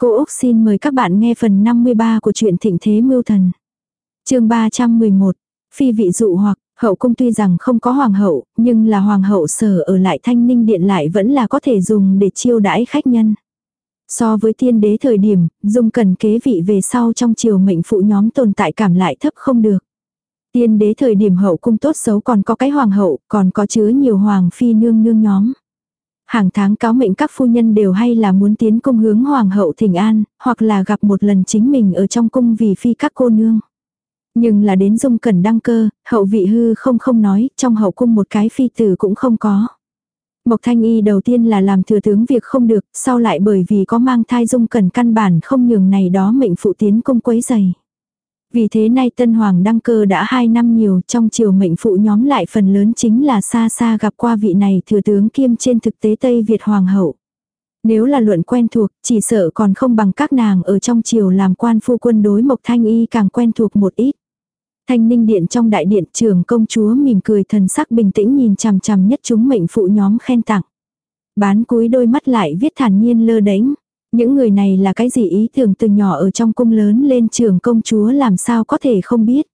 Cô Úc xin mời các bạn nghe phần 53 của truyện Thịnh Thế Mưu Thần. chương 311, Phi vị dụ hoặc, hậu cung tuy rằng không có hoàng hậu, nhưng là hoàng hậu sở ở lại thanh ninh điện lại vẫn là có thể dùng để chiêu đãi khách nhân. So với tiên đế thời điểm, dung cần kế vị về sau trong triều mệnh phụ nhóm tồn tại cảm lại thấp không được. Tiên đế thời điểm hậu cung tốt xấu còn có cái hoàng hậu, còn có chứa nhiều hoàng phi nương nương nhóm. Hàng tháng cáo mệnh các phu nhân đều hay là muốn tiến cung hướng hoàng hậu thỉnh an, hoặc là gặp một lần chính mình ở trong cung vì phi các cô nương. Nhưng là đến dung cẩn đăng cơ, hậu vị hư không không nói, trong hậu cung một cái phi tử cũng không có. Mộc Thanh Y đầu tiên là làm thừa tướng việc không được, sau lại bởi vì có mang thai dung cẩn căn bản không nhường này đó mệnh phụ tiến cung quấy giày. Vì thế nay Tân Hoàng đăng cơ đã 2 năm nhiều trong triều mệnh phụ nhóm lại phần lớn chính là xa xa gặp qua vị này thừa tướng kiêm trên thực tế Tây Việt Hoàng hậu. Nếu là luận quen thuộc, chỉ sợ còn không bằng các nàng ở trong triều làm quan phu quân đối Mộc Thanh Y càng quen thuộc một ít. Thanh ninh điện trong đại điện trường công chúa mỉm cười thần sắc bình tĩnh nhìn chằm chằm nhất chúng mệnh phụ nhóm khen tặng. Bán cúi đôi mắt lại viết thản nhiên lơ đánh. Những người này là cái gì ý tưởng từ nhỏ ở trong cung lớn lên trường công chúa làm sao có thể không biết.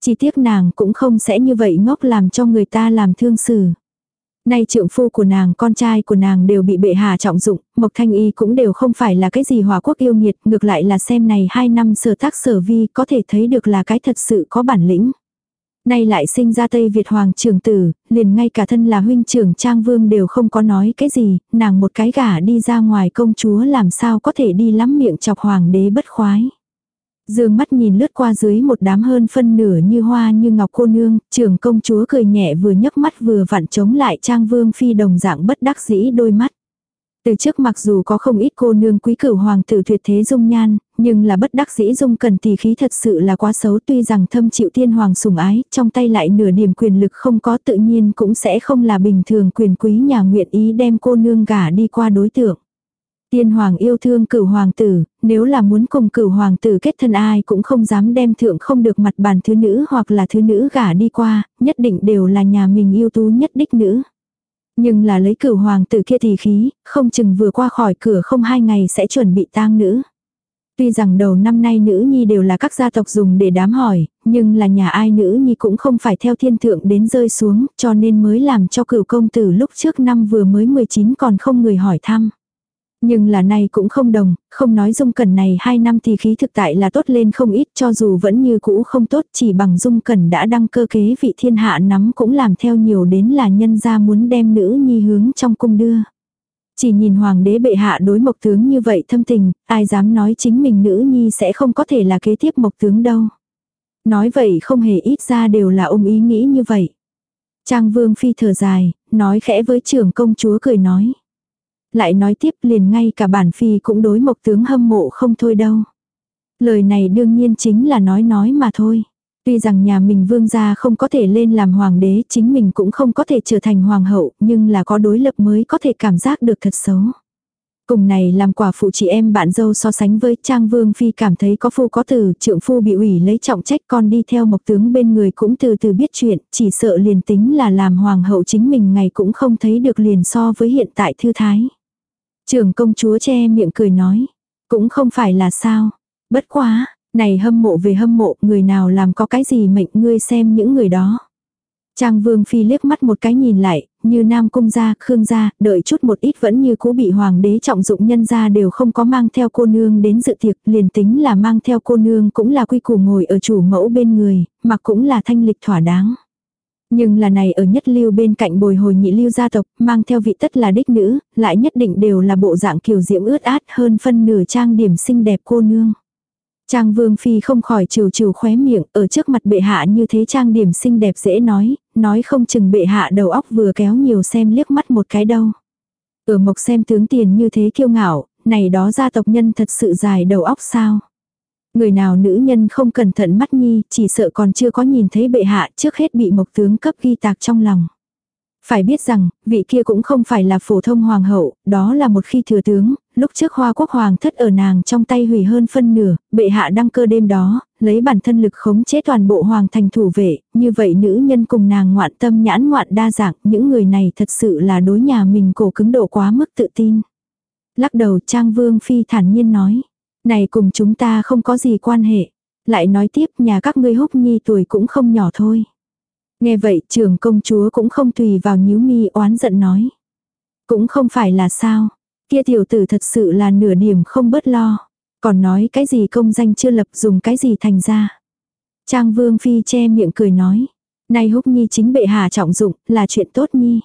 Chỉ tiếc nàng cũng không sẽ như vậy ngốc làm cho người ta làm thương xử. Nay trượng phu của nàng, con trai của nàng đều bị bệ hạ trọng dụng, Mộc Thanh Y cũng đều không phải là cái gì hòa quốc yêu nghiệt, ngược lại là xem này hai năm sở tác sở vi có thể thấy được là cái thật sự có bản lĩnh. Nay lại sinh ra Tây Việt Hoàng trưởng tử, liền ngay cả thân là huynh trưởng Trang Vương đều không có nói cái gì, nàng một cái gả đi ra ngoài công chúa làm sao có thể đi lắm miệng chọc hoàng đế bất khoái. Dương mắt nhìn lướt qua dưới một đám hơn phân nửa như hoa như ngọc cô nương, trưởng công chúa cười nhẹ vừa nhấc mắt vừa vặn chống lại Trang Vương phi đồng dạng bất đắc dĩ đôi mắt. Từ trước mặc dù có không ít cô nương quý cửu hoàng tử tuyệt thế dung nhan, nhưng là bất đắc dĩ dung cần tỷ khí thật sự là quá xấu tuy rằng thâm chịu tiên hoàng sủng ái, trong tay lại nửa niềm quyền lực không có tự nhiên cũng sẽ không là bình thường quyền quý nhà nguyện ý đem cô nương gả đi qua đối tượng. Tiên hoàng yêu thương cửu hoàng tử, nếu là muốn cùng cửu hoàng tử kết thân ai cũng không dám đem thượng không được mặt bàn thứ nữ hoặc là thứ nữ gả đi qua, nhất định đều là nhà mình yêu tú nhất đích nữ. Nhưng là lấy cửu hoàng tử kia thì khí, không chừng vừa qua khỏi cửa không hai ngày sẽ chuẩn bị tang nữ. Tuy rằng đầu năm nay nữ nhi đều là các gia tộc dùng để đám hỏi, nhưng là nhà ai nữ nhi cũng không phải theo thiên thượng đến rơi xuống, cho nên mới làm cho cửu công tử lúc trước năm vừa mới 19 còn không người hỏi thăm. Nhưng là nay cũng không đồng, không nói dung cẩn này hai năm thì khí thực tại là tốt lên không ít cho dù vẫn như cũ không tốt chỉ bằng dung cẩn đã đăng cơ kế vị thiên hạ nắm cũng làm theo nhiều đến là nhân gia muốn đem nữ nhi hướng trong cung đưa. Chỉ nhìn hoàng đế bệ hạ đối mộc tướng như vậy thâm tình, ai dám nói chính mình nữ nhi sẽ không có thể là kế tiếp mộc tướng đâu. Nói vậy không hề ít ra đều là ôm ý nghĩ như vậy. Trang vương phi thở dài, nói khẽ với trưởng công chúa cười nói. Lại nói tiếp liền ngay cả bản phi cũng đối mộc tướng hâm mộ không thôi đâu. Lời này đương nhiên chính là nói nói mà thôi. Tuy rằng nhà mình vương gia không có thể lên làm hoàng đế, chính mình cũng không có thể trở thành hoàng hậu, nhưng là có đối lập mới có thể cảm giác được thật xấu. Cùng này làm quả phụ chị em bạn dâu so sánh với Trang Vương Phi cảm thấy có phu có tử, trượng phu bị ủy lấy trọng trách con đi theo mộc tướng bên người cũng từ từ biết chuyện, chỉ sợ liền tính là làm hoàng hậu chính mình ngày cũng không thấy được liền so với hiện tại thư thái. Trưởng công chúa che miệng cười nói, cũng không phải là sao, bất quá, này hâm mộ về hâm mộ, người nào làm có cái gì mệnh ngươi xem những người đó. Trang Vương Phi liếc mắt một cái nhìn lại, như Nam Cung gia, Khương gia, đợi chút một ít vẫn như cũ bị Hoàng đế trọng dụng nhân gia đều không có mang theo cô nương đến dự tiệc, liền tính là mang theo cô nương cũng là quy củ ngồi ở chủ mẫu bên người, mà cũng là thanh lịch thỏa đáng. Nhưng là này ở nhất lưu bên cạnh bồi hồi nhị lưu gia tộc, mang theo vị tất là đích nữ, lại nhất định đều là bộ dạng kiều diễm ướt át hơn phân nửa trang điểm xinh đẹp cô nương. Trang Vương Phi không khỏi trừ trừ khóe miệng, ở trước mặt bệ hạ như thế trang điểm xinh đẹp dễ nói, nói không chừng bệ hạ đầu óc vừa kéo nhiều xem liếc mắt một cái đâu. Ở mộc xem tướng tiền như thế kiêu ngạo, này đó gia tộc nhân thật sự dài đầu óc sao. Người nào nữ nhân không cẩn thận mắt nhi, chỉ sợ còn chưa có nhìn thấy bệ hạ trước hết bị mộc tướng cấp ghi tạc trong lòng. Phải biết rằng, vị kia cũng không phải là phổ thông hoàng hậu, đó là một khi thừa tướng, lúc trước hoa quốc hoàng thất ở nàng trong tay hủy hơn phân nửa, bệ hạ đăng cơ đêm đó, lấy bản thân lực khống chế toàn bộ hoàng thành thủ vệ, như vậy nữ nhân cùng nàng ngoạn tâm nhãn ngoạn đa dạng, những người này thật sự là đối nhà mình cổ cứng độ quá mức tự tin. Lắc đầu Trang Vương Phi thản nhiên nói. Này cùng chúng ta không có gì quan hệ. Lại nói tiếp nhà các ngươi húc nhi tuổi cũng không nhỏ thôi. Nghe vậy trưởng công chúa cũng không tùy vào nhíu mi oán giận nói. Cũng không phải là sao. Kia tiểu tử thật sự là nửa điểm không bớt lo. Còn nói cái gì công danh chưa lập dùng cái gì thành ra. Trang Vương Phi che miệng cười nói. nay húc nhi chính bệ hạ trọng dụng là chuyện tốt nhi.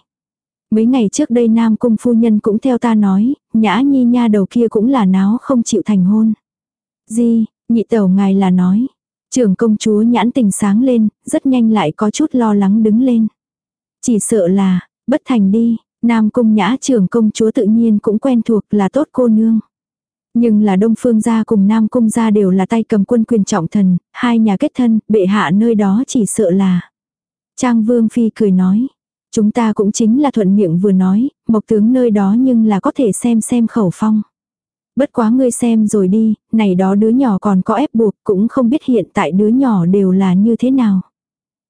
Mấy ngày trước đây Nam Cung phu nhân cũng theo ta nói, nhã nhi nha đầu kia cũng là náo không chịu thành hôn. Gì, nhị tẩu ngài là nói. Trưởng công chúa nhãn tình sáng lên, rất nhanh lại có chút lo lắng đứng lên. Chỉ sợ là, bất thành đi, Nam Cung nhã trưởng công chúa tự nhiên cũng quen thuộc là tốt cô nương. Nhưng là Đông Phương gia cùng Nam Cung gia đều là tay cầm quân quyền trọng thần, hai nhà kết thân, bệ hạ nơi đó chỉ sợ là. Trang Vương Phi cười nói, Chúng ta cũng chính là thuận miệng vừa nói, mộc tướng nơi đó nhưng là có thể xem xem khẩu phong. Bất quá ngươi xem rồi đi, này đó đứa nhỏ còn có ép buộc cũng không biết hiện tại đứa nhỏ đều là như thế nào.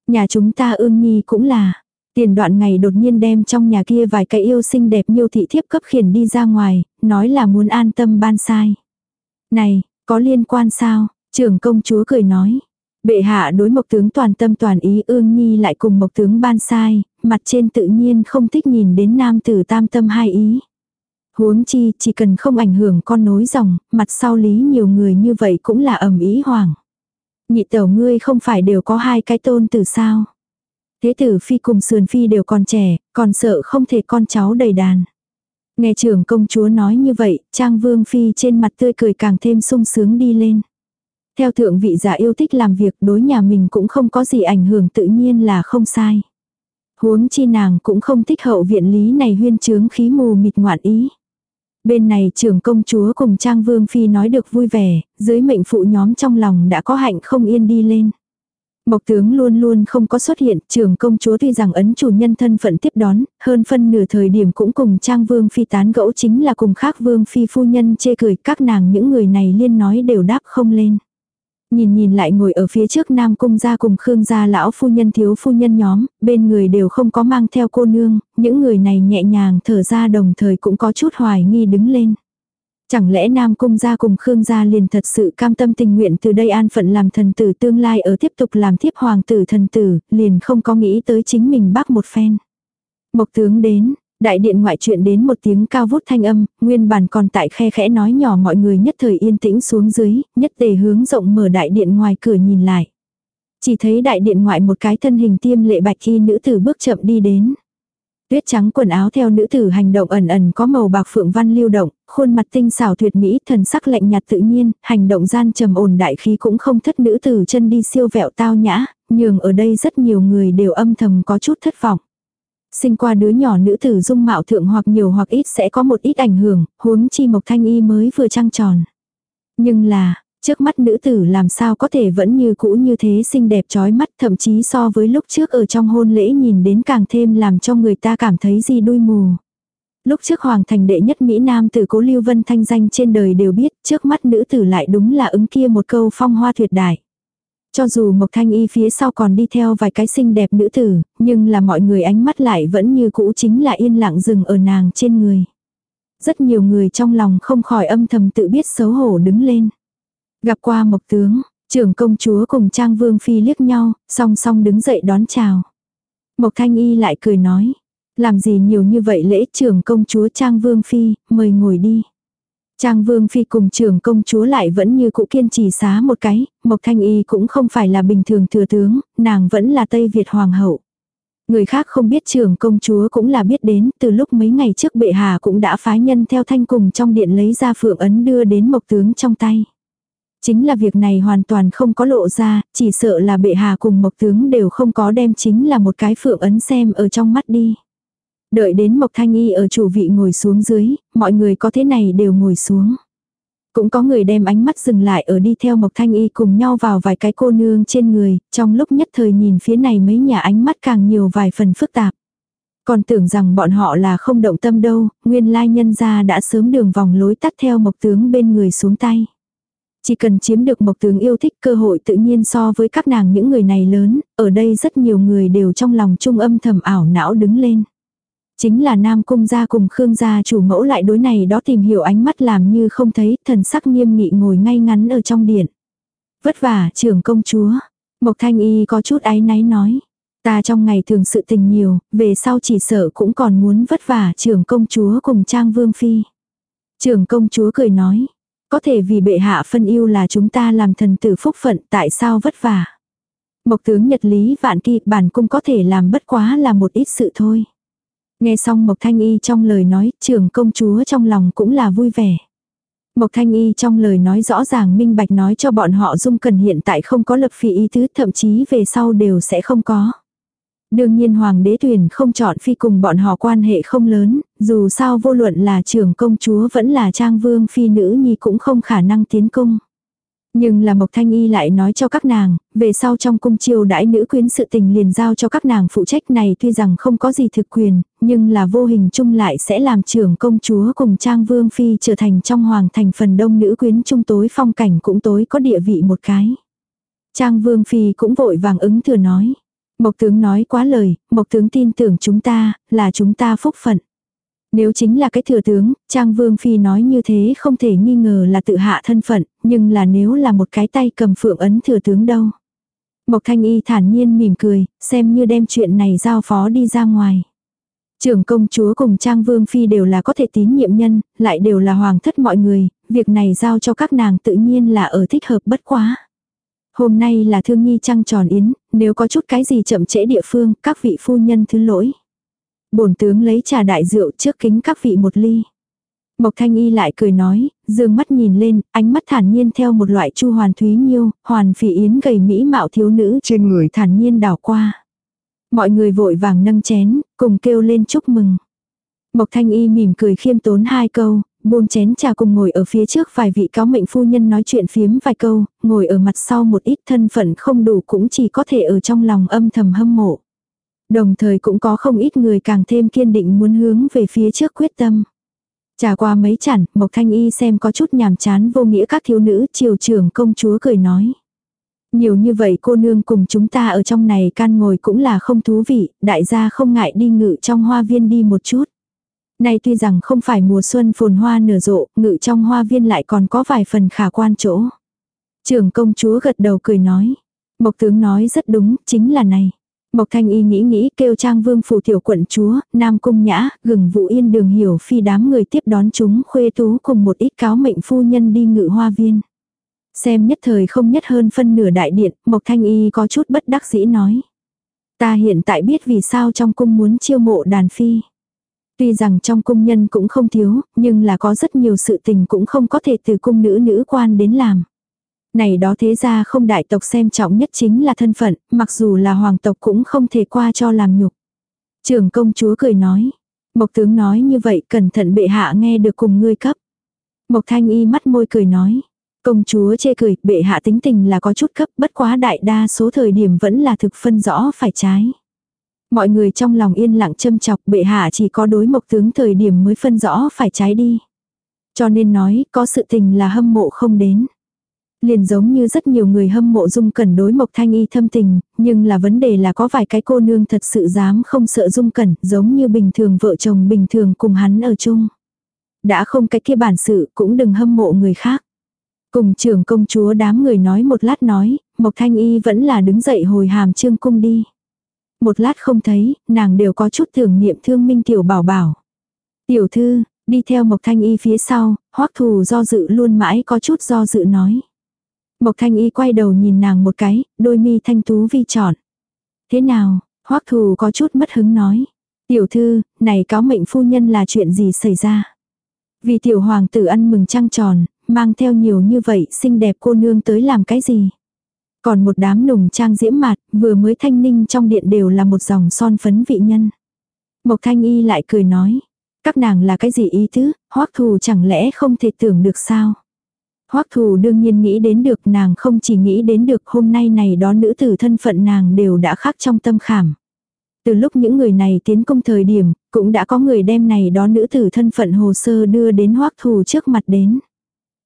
Nhà chúng ta ương nhi cũng là, tiền đoạn ngày đột nhiên đem trong nhà kia vài cái yêu xinh đẹp nhiêu thị thiếp cấp khiển đi ra ngoài, nói là muốn an tâm ban sai. Này, có liên quan sao? Trưởng công chúa cười nói. Bệ hạ đối mộc tướng toàn tâm toàn ý ương nhi lại cùng mộc tướng ban sai, mặt trên tự nhiên không thích nhìn đến nam tử tam tâm hai ý. Huống chi chỉ cần không ảnh hưởng con nối dòng, mặt sau lý nhiều người như vậy cũng là ẩm ý hoàng. Nhị tẩu ngươi không phải đều có hai cái tôn tử sao. Thế tử phi cùng sườn phi đều còn trẻ, còn sợ không thể con cháu đầy đàn. Nghe trưởng công chúa nói như vậy, trang vương phi trên mặt tươi cười càng thêm sung sướng đi lên. Theo thượng vị giả yêu thích làm việc đối nhà mình cũng không có gì ảnh hưởng tự nhiên là không sai. Huống chi nàng cũng không thích hậu viện lý này huyên chướng khí mù mịt ngoạn ý. Bên này trưởng công chúa cùng Trang Vương Phi nói được vui vẻ, dưới mệnh phụ nhóm trong lòng đã có hạnh không yên đi lên. Mộc tướng luôn luôn không có xuất hiện, trưởng công chúa tuy rằng ấn chủ nhân thân phận tiếp đón, hơn phân nửa thời điểm cũng cùng Trang Vương Phi tán gẫu chính là cùng khác Vương Phi phu nhân chê cười các nàng những người này liên nói đều đáp không lên. Nhìn nhìn lại ngồi ở phía trước Nam Cung gia cùng Khương gia lão phu nhân thiếu phu nhân nhóm, bên người đều không có mang theo cô nương, những người này nhẹ nhàng thở ra đồng thời cũng có chút hoài nghi đứng lên. Chẳng lẽ Nam Cung gia cùng Khương gia liền thật sự cam tâm tình nguyện từ đây an phận làm thần tử tương lai ở tiếp tục làm thiếp hoàng tử thần tử, liền không có nghĩ tới chính mình bác một phen. Mộc tướng đến, Đại điện ngoại chuyện đến một tiếng cao vút thanh âm, nguyên bản còn tại khe khẽ nói nhỏ mọi người nhất thời yên tĩnh xuống dưới, nhất tề hướng rộng mở đại điện ngoài cửa nhìn lại. Chỉ thấy đại điện ngoại một cái thân hình tiêm lệ bạch khi nữ tử bước chậm đi đến. Tuyết trắng quần áo theo nữ tử hành động ẩn ẩn có màu bạc phượng văn lưu động, khuôn mặt tinh xảo tuyệt mỹ, thần sắc lạnh nhạt tự nhiên, hành động gian trầm ổn đại khí cũng không thất nữ tử chân đi siêu vẹo tao nhã, nhường ở đây rất nhiều người đều âm thầm có chút thất vọng. Sinh qua đứa nhỏ nữ tử dung mạo thượng hoặc nhiều hoặc ít sẽ có một ít ảnh hưởng, huống chi Mộc Thanh Y mới vừa trăng tròn. Nhưng là, trước mắt nữ tử làm sao có thể vẫn như cũ như thế xinh đẹp trói mắt thậm chí so với lúc trước ở trong hôn lễ nhìn đến càng thêm làm cho người ta cảm thấy gì đuôi mù. Lúc trước hoàng thành đệ nhất Mỹ Nam tử cố Lưu Vân thanh danh trên đời đều biết trước mắt nữ tử lại đúng là ứng kia một câu phong hoa tuyệt đại. Cho dù Mộc Thanh Y phía sau còn đi theo vài cái xinh đẹp nữ tử, nhưng là mọi người ánh mắt lại vẫn như cũ chính là yên lặng dừng ở nàng trên người. Rất nhiều người trong lòng không khỏi âm thầm tự biết xấu hổ đứng lên. Gặp qua Mộc Tướng, trưởng công chúa cùng Trang Vương Phi liếc nhau, song song đứng dậy đón chào. Mộc Thanh Y lại cười nói, làm gì nhiều như vậy lễ trưởng công chúa Trang Vương Phi, mời ngồi đi. Trang Vương Phi cùng trưởng công chúa lại vẫn như cũ kiên trì xá một cái, Mộc Thanh Y cũng không phải là bình thường thừa tướng, nàng vẫn là Tây Việt Hoàng hậu. Người khác không biết trưởng công chúa cũng là biết đến, từ lúc mấy ngày trước bệ hạ cũng đã phái nhân theo thanh cùng trong điện lấy ra phượng ấn đưa đến mộc tướng trong tay. Chính là việc này hoàn toàn không có lộ ra, chỉ sợ là bệ hạ cùng mộc tướng đều không có đem chính là một cái phượng ấn xem ở trong mắt đi. Đợi đến Mộc Thanh Y ở chủ vị ngồi xuống dưới, mọi người có thế này đều ngồi xuống. Cũng có người đem ánh mắt dừng lại ở đi theo Mộc Thanh Y cùng nhau vào vài cái cô nương trên người, trong lúc nhất thời nhìn phía này mấy nhà ánh mắt càng nhiều vài phần phức tạp. Còn tưởng rằng bọn họ là không động tâm đâu, nguyên lai nhân gia đã sớm đường vòng lối tắt theo Mộc Tướng bên người xuống tay. Chỉ cần chiếm được Mộc Tướng yêu thích cơ hội tự nhiên so với các nàng những người này lớn, ở đây rất nhiều người đều trong lòng trung âm thầm ảo não đứng lên. Chính là Nam Cung gia cùng Khương gia chủ mẫu lại đối này đó tìm hiểu ánh mắt làm như không thấy, thần sắc nghiêm nghị ngồi ngay ngắn ở trong điện. Vất vả trưởng công chúa. Mộc Thanh Y có chút áy náy nói. Ta trong ngày thường sự tình nhiều, về sau chỉ sợ cũng còn muốn vất vả trưởng công chúa cùng Trang Vương Phi. Trưởng công chúa cười nói. Có thể vì bệ hạ phân yêu là chúng ta làm thần tử phúc phận tại sao vất vả. Mộc tướng nhật lý vạn kỳ bản cung có thể làm bất quá là một ít sự thôi. Nghe xong Mộc Thanh Y trong lời nói, trưởng công chúa trong lòng cũng là vui vẻ. Mộc Thanh Y trong lời nói rõ ràng minh bạch nói cho bọn họ Dung Cần hiện tại không có lập phi ý tứ thậm chí về sau đều sẽ không có. Đương nhiên hoàng đế tuyển không chọn phi cùng bọn họ quan hệ không lớn, dù sao vô luận là trưởng công chúa vẫn là trang vương phi nữ nhi cũng không khả năng tiến cung. Nhưng là Mộc Thanh Y lại nói cho các nàng, về sau trong cung triều đãi nữ quyến sự tình liền giao cho các nàng phụ trách này tuy rằng không có gì thực quyền, nhưng là vô hình chung lại sẽ làm trưởng công chúa cùng Trang Vương Phi trở thành trong hoàng thành phần đông nữ quyến trung tối phong cảnh cũng tối có địa vị một cái. Trang Vương Phi cũng vội vàng ứng thừa nói. Mộc tướng nói quá lời, Mộc tướng tin tưởng chúng ta, là chúng ta phúc phận. Nếu chính là cái thừa tướng, Trang Vương Phi nói như thế không thể nghi ngờ là tự hạ thân phận, nhưng là nếu là một cái tay cầm phượng ấn thừa tướng đâu. Mộc Thanh Y thản nhiên mỉm cười, xem như đem chuyện này giao phó đi ra ngoài. Trưởng công chúa cùng Trang Vương Phi đều là có thể tín nhiệm nhân, lại đều là hoàng thất mọi người, việc này giao cho các nàng tự nhiên là ở thích hợp bất quá. Hôm nay là thương nhi trăng tròn yến, nếu có chút cái gì chậm trễ địa phương, các vị phu nhân thứ lỗi. Bổn tướng lấy trà đại rượu trước kính các vị một ly. Mộc Thanh Y lại cười nói, dương mắt nhìn lên, ánh mắt thản nhiên theo một loại chu hoàn thúy nhiêu, hoàn phỉ yến gầy mỹ mạo thiếu nữ trên người thản nhiên đảo qua. Mọi người vội vàng nâng chén, cùng kêu lên chúc mừng. Mộc Thanh Y mỉm cười khiêm tốn hai câu, buông chén trà cùng ngồi ở phía trước vài vị cáo mệnh phu nhân nói chuyện phiếm vài câu, ngồi ở mặt sau một ít thân phận không đủ cũng chỉ có thể ở trong lòng âm thầm hâm mộ. Đồng thời cũng có không ít người càng thêm kiên định muốn hướng về phía trước quyết tâm. Trà qua mấy chản, Mộc Thanh Y xem có chút nhàm chán vô nghĩa các thiếu nữ, triều trưởng công chúa cười nói. Nhiều như vậy cô nương cùng chúng ta ở trong này can ngồi cũng là không thú vị, đại gia không ngại đi ngự trong hoa viên đi một chút. Này tuy rằng không phải mùa xuân phồn hoa nở rộ, ngự trong hoa viên lại còn có vài phần khả quan chỗ. Trưởng công chúa gật đầu cười nói. Mộc tướng nói rất đúng, chính là này. Mộc Thanh Y nghĩ nghĩ kêu trang vương phủ tiểu quận chúa, Nam Cung Nhã, gừng vũ yên đường hiểu phi đám người tiếp đón chúng khuê tú cùng một ít cáo mệnh phu nhân đi ngự hoa viên. Xem nhất thời không nhất hơn phân nửa đại điện, Mộc Thanh Y có chút bất đắc dĩ nói. Ta hiện tại biết vì sao trong cung muốn chiêu mộ đàn phi. Tuy rằng trong cung nhân cũng không thiếu, nhưng là có rất nhiều sự tình cũng không có thể từ cung nữ nữ quan đến làm. Này đó thế ra không đại tộc xem trọng nhất chính là thân phận, mặc dù là hoàng tộc cũng không thể qua cho làm nhục. Trưởng công chúa cười nói. Mộc tướng nói như vậy cẩn thận bệ hạ nghe được cùng ngươi cấp. Mộc thanh y mắt môi cười nói. Công chúa chê cười, bệ hạ tính tình là có chút cấp, bất quá đại đa số thời điểm vẫn là thực phân rõ phải trái. Mọi người trong lòng yên lặng châm chọc bệ hạ chỉ có đối mộc tướng thời điểm mới phân rõ phải trái đi. Cho nên nói, có sự tình là hâm mộ không đến. Liền giống như rất nhiều người hâm mộ dung cẩn đối mộc thanh y thâm tình, nhưng là vấn đề là có vài cái cô nương thật sự dám không sợ dung cẩn, giống như bình thường vợ chồng bình thường cùng hắn ở chung. Đã không cái kia bản sự cũng đừng hâm mộ người khác. Cùng trưởng công chúa đám người nói một lát nói, mộc thanh y vẫn là đứng dậy hồi hàm trương cung đi. Một lát không thấy, nàng đều có chút tưởng niệm thương minh tiểu bảo bảo. Tiểu thư, đi theo mộc thanh y phía sau, hoắc thù do dự luôn mãi có chút do dự nói. Mộc thanh y quay đầu nhìn nàng một cái, đôi mi thanh tú vi tròn. Thế nào, hoắc thù có chút mất hứng nói. Tiểu thư, này cáo mệnh phu nhân là chuyện gì xảy ra? Vì tiểu hoàng tử ăn mừng trăng tròn, mang theo nhiều như vậy xinh đẹp cô nương tới làm cái gì? Còn một đám nùng trang diễm mạt, vừa mới thanh ninh trong điện đều là một dòng son phấn vị nhân. Mộc thanh y lại cười nói. Các nàng là cái gì ý tứ, hoắc thù chẳng lẽ không thể tưởng được sao? Hoắc thù đương nhiên nghĩ đến được nàng không chỉ nghĩ đến được hôm nay này đó nữ tử thân phận nàng đều đã khắc trong tâm khảm. Từ lúc những người này tiến công thời điểm, cũng đã có người đem này đó nữ tử thân phận hồ sơ đưa đến hoắc thù trước mặt đến.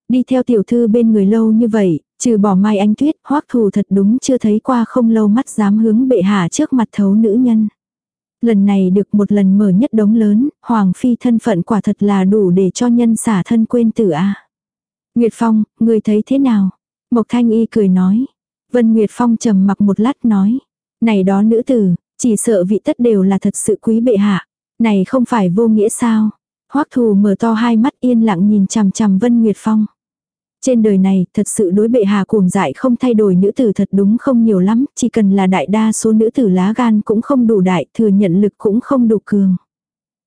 Đi theo tiểu thư bên người lâu như vậy, trừ bỏ mai anh tuyết, hoắc thù thật đúng chưa thấy qua không lâu mắt dám hướng bệ hạ trước mặt thấu nữ nhân. Lần này được một lần mở nhất đống lớn, Hoàng Phi thân phận quả thật là đủ để cho nhân xả thân quên tử a Nguyệt Phong, người thấy thế nào? Mộc Thanh Y cười nói. Vân Nguyệt Phong trầm mặc một lát nói. Này đó nữ tử, chỉ sợ vị tất đều là thật sự quý bệ hạ. Này không phải vô nghĩa sao? Hoắc thù mở to hai mắt yên lặng nhìn chằm chằm Vân Nguyệt Phong. Trên đời này, thật sự đối bệ hạ cuồng dại không thay đổi nữ tử thật đúng không nhiều lắm, chỉ cần là đại đa số nữ tử lá gan cũng không đủ đại, thừa nhận lực cũng không đủ cường.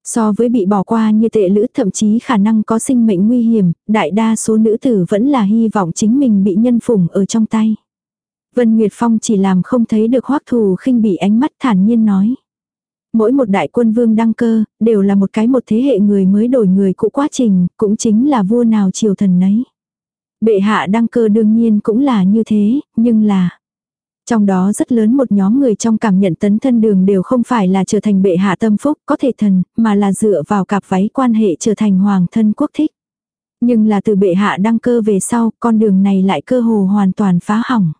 So với bị bỏ qua như tệ lữ thậm chí khả năng có sinh mệnh nguy hiểm, đại đa số nữ tử vẫn là hy vọng chính mình bị nhân phủng ở trong tay. Vân Nguyệt Phong chỉ làm không thấy được hoắc thù khinh bị ánh mắt thản nhiên nói. Mỗi một đại quân vương đăng cơ, đều là một cái một thế hệ người mới đổi người cũ quá trình, cũng chính là vua nào triều thần nấy. Bệ hạ đăng cơ đương nhiên cũng là như thế, nhưng là... Trong đó rất lớn một nhóm người trong cảm nhận tấn thân đường đều không phải là trở thành bệ hạ tâm phúc có thể thần, mà là dựa vào cặp váy quan hệ trở thành hoàng thân quốc thích. Nhưng là từ bệ hạ đăng cơ về sau, con đường này lại cơ hồ hoàn toàn phá hỏng.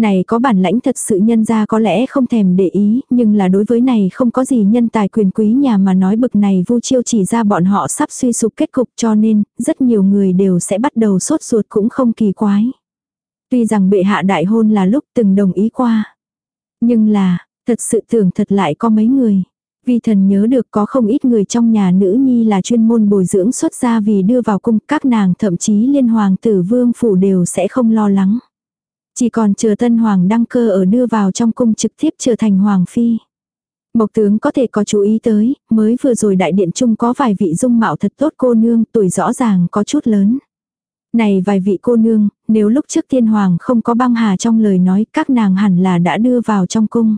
Này có bản lãnh thật sự nhân ra có lẽ không thèm để ý, nhưng là đối với này không có gì nhân tài quyền quý nhà mà nói bực này vu chiêu chỉ ra bọn họ sắp suy sụp kết cục cho nên, rất nhiều người đều sẽ bắt đầu sốt ruột cũng không kỳ quái. Tuy rằng bệ hạ đại hôn là lúc từng đồng ý qua. Nhưng là, thật sự tưởng thật lại có mấy người. Vì thần nhớ được có không ít người trong nhà nữ nhi là chuyên môn bồi dưỡng xuất ra vì đưa vào cung các nàng thậm chí liên hoàng tử vương phủ đều sẽ không lo lắng. Chỉ còn chờ tân hoàng đăng cơ ở đưa vào trong cung trực tiếp trở thành hoàng phi. Mộc tướng có thể có chú ý tới, mới vừa rồi đại điện chung có vài vị dung mạo thật tốt cô nương, tuổi rõ ràng có chút lớn. Này vài vị cô nương, nếu lúc trước tiên hoàng không có băng hà trong lời nói các nàng hẳn là đã đưa vào trong cung.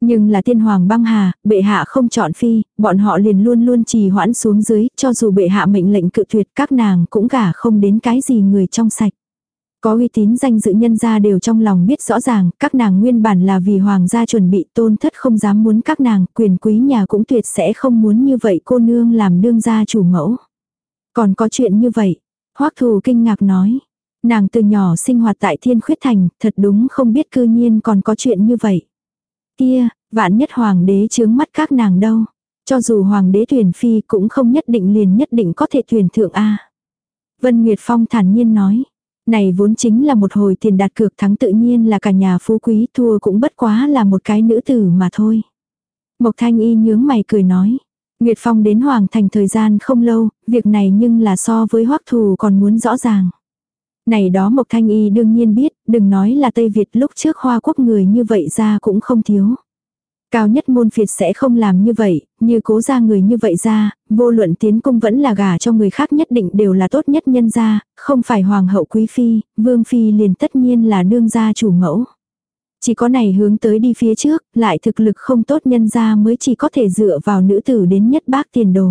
Nhưng là tiên hoàng băng hà, bệ hạ không chọn phi, bọn họ liền luôn luôn trì hoãn xuống dưới, cho dù bệ hạ mệnh lệnh cự tuyệt các nàng cũng gả không đến cái gì người trong sạch. Có uy tín danh dự nhân gia đều trong lòng biết rõ ràng, các nàng nguyên bản là vì hoàng gia chuẩn bị tôn thất không dám muốn các nàng, quyền quý nhà cũng tuyệt sẽ không muốn như vậy cô nương làm đương gia chủ mẫu. Còn có chuyện như vậy, hoắc thù kinh ngạc nói, nàng từ nhỏ sinh hoạt tại thiên khuyết thành, thật đúng không biết cư nhiên còn có chuyện như vậy. Kia, vạn nhất hoàng đế chướng mắt các nàng đâu. Cho dù hoàng đế tuyển phi cũng không nhất định liền nhất định có thể tuyển thượng A. Vân Nguyệt Phong thản nhiên nói. Này vốn chính là một hồi tiền đạt cược thắng tự nhiên là cả nhà phú quý thua cũng bất quá là một cái nữ tử mà thôi. Mộc Thanh Y nhướng mày cười nói. Nguyệt Phong đến Hoàng Thành thời gian không lâu, việc này nhưng là so với hoắc thù còn muốn rõ ràng. Này đó Mộc Thanh Y đương nhiên biết, đừng nói là Tây Việt lúc trước hoa quốc người như vậy ra cũng không thiếu. Cao nhất môn phiệt sẽ không làm như vậy, như cố ra người như vậy ra, vô luận tiến cung vẫn là gả cho người khác nhất định đều là tốt nhất nhân gia, không phải hoàng hậu quý phi, vương phi liền tất nhiên là đương gia chủ mẫu. Chỉ có này hướng tới đi phía trước, lại thực lực không tốt nhân gia mới chỉ có thể dựa vào nữ tử đến nhất bác tiền đồ.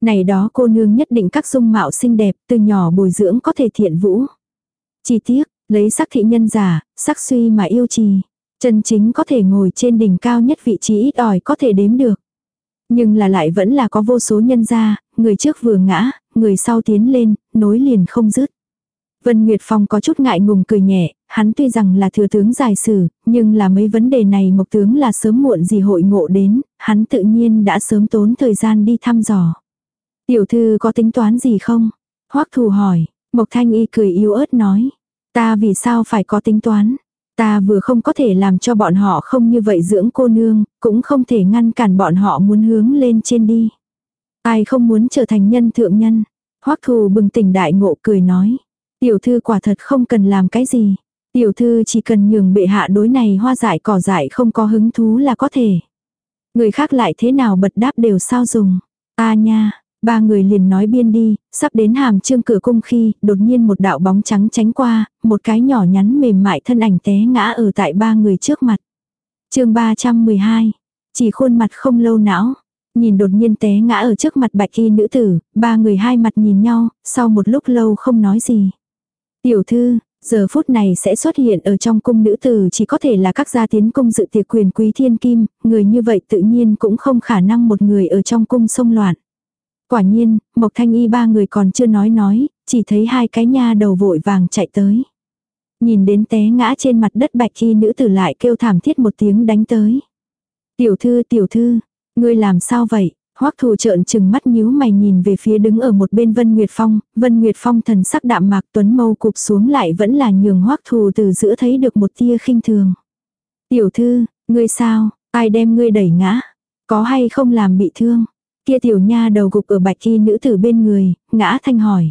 Này đó cô nương nhất định các dung mạo xinh đẹp, từ nhỏ bồi dưỡng có thể thiện vũ. Chi tiết, lấy sắc thị nhân giả, sắc suy mà yêu trì. Chân chính có thể ngồi trên đỉnh cao nhất vị trí ít ỏi có thể đếm được. Nhưng là lại vẫn là có vô số nhân gia, người trước vừa ngã, người sau tiến lên, nối liền không dứt. Vân Nguyệt Phong có chút ngại ngùng cười nhẹ, hắn tuy rằng là thừa tướng giải sử, nhưng là mấy vấn đề này mộc tướng là sớm muộn gì hội ngộ đến, hắn tự nhiên đã sớm tốn thời gian đi thăm dò. Tiểu thư có tính toán gì không? Hoắc thù hỏi, Mộc Thanh Y cười yếu ớt nói. Ta vì sao phải có tính toán? Ta vừa không có thể làm cho bọn họ không như vậy dưỡng cô nương, cũng không thể ngăn cản bọn họ muốn hướng lên trên đi. Ai không muốn trở thành nhân thượng nhân. Hoắc thù bừng tỉnh đại ngộ cười nói. Tiểu thư quả thật không cần làm cái gì. Tiểu thư chỉ cần nhường bệ hạ đối này hoa dại cỏ dại không có hứng thú là có thể. Người khác lại thế nào bật đáp đều sao dùng. a nha, Ba người liền nói biên đi, sắp đến hàm trương cửa cung khi, đột nhiên một đạo bóng trắng tránh qua, một cái nhỏ nhắn mềm mại thân ảnh té ngã ở tại ba người trước mặt. chương 312, chỉ khuôn mặt không lâu não, nhìn đột nhiên té ngã ở trước mặt bạch y nữ tử, ba người hai mặt nhìn nhau, sau một lúc lâu không nói gì. Tiểu thư, giờ phút này sẽ xuất hiện ở trong cung nữ tử chỉ có thể là các gia tiến cung dự tiệc quyền quý thiên kim, người như vậy tự nhiên cũng không khả năng một người ở trong cung sông loạn. Quả nhiên, Mộc Thanh Y ba người còn chưa nói nói, chỉ thấy hai cái nha đầu vội vàng chạy tới. Nhìn đến té ngã trên mặt đất bạch khi nữ tử lại kêu thảm thiết một tiếng đánh tới. Tiểu thư tiểu thư, ngươi làm sao vậy? Hoắc thù trợn trừng mắt nhíu mày nhìn về phía đứng ở một bên Vân Nguyệt Phong, Vân Nguyệt Phong thần sắc đạm mạc tuấn mâu cụp xuống lại vẫn là nhường Hoắc thù từ giữa thấy được một tia khinh thường. Tiểu thư, ngươi sao, ai đem ngươi đẩy ngã? Có hay không làm bị thương? Kia tiểu nha đầu gục ở bạch y nữ tử bên người, ngã thanh hỏi.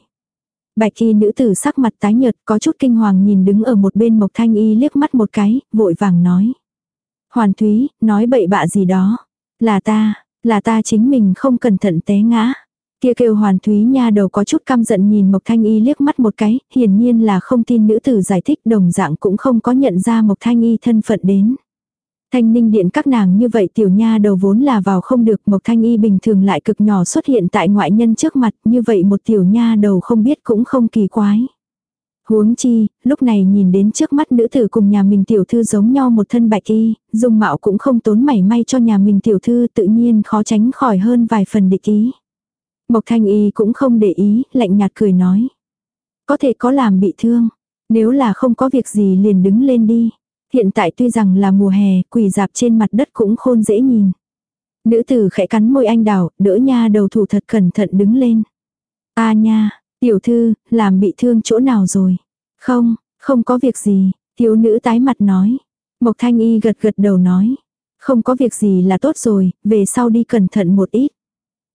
Bạch y nữ tử sắc mặt tái nhợt có chút kinh hoàng nhìn đứng ở một bên mộc thanh y liếc mắt một cái, vội vàng nói. Hoàn Thúy, nói bậy bạ gì đó. Là ta, là ta chính mình không cẩn thận té ngã. Kia kêu Hoàn Thúy nha đầu có chút căm giận nhìn Mộc Thanh Y liếc mắt một cái, hiển nhiên là không tin nữ tử giải thích đồng dạng cũng không có nhận ra Mộc Thanh Y thân phận đến. Thanh ninh điện các nàng như vậy tiểu nha đầu vốn là vào không được Mộc Thanh Y bình thường lại cực nhỏ xuất hiện tại ngoại nhân trước mặt như vậy một tiểu nha đầu không biết cũng không kỳ quái. Huống chi, lúc này nhìn đến trước mắt nữ tử cùng nhà mình tiểu thư giống nhau một thân bạch y, dung mạo cũng không tốn mảy may cho nhà mình tiểu thư tự nhiên khó tránh khỏi hơn vài phần địch ý. Mộc thanh y cũng không để ý, lạnh nhạt cười nói. Có thể có làm bị thương, nếu là không có việc gì liền đứng lên đi. Hiện tại tuy rằng là mùa hè, quỳ dạp trên mặt đất cũng khôn dễ nhìn. Nữ tử khẽ cắn môi anh đào, đỡ nha đầu thủ thật cẩn thận đứng lên. A nha, tiểu thư, làm bị thương chỗ nào rồi? Không, không có việc gì, thiếu nữ tái mặt nói. Mộc thanh y gật gật đầu nói. Không có việc gì là tốt rồi, về sau đi cẩn thận một ít.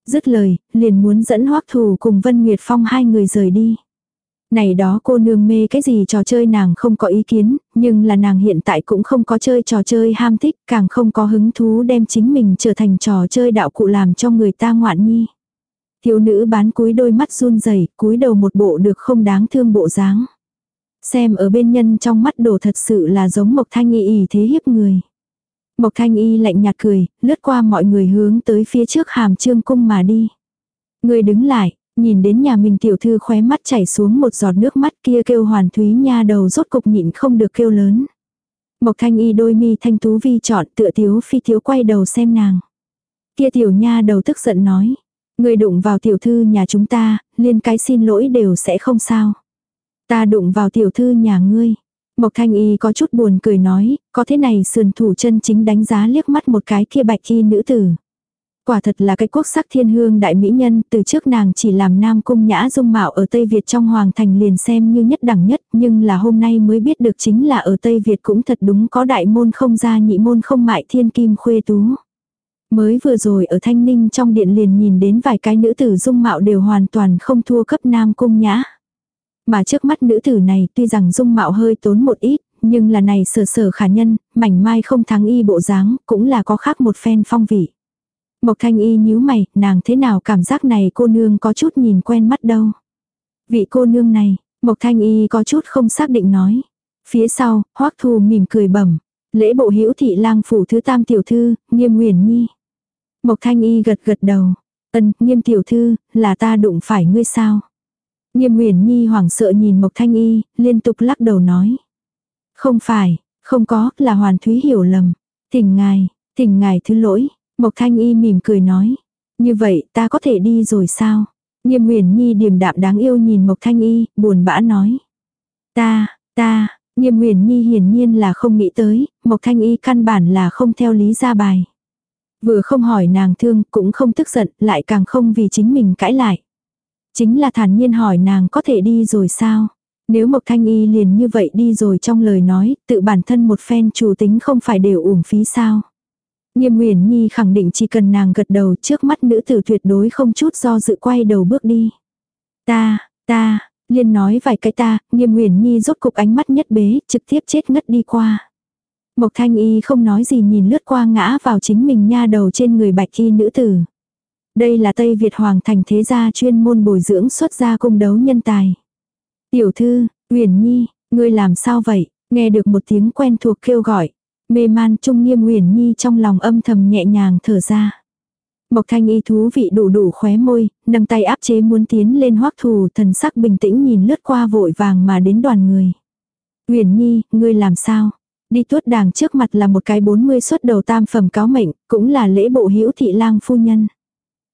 Dứt lời, liền muốn dẫn hoắc thù cùng Vân Nguyệt Phong hai người rời đi. Này đó cô nương mê cái gì trò chơi nàng không có ý kiến, nhưng là nàng hiện tại cũng không có chơi trò chơi ham thích, càng không có hứng thú đem chính mình trở thành trò chơi đạo cụ làm cho người ta ngoạn nhi. Thiếu nữ bán cúi đôi mắt run rẩy cúi đầu một bộ được không đáng thương bộ dáng. Xem ở bên nhân trong mắt đồ thật sự là giống Mộc Thanh Y ý thế hiếp người. Mộc Thanh Y lạnh nhạt cười, lướt qua mọi người hướng tới phía trước hàm trương cung mà đi. Người đứng lại, nhìn đến nhà mình tiểu thư khóe mắt chảy xuống một giọt nước mắt kia kêu hoàn thúy nha đầu rốt cục nhịn không được kêu lớn. Mộc thanh y đôi mi thanh tú vi chọn tựa thiếu phi thiếu quay đầu xem nàng. Kia tiểu nha đầu tức giận nói. Người đụng vào tiểu thư nhà chúng ta, liên cái xin lỗi đều sẽ không sao. Ta đụng vào tiểu thư nhà ngươi. Mộc thanh y có chút buồn cười nói, có thế này sườn thủ chân chính đánh giá liếc mắt một cái kia bạch y nữ tử. Quả thật là cái quốc sắc thiên hương đại mỹ nhân, từ trước nàng chỉ làm nam cung nhã dung mạo ở Tây Việt trong hoàng thành liền xem như nhất đẳng nhất, nhưng là hôm nay mới biết được chính là ở Tây Việt cũng thật đúng có đại môn không ra nhị môn không mại thiên kim khuê tú. Mới vừa rồi ở Thanh Ninh trong điện liền nhìn đến vài cái nữ tử dung mạo đều hoàn toàn không thua cấp nam cung nhã. Mà trước mắt nữ tử này tuy rằng dung mạo hơi tốn một ít, nhưng là này sở sở khả nhân, mảnh mai không thắng y bộ dáng, cũng là có khác một phen phong vị. Mộc thanh y nhíu mày, nàng thế nào cảm giác này cô nương có chút nhìn quen mắt đâu. Vị cô nương này, Mộc thanh y có chút không xác định nói. Phía sau, hoắc thu mỉm cười bẩm Lễ bộ hữu thị lang phủ thứ tam tiểu thư, nghiêm nguyền nhi. Mộc thanh y gật gật đầu. Ân, nghiêm tiểu thư, là ta đụng phải ngươi sao? Nghiêm nguyền nhi hoảng sợ nhìn Mộc thanh y, liên tục lắc đầu nói. Không phải, không có, là hoàn thúy hiểu lầm. Thỉnh ngài, thỉnh ngài thứ lỗi, Mộc Thanh Y mỉm cười nói. Như vậy ta có thể đi rồi sao? Nghiêm Uyển Nhi điềm đạm đáng yêu nhìn Mộc Thanh Y, buồn bã nói. Ta, ta, Nghiêm Huyền Nhi hiển nhiên là không nghĩ tới, Mộc Thanh Y căn bản là không theo lý ra bài. Vừa không hỏi nàng thương, cũng không tức giận, lại càng không vì chính mình cãi lại. Chính là thản nhiên hỏi nàng có thể đi rồi sao? Nếu Mộc Thanh Y liền như vậy đi rồi trong lời nói, tự bản thân một phen chủ tính không phải đều uổng phí sao? Nghiêm Nguyền Nhi khẳng định chỉ cần nàng gật đầu trước mắt nữ tử tuyệt đối không chút do dự quay đầu bước đi. Ta, ta, liên nói vài cái ta, Nghiêm Nguyền Nhi rốt cục ánh mắt nhất bế, trực tiếp chết ngất đi qua. Mộc Thanh Y không nói gì nhìn lướt qua ngã vào chính mình nha đầu trên người bạch y nữ tử. Đây là Tây Việt Hoàng thành thế gia chuyên môn bồi dưỡng xuất gia cung đấu nhân tài. Tiểu thư, Nguyền Nhi, ngươi làm sao vậy? Nghe được một tiếng quen thuộc kêu gọi, Mê man trung nghiêm huyền nhi trong lòng âm thầm nhẹ nhàng thở ra. Mộc thanh y thú vị đủ đủ khóe môi, nâng tay áp chế muốn tiến lên hoắc thù thần sắc bình tĩnh nhìn lướt qua vội vàng mà đến đoàn người. uyển nhi, ngươi làm sao? Đi tuốt đàng trước mặt là một cái 40 xuất đầu tam phẩm cáo mệnh, cũng là lễ bộ hữu thị lang phu nhân.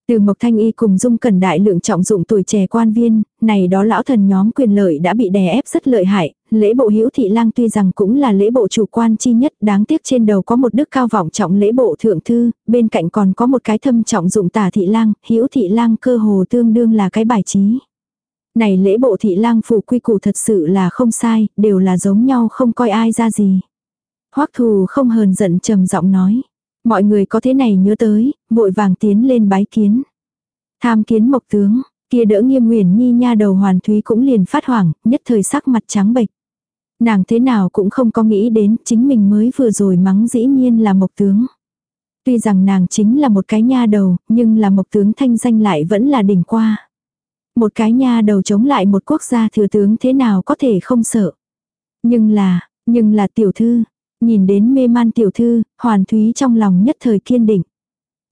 Từ Mộc Thanh Y cùng Dung Cẩn Đại lượng trọng dụng tuổi trẻ quan viên, này đó lão thần nhóm quyền lợi đã bị đè ép rất lợi hại, lễ bộ hữu thị lang tuy rằng cũng là lễ bộ chủ quan chi nhất, đáng tiếc trên đầu có một đức cao vọng trọng lễ bộ thượng thư, bên cạnh còn có một cái thâm trọng dụng tả thị lang, hữu thị lang cơ hồ tương đương là cái bài trí. Này lễ bộ thị lang phủ quy củ thật sự là không sai, đều là giống nhau không coi ai ra gì. Hoắc thù không hờn giận trầm giọng nói. Mọi người có thế này nhớ tới, vội vàng tiến lên bái kiến. Tham kiến mộc tướng, kia đỡ nghiêm nguyền nhi nha đầu hoàn thúy cũng liền phát hoảng, nhất thời sắc mặt trắng bệch. Nàng thế nào cũng không có nghĩ đến chính mình mới vừa rồi mắng dĩ nhiên là mộc tướng. Tuy rằng nàng chính là một cái nha đầu, nhưng là mộc tướng thanh danh lại vẫn là đỉnh qua. Một cái nha đầu chống lại một quốc gia thừa tướng thế nào có thể không sợ. Nhưng là, nhưng là tiểu thư, nhìn đến mê man tiểu thư, hoàn thúy trong lòng nhất thời kiên định.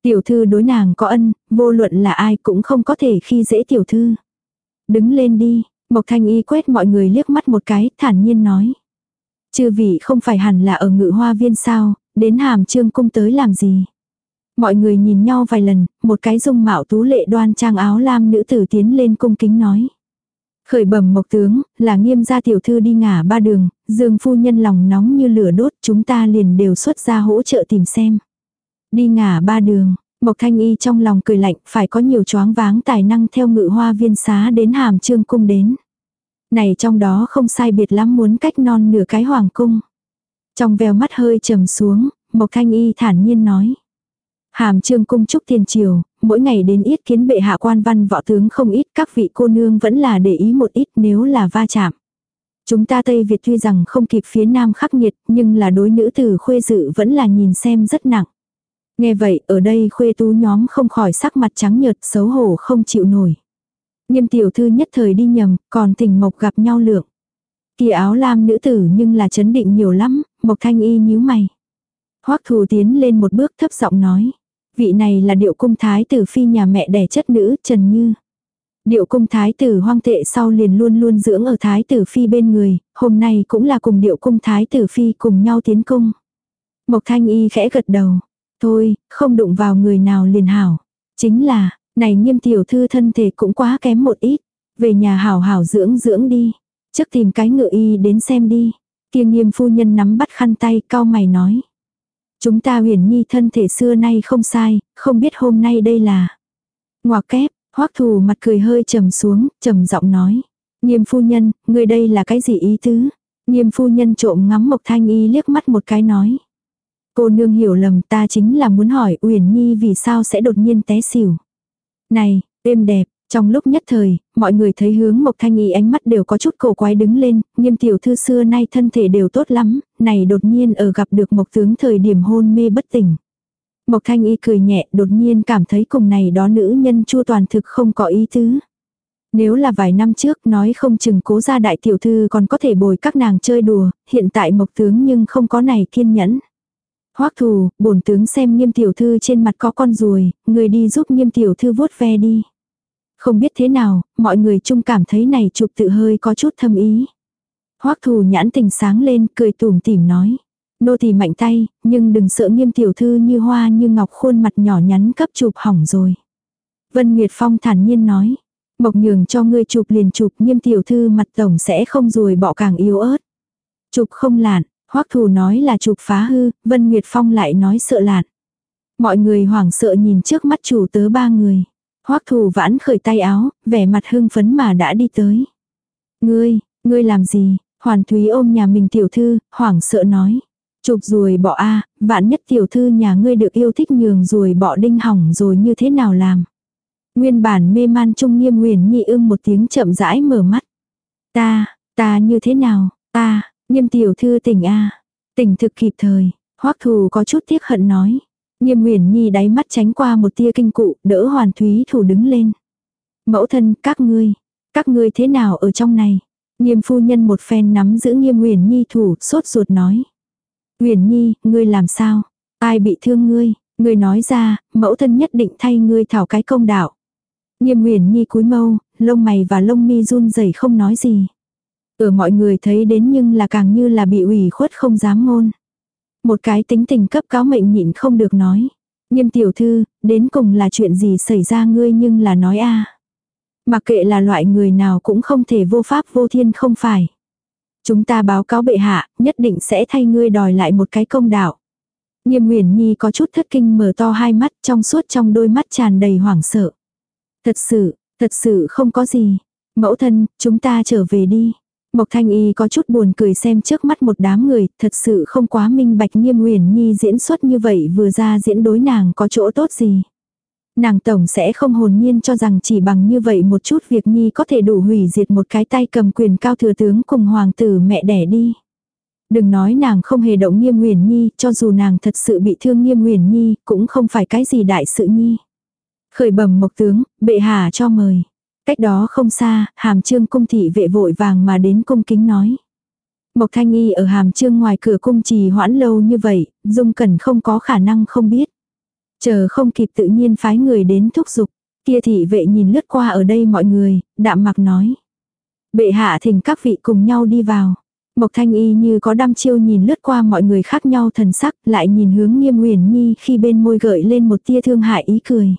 Tiểu thư đối nàng có ân, vô luận là ai cũng không có thể khi dễ tiểu thư. Đứng lên đi, Mộc Thanh Y quét mọi người liếc mắt một cái, thản nhiên nói. Chư vị không phải hẳn là ở ngự hoa viên sao, đến hàm trương cung tới làm gì. Mọi người nhìn nhau vài lần, một cái dung mạo tú lệ đoan trang áo lam nữ tử tiến lên cung kính nói. Khởi bẩm mộc tướng, là nghiêm gia tiểu thư đi ngả ba đường, dương phu nhân lòng nóng như lửa đốt, chúng ta liền đều xuất ra hỗ trợ tìm xem. Đi ngả ba đường, Mộc Thanh Y trong lòng cười lạnh, phải có nhiều choáng váng tài năng theo ngự hoa viên xá đến hàm trương cung đến. Này trong đó không sai biệt lắm muốn cách non nửa cái hoàng cung. Trong veo mắt hơi trầm xuống, Mộc Thanh Y thản nhiên nói. Hàm trương cung trúc tiền triều, mỗi ngày đến ít kiến bệ hạ quan văn võ tướng không ít, các vị cô nương vẫn là để ý một ít nếu là va chạm. Chúng ta Tây Việt tuy rằng không kịp phía Nam khắc nghiệt, nhưng là đối nữ tử khuê dự vẫn là nhìn xem rất nặng. Nghe vậy, ở đây khuê tú nhóm không khỏi sắc mặt trắng nhợt xấu hổ không chịu nổi. Nghiêm tiểu thư nhất thời đi nhầm, còn thỉnh mộc gặp nhau lượng. Kia áo lam nữ tử nhưng là chấn định nhiều lắm, mộc thanh y nhíu mày. Hoắc thù tiến lên một bước thấp giọng nói. Vị này là điệu cung thái tử phi nhà mẹ đẻ chất nữ, Trần Như. Điệu cung thái tử hoang tệ sau liền luôn luôn dưỡng ở thái tử phi bên người, hôm nay cũng là cùng điệu cung thái tử phi cùng nhau tiến cung. Mộc thanh y khẽ gật đầu. Thôi, không đụng vào người nào liền hảo. Chính là, này nghiêm tiểu thư thân thể cũng quá kém một ít. Về nhà hảo hảo dưỡng dưỡng đi. Trước tìm cái ngựa y đến xem đi. Kia nghiêm phu nhân nắm bắt khăn tay cao mày nói. Chúng ta huyền nhi thân thể xưa nay không sai, không biết hôm nay đây là. Ngoà kép, hoắc thù mặt cười hơi trầm xuống, trầm giọng nói. Nghiêm phu nhân, người đây là cái gì ý tứ? Nghiêm phu nhân trộm ngắm Mộc Thanh Y liếc mắt một cái nói. Cô nương hiểu lầm ta chính là muốn hỏi Uyển Nhi vì sao sẽ đột nhiên té xỉu. Này, êm đẹp, trong lúc nhất thời, mọi người thấy hướng Mộc Thanh Y ánh mắt đều có chút cổ quái đứng lên, nghiêm tiểu thư xưa nay thân thể đều tốt lắm, này đột nhiên ở gặp được Mộc tướng thời điểm hôn mê bất tỉnh. Mộc Thanh Y cười nhẹ đột nhiên cảm thấy cùng này đó nữ nhân chua toàn thực không có ý tứ. Nếu là vài năm trước nói không chừng cố gia đại tiểu thư còn có thể bồi các nàng chơi đùa, hiện tại Mộc tướng nhưng không có này kiên nhẫn. Hoắc thù, bổn tướng xem nghiêm tiểu thư trên mặt có con ruồi, người đi giúp nghiêm tiểu thư vuốt ve đi. Không biết thế nào, mọi người chung cảm thấy này chụp tự hơi có chút thâm ý. Hoắc thù nhãn tình sáng lên, cười tủm tỉm nói. Nô thì mạnh tay, nhưng đừng sợ nghiêm tiểu thư như hoa như ngọc khuôn mặt nhỏ nhắn cấp chụp hỏng rồi. Vân Nguyệt Phong thản nhiên nói. Mộc nhường cho ngươi chụp liền chụp nghiêm tiểu thư mặt tổng sẽ không rồi bỏ càng yếu ớt. Chụp không lạn, Hoắc thù nói là chụp phá hư, Vân Nguyệt Phong lại nói sợ lạn. Mọi người hoảng sợ nhìn trước mắt chủ tớ ba người. Hoắc thù vãn khởi tay áo, vẻ mặt hưng phấn mà đã đi tới. Ngươi, ngươi làm gì? Hoàn Thúy ôm nhà mình tiểu thư, hoảng sợ nói. Chụp rồi bỏ a, vạn nhất tiểu thư nhà ngươi được yêu thích nhường rồi bỏ đinh hỏng rồi như thế nào làm? Nguyên bản mê man trung nghiêm huyền nhị ưng một tiếng chậm rãi mở mắt. Ta, ta như thế nào, ta, Nghiêm tiểu thư tỉnh a Tỉnh thực kịp thời. Hoắc thù có chút tiếc hận nói. Nghiêm huyền nhi đáy mắt tránh qua một tia kinh cụ, đỡ hoàn thúy thủ đứng lên. Mẫu thân, các ngươi, các ngươi thế nào ở trong này? Nghiêm phu nhân một phen nắm giữ nghiêm huyền nhi thủ, sốt ruột nói. Huyền nhi, ngươi làm sao? Ai bị thương ngươi? Ngươi nói ra, mẫu thân nhất định thay ngươi thảo cái công đạo. Nghiêm huyền nhi cúi mâu, lông mày và lông mi run rẩy không nói gì. Ở mọi người thấy đến nhưng là càng như là bị ủy khuất không dám ngôn. Một cái tính tình cấp cáo mệnh nhịn không được nói. Nghiêm tiểu thư, đến cùng là chuyện gì xảy ra ngươi nhưng là nói a Mặc kệ là loại người nào cũng không thể vô pháp vô thiên không phải. Chúng ta báo cáo bệ hạ, nhất định sẽ thay ngươi đòi lại một cái công đạo. Nghiêm Nguyễn Nhi có chút thất kinh mở to hai mắt trong suốt trong đôi mắt tràn đầy hoảng sợ. Thật sự, thật sự không có gì. Mẫu thân, chúng ta trở về đi. Mộc Thanh Y có chút buồn cười xem trước mắt một đám người, thật sự không quá minh bạch Nghiêm Huyền Nhi diễn xuất như vậy vừa ra diễn đối nàng có chỗ tốt gì. Nàng tổng sẽ không hồn nhiên cho rằng chỉ bằng như vậy một chút việc Nhi có thể đủ hủy diệt một cái tay cầm quyền cao thừa tướng cùng hoàng tử mẹ đẻ đi. Đừng nói nàng không hề động nghiêm huyền nhi, cho dù nàng thật sự bị thương nghiêm huyền nhi, cũng không phải cái gì đại sự nhi. Khởi bẩm mộc tướng, bệ hạ cho mời. Cách đó không xa, hàm trương cung thị vệ vội vàng mà đến cung kính nói. Mộc thanh y ở hàm trương ngoài cửa cung trì hoãn lâu như vậy, dung cẩn không có khả năng không biết. Chờ không kịp tự nhiên phái người đến thúc giục. Kia thị vệ nhìn lướt qua ở đây mọi người, đạm mặc nói. Bệ hạ thỉnh các vị cùng nhau đi vào. Mộc thanh y như có đăm chiêu nhìn lướt qua mọi người khác nhau thần sắc, lại nhìn hướng nghiêm huyền nhi khi bên môi gợi lên một tia thương hại ý cười.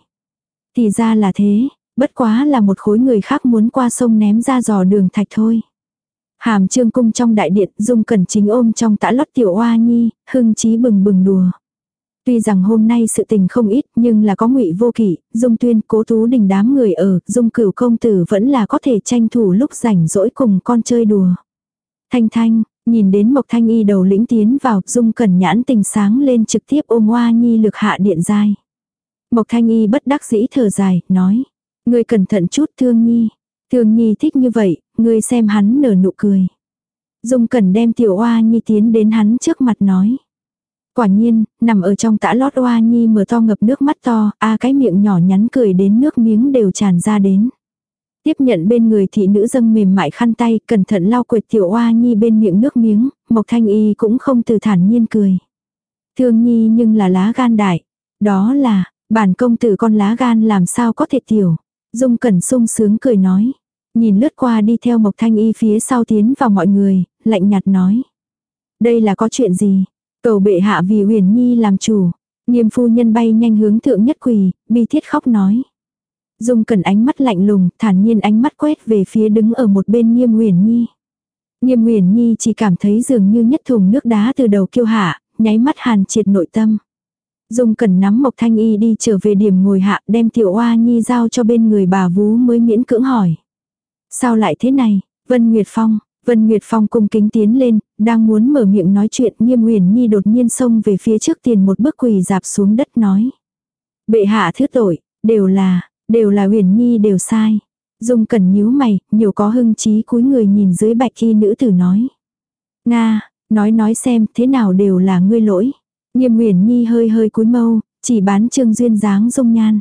Thì ra là thế, bất quá là một khối người khác muốn qua sông ném ra dò đường thạch thôi. Hàm trương cung trong đại điện dung cẩn chính ôm trong tã lót tiểu oa nhi, hưng trí bừng bừng đùa. Tuy rằng hôm nay sự tình không ít nhưng là có ngụy vô kỷ, dung tuyên cố tú đình đám người ở, dung cửu công tử vẫn là có thể tranh thủ lúc rảnh rỗi cùng con chơi đùa. Thanh thanh, nhìn đến Mộc Thanh Y đầu lĩnh tiến vào, dung cẩn nhãn tình sáng lên trực tiếp ôm oa Nhi lực hạ điện giai. Mộc Thanh Y bất đắc dĩ thở dài, nói. Ngươi cẩn thận chút thương Nhi. Thương Nhi thích như vậy, ngươi xem hắn nở nụ cười. Dung cẩn đem tiểu oa Nhi tiến đến hắn trước mặt nói. Quả nhiên, nằm ở trong tã lót oa Nhi mở to ngập nước mắt to, a à, cái miệng nhỏ nhắn cười đến nước miếng đều tràn ra đến. Tiếp nhận bên người thị nữ dâng mềm mại khăn tay, cẩn thận lau quệt tiểu oa nhi bên miệng nước miếng, Mộc Thanh Y cũng không từ thản nhiên cười. Thương nhi nhưng là lá gan đại. Đó là, bản công tử con lá gan làm sao có thể tiểu. Dung cẩn sung sướng cười nói. Nhìn lướt qua đi theo Mộc Thanh Y phía sau tiến vào mọi người, lạnh nhạt nói. Đây là có chuyện gì? Cầu bệ hạ vì huyền nhi làm chủ. Nghiêm phu nhân bay nhanh hướng thượng nhất quỳ, bi thiết khóc nói. Dung Cẩn ánh mắt lạnh lùng, thản nhiên ánh mắt quét về phía đứng ở một bên nghiêm huyền nhi. Nghiêm huyền nhi chỉ cảm thấy dường như nhất thùng nước đá từ đầu kiêu hạ, nháy mắt hàn triệt nội tâm. Dung cần nắm Mộc Thanh Y đi trở về điểm ngồi hạ đem tiểu oa nhi giao cho bên người bà vú mới miễn cưỡng hỏi. Sao lại thế này? Vân Nguyệt Phong, Vân Nguyệt Phong cung kính tiến lên, đang muốn mở miệng nói chuyện nghiêm huyền nhi đột nhiên xông về phía trước tiền một bước quỳ dạp xuống đất nói. Bệ hạ thứ tội, đều là, Đều là huyền nhi đều sai. Dung cẩn nhíu mày, nhiều có hưng trí cúi người nhìn dưới bạch khi nữ tử nói. Nga, nói nói xem thế nào đều là ngươi lỗi. Nghiêm Nguyễn nhi hơi hơi cúi mâu, chỉ bán trương duyên dáng dung nhan.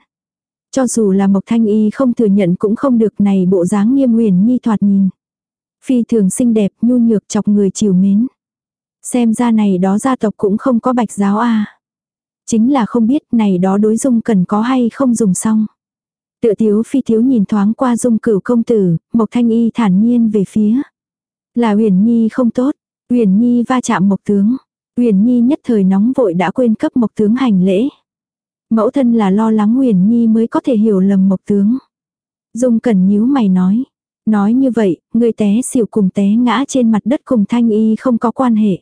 Cho dù là Mộc Thanh Y không thừa nhận cũng không được này bộ dáng nghiêm Nguyễn nhi thoạt nhìn. Phi thường xinh đẹp nhu nhược chọc người chiều mến. Xem ra này đó gia tộc cũng không có bạch giáo a Chính là không biết này đó đối dung cần có hay không dùng xong. Tựa thiếu phi thiếu nhìn thoáng qua dung cửu công tử, Mộc Thanh Y thản nhiên về phía. Là huyền nhi không tốt, huyền nhi va chạm Mộc tướng. Huyền nhi nhất thời nóng vội đã quên cấp Mộc tướng hành lễ. Mẫu thân là lo lắng huyền nhi mới có thể hiểu lầm Mộc tướng. Dung cần nhíu mày nói. Nói như vậy, người té xỉu cùng té ngã trên mặt đất cùng Thanh Y không có quan hệ.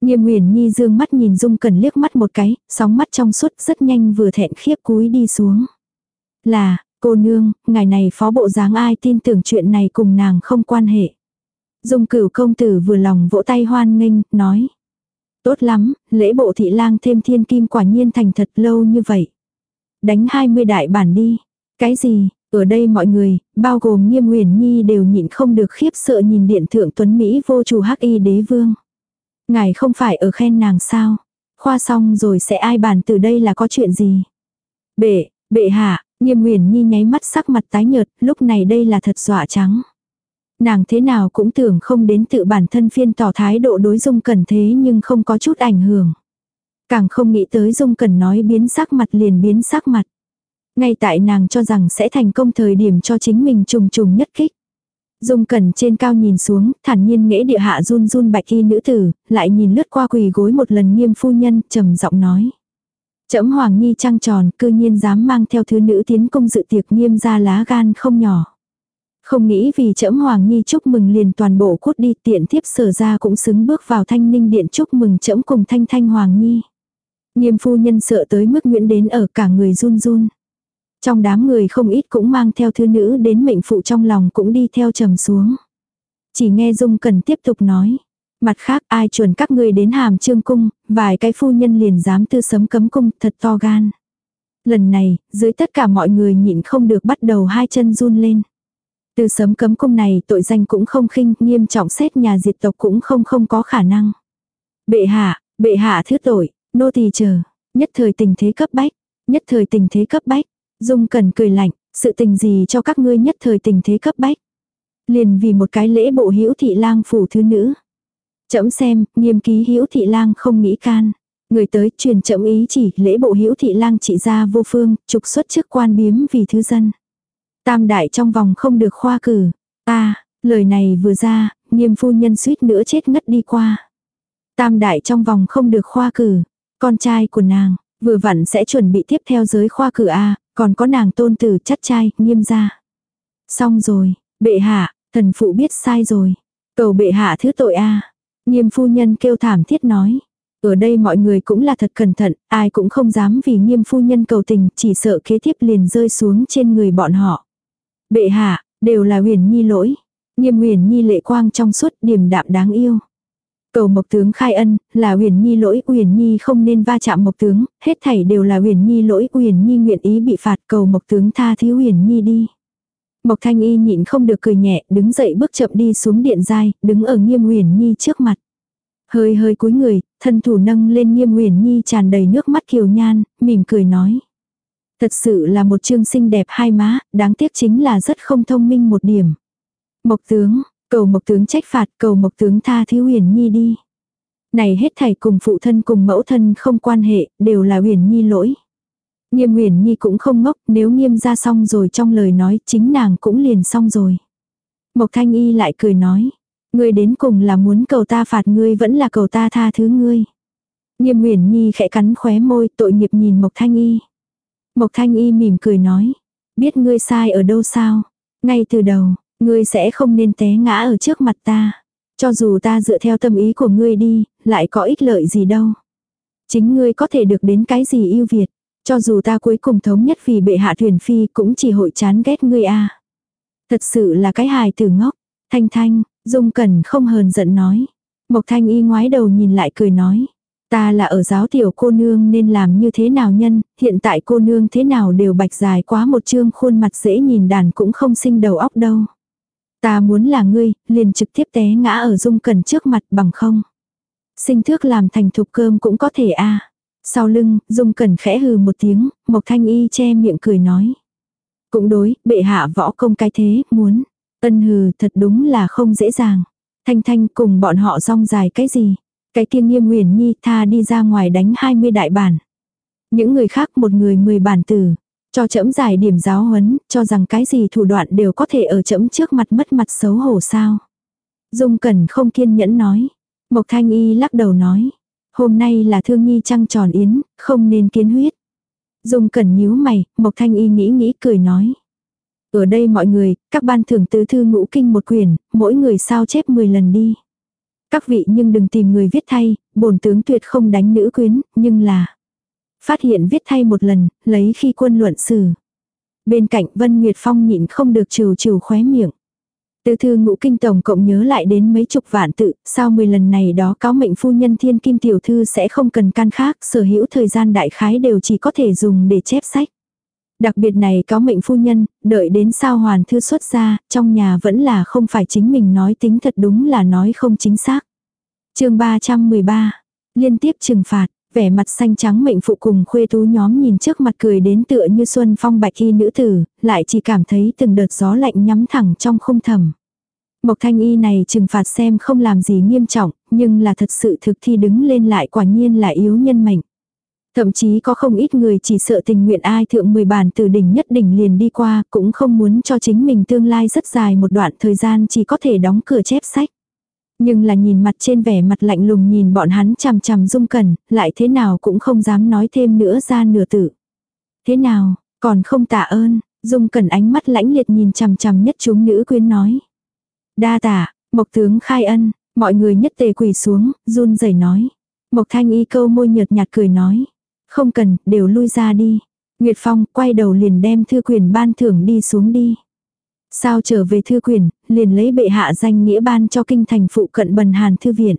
Nghiêm huyền nhi dương mắt nhìn Dung cần liếc mắt một cái, sóng mắt trong suốt rất nhanh vừa thẹn khiếp cúi đi xuống. Là, cô nương, ngày này phó bộ dáng ai tin tưởng chuyện này cùng nàng không quan hệ. Dung cửu công tử vừa lòng vỗ tay hoan nghênh, nói. Tốt lắm, lễ bộ thị lang thêm thiên kim quả nhiên thành thật lâu như vậy. Đánh 20 đại bản đi. Cái gì, ở đây mọi người, bao gồm nghiêm huyền nhi đều nhịn không được khiếp sợ nhìn điện thượng tuấn Mỹ vô chủ hắc y đế vương. Ngài không phải ở khen nàng sao? Khoa xong rồi sẽ ai bàn từ đây là có chuyện gì? Bệ, bệ hạ, Nghiêm Huyền Nhi nháy mắt sắc mặt tái nhợt, lúc này đây là thật dọa trắng. Nàng thế nào cũng tưởng không đến tự bản thân phiên tỏ thái độ đối dung cần thế nhưng không có chút ảnh hưởng. Càng không nghĩ tới dung cần nói biến sắc mặt liền biến sắc mặt. Ngay tại nàng cho rằng sẽ thành công thời điểm cho chính mình trùng trùng nhất kích. Dung cẩn trên cao nhìn xuống, thản nhiên nghễ địa hạ run run bạch y nữ tử, lại nhìn lướt qua quỳ gối một lần nghiêm phu nhân, trầm giọng nói. Trẫm Hoàng Nhi trăng tròn, cư nhiên dám mang theo thứ nữ tiến công dự tiệc nghiêm ra lá gan không nhỏ. Không nghĩ vì trẫm Hoàng Nhi chúc mừng liền toàn bộ cút đi tiện thiếp sở ra cũng xứng bước vào thanh ninh điện chúc mừng trẫm cùng thanh thanh Hoàng Nhi. Nghiêm phu nhân sợ tới mức nguyễn đến ở cả người run run. Trong đám người không ít cũng mang theo thư nữ đến mệnh phụ trong lòng cũng đi theo trầm xuống. Chỉ nghe Dung Cần tiếp tục nói. Mặt khác ai chuẩn các ngươi đến hàm trương cung, vài cái phu nhân liền dám tư sấm cấm cung thật to gan. Lần này, dưới tất cả mọi người nhịn không được bắt đầu hai chân run lên. Từ sớm cấm cung này tội danh cũng không khinh, nghiêm trọng xét nhà diệt tộc cũng không không có khả năng. Bệ hạ, bệ hạ thứ tội, nô tỳ chờ, nhất thời tình thế cấp bách, nhất thời tình thế cấp bách. Dung cần cười lạnh, sự tình gì cho các ngươi nhất thời tình thế cấp bách. Liền vì một cái lễ bộ hữu thị lang phủ thứ nữ. Chậm xem, nghiêm ký hữu thị lang không nghĩ can. Người tới truyền chậm ý chỉ lễ bộ hữu thị lang trị gia vô phương, trục xuất chức quan biếm vì thứ dân. Tam đại trong vòng không được khoa cử. ta lời này vừa ra, nghiêm phu nhân suýt nữa chết ngất đi qua. Tam đại trong vòng không được khoa cử. Con trai của nàng, vừa vặn sẽ chuẩn bị tiếp theo giới khoa cử A, còn có nàng tôn tử chắt trai, nghiêm ra. Xong rồi, bệ hạ, thần phụ biết sai rồi. Cầu bệ hạ thứ tội A. Nghiêm phu nhân kêu thảm thiết nói. Ở đây mọi người cũng là thật cẩn thận, ai cũng không dám vì nghiêm phu nhân cầu tình, chỉ sợ kế tiếp liền rơi xuống trên người bọn họ. Bệ hạ, đều là huyền nhi lỗi. Nghiêm huyền nhi lệ quang trong suốt điềm đạm đáng yêu. Cầu Mộc tướng khai ân, là Huyền Nhi lỗi, Huyền Nhi không nên va chạm Mộc tướng, hết thảy đều là Huyền Nhi lỗi, Huyền Nhi nguyện ý bị phạt, cầu Mộc tướng tha thứ Huyền Nhi đi. Mộc Thanh Y nhịn không được cười nhẹ, đứng dậy bước chậm đi xuống điện giai, đứng ở Nghiêm Huyền Nhi trước mặt. Hơi hơi cúi người, thân thủ nâng lên Nghiêm Huyền Nhi tràn đầy nước mắt kiều nhan, mỉm cười nói: Thật sự là một chương xinh đẹp hai má, đáng tiếc chính là rất không thông minh một điểm. Mộc tướng, Cầu mộc tướng trách phạt, cầu mộc tướng tha thứ huyền nhi đi. Này hết thảy cùng phụ thân cùng mẫu thân không quan hệ, đều là huyền nhi lỗi. Nghiêm huyền nhi cũng không ngốc, nếu nghiêm ra xong rồi trong lời nói chính nàng cũng liền xong rồi. Mộc thanh y lại cười nói, ngươi đến cùng là muốn cầu ta phạt ngươi vẫn là cầu ta tha thứ ngươi. Nghiêm huyền nhi khẽ cắn khóe môi tội nghiệp nhìn Mộc thanh y. Mộc thanh y mỉm cười nói, biết ngươi sai ở đâu sao, ngay từ đầu, Ngươi sẽ không nên té ngã ở trước mặt ta. Cho dù ta dựa theo tâm ý của ngươi đi, lại có ích lợi gì đâu. Chính ngươi có thể được đến cái gì yêu Việt. Cho dù ta cuối cùng thống nhất vì bệ hạ thuyền phi cũng chỉ hội chán ghét ngươi a Thật sự là cái hài tử ngốc. Thanh thanh, Dung Cẩn không hờn giận nói. Mộc thanh y ngoái đầu nhìn lại cười nói. Ta là ở giáo tiểu cô nương nên làm như thế nào nhân, hiện tại cô nương thế nào đều bạch dài quá một chương khuôn mặt dễ nhìn đàn cũng không sinh đầu óc đâu. Ta muốn là ngươi, liền trực tiếp té ngã ở dung cần trước mặt bằng không. Sinh thước làm thành thục cơm cũng có thể a Sau lưng, dung cần khẽ hừ một tiếng, mộc thanh y che miệng cười nói. Cũng đối, bệ hạ võ công cái thế, muốn. Ân hừ thật đúng là không dễ dàng. Thanh thanh cùng bọn họ rong dài cái gì. Cái kia nghiêm huyền nhi tha đi ra ngoài đánh 20 đại bản. Những người khác một người 10 bản tử. Cho chấm giải điểm giáo huấn, cho rằng cái gì thủ đoạn đều có thể ở chấm trước mặt mất mặt xấu hổ sao. Dung Cẩn không kiên nhẫn nói. Mộc Thanh Y lắc đầu nói. Hôm nay là thương nhi trăng tròn yến, không nên kiến huyết. Dung Cẩn nhíu mày, Mộc Thanh Y nghĩ nghĩ cười nói. Ở đây mọi người, các ban thưởng tứ thư ngũ kinh một quyển, mỗi người sao chép 10 lần đi. Các vị nhưng đừng tìm người viết thay, bổn tướng tuyệt không đánh nữ quyến, nhưng là Phát hiện viết thay một lần, lấy khi quân luận xử. Bên cạnh Vân Nguyệt Phong nhịn không được trừ trừ khóe miệng. Từ thư ngũ kinh tổng cộng nhớ lại đến mấy chục vạn tự, sau 10 lần này đó cáo mệnh phu nhân thiên kim tiểu thư sẽ không cần can khác, sở hữu thời gian đại khái đều chỉ có thể dùng để chép sách. Đặc biệt này có mệnh phu nhân, đợi đến sao hoàn thư xuất ra, trong nhà vẫn là không phải chính mình nói tính thật đúng là nói không chính xác. chương 313, liên tiếp trừng phạt, vẻ mặt xanh trắng mệnh phụ cùng khuê tú nhóm nhìn trước mặt cười đến tựa như xuân phong bạch y nữ tử, lại chỉ cảm thấy từng đợt gió lạnh nhắm thẳng trong không thầm. Mộc thanh y này trừng phạt xem không làm gì nghiêm trọng, nhưng là thật sự thực thi đứng lên lại quả nhiên là yếu nhân mệnh. Thậm chí có không ít người chỉ sợ tình nguyện ai thượng 10 bản từ đỉnh nhất đỉnh liền đi qua, cũng không muốn cho chính mình tương lai rất dài một đoạn thời gian chỉ có thể đóng cửa chép sách. Nhưng là nhìn mặt trên vẻ mặt lạnh lùng nhìn bọn hắn chằm chằm dung cẩn, lại thế nào cũng không dám nói thêm nữa ra nửa tử. Thế nào, còn không tạ ơn, dung cẩn ánh mắt lãnh liệt nhìn chằm chằm nhất chúng nữ quyến nói. Đa tạ, mộc tướng khai ân, mọi người nhất tề quỳ xuống, run rẩy nói. Mộc thanh y câu môi nhợt nhạt cười nói. Không cần, đều lui ra đi. Nguyệt Phong quay đầu liền đem thư quyền ban thưởng đi xuống đi. Sao trở về thư quyền, liền lấy bệ hạ danh nghĩa ban cho kinh thành phụ cận bần hàn thư viện.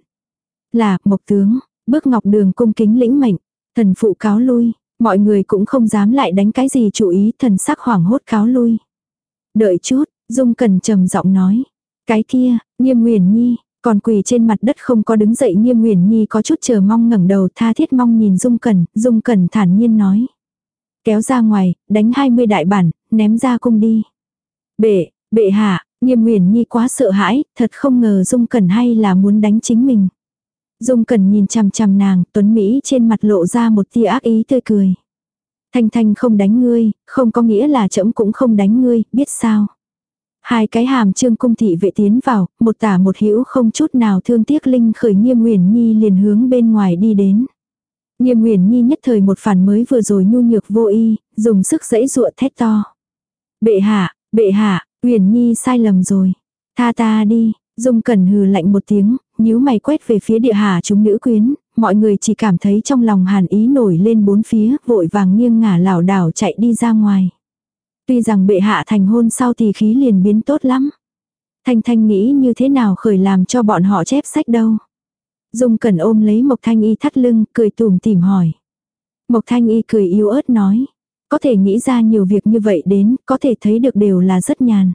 Là, mộc tướng, bước ngọc đường cung kính lĩnh mệnh, thần phụ cáo lui, mọi người cũng không dám lại đánh cái gì chủ ý thần sắc hoảng hốt cáo lui. Đợi chút, Dung Cần trầm giọng nói. Cái kia, nghiêm nguyền nhi, còn quỳ trên mặt đất không có đứng dậy nghiêm nguyền nhi có chút chờ mong ngẩng đầu tha thiết mong nhìn Dung cẩn Dung cẩn thản nhiên nói. Kéo ra ngoài, đánh 20 đại bản, ném ra cung đi. Bệ, bệ hạ, nghiêm nguyền nhi quá sợ hãi, thật không ngờ Dung cẩn hay là muốn đánh chính mình. Dung cẩn nhìn chằm chằm nàng, Tuấn Mỹ trên mặt lộ ra một tia ác ý tươi cười. Thanh Thanh không đánh ngươi, không có nghĩa là trẫm cũng không đánh ngươi, biết sao. Hai cái hàm trương cung thị vệ tiến vào, một tả một hữu không chút nào thương tiếc linh khởi nghiêm Nguyễn nhi liền hướng bên ngoài đi đến. Nghiêm Nguyễn nhi nhất thời một phản mới vừa rồi nhu nhược vô y, dùng sức dẫy dụa thét to. Bệ hạ, bệ hạ, Nguyễn nhi sai lầm rồi. Tha ta đi, dung cẩn hừ lạnh một tiếng, nhíu mày quét về phía địa hạ chúng nữ quyến, mọi người chỉ cảm thấy trong lòng hàn ý nổi lên bốn phía, vội vàng nghiêng ngả lảo đảo chạy đi ra ngoài. Tuy rằng bệ hạ thành hôn sau thì khí liền biến tốt lắm. Thanh Thanh nghĩ như thế nào khởi làm cho bọn họ chép sách đâu. Dung Cẩn ôm lấy Mộc Thanh Y thắt lưng, cười tùm tìm hỏi. Mộc Thanh Y cười yếu ớt nói. Có thể nghĩ ra nhiều việc như vậy đến, có thể thấy được đều là rất nhàn.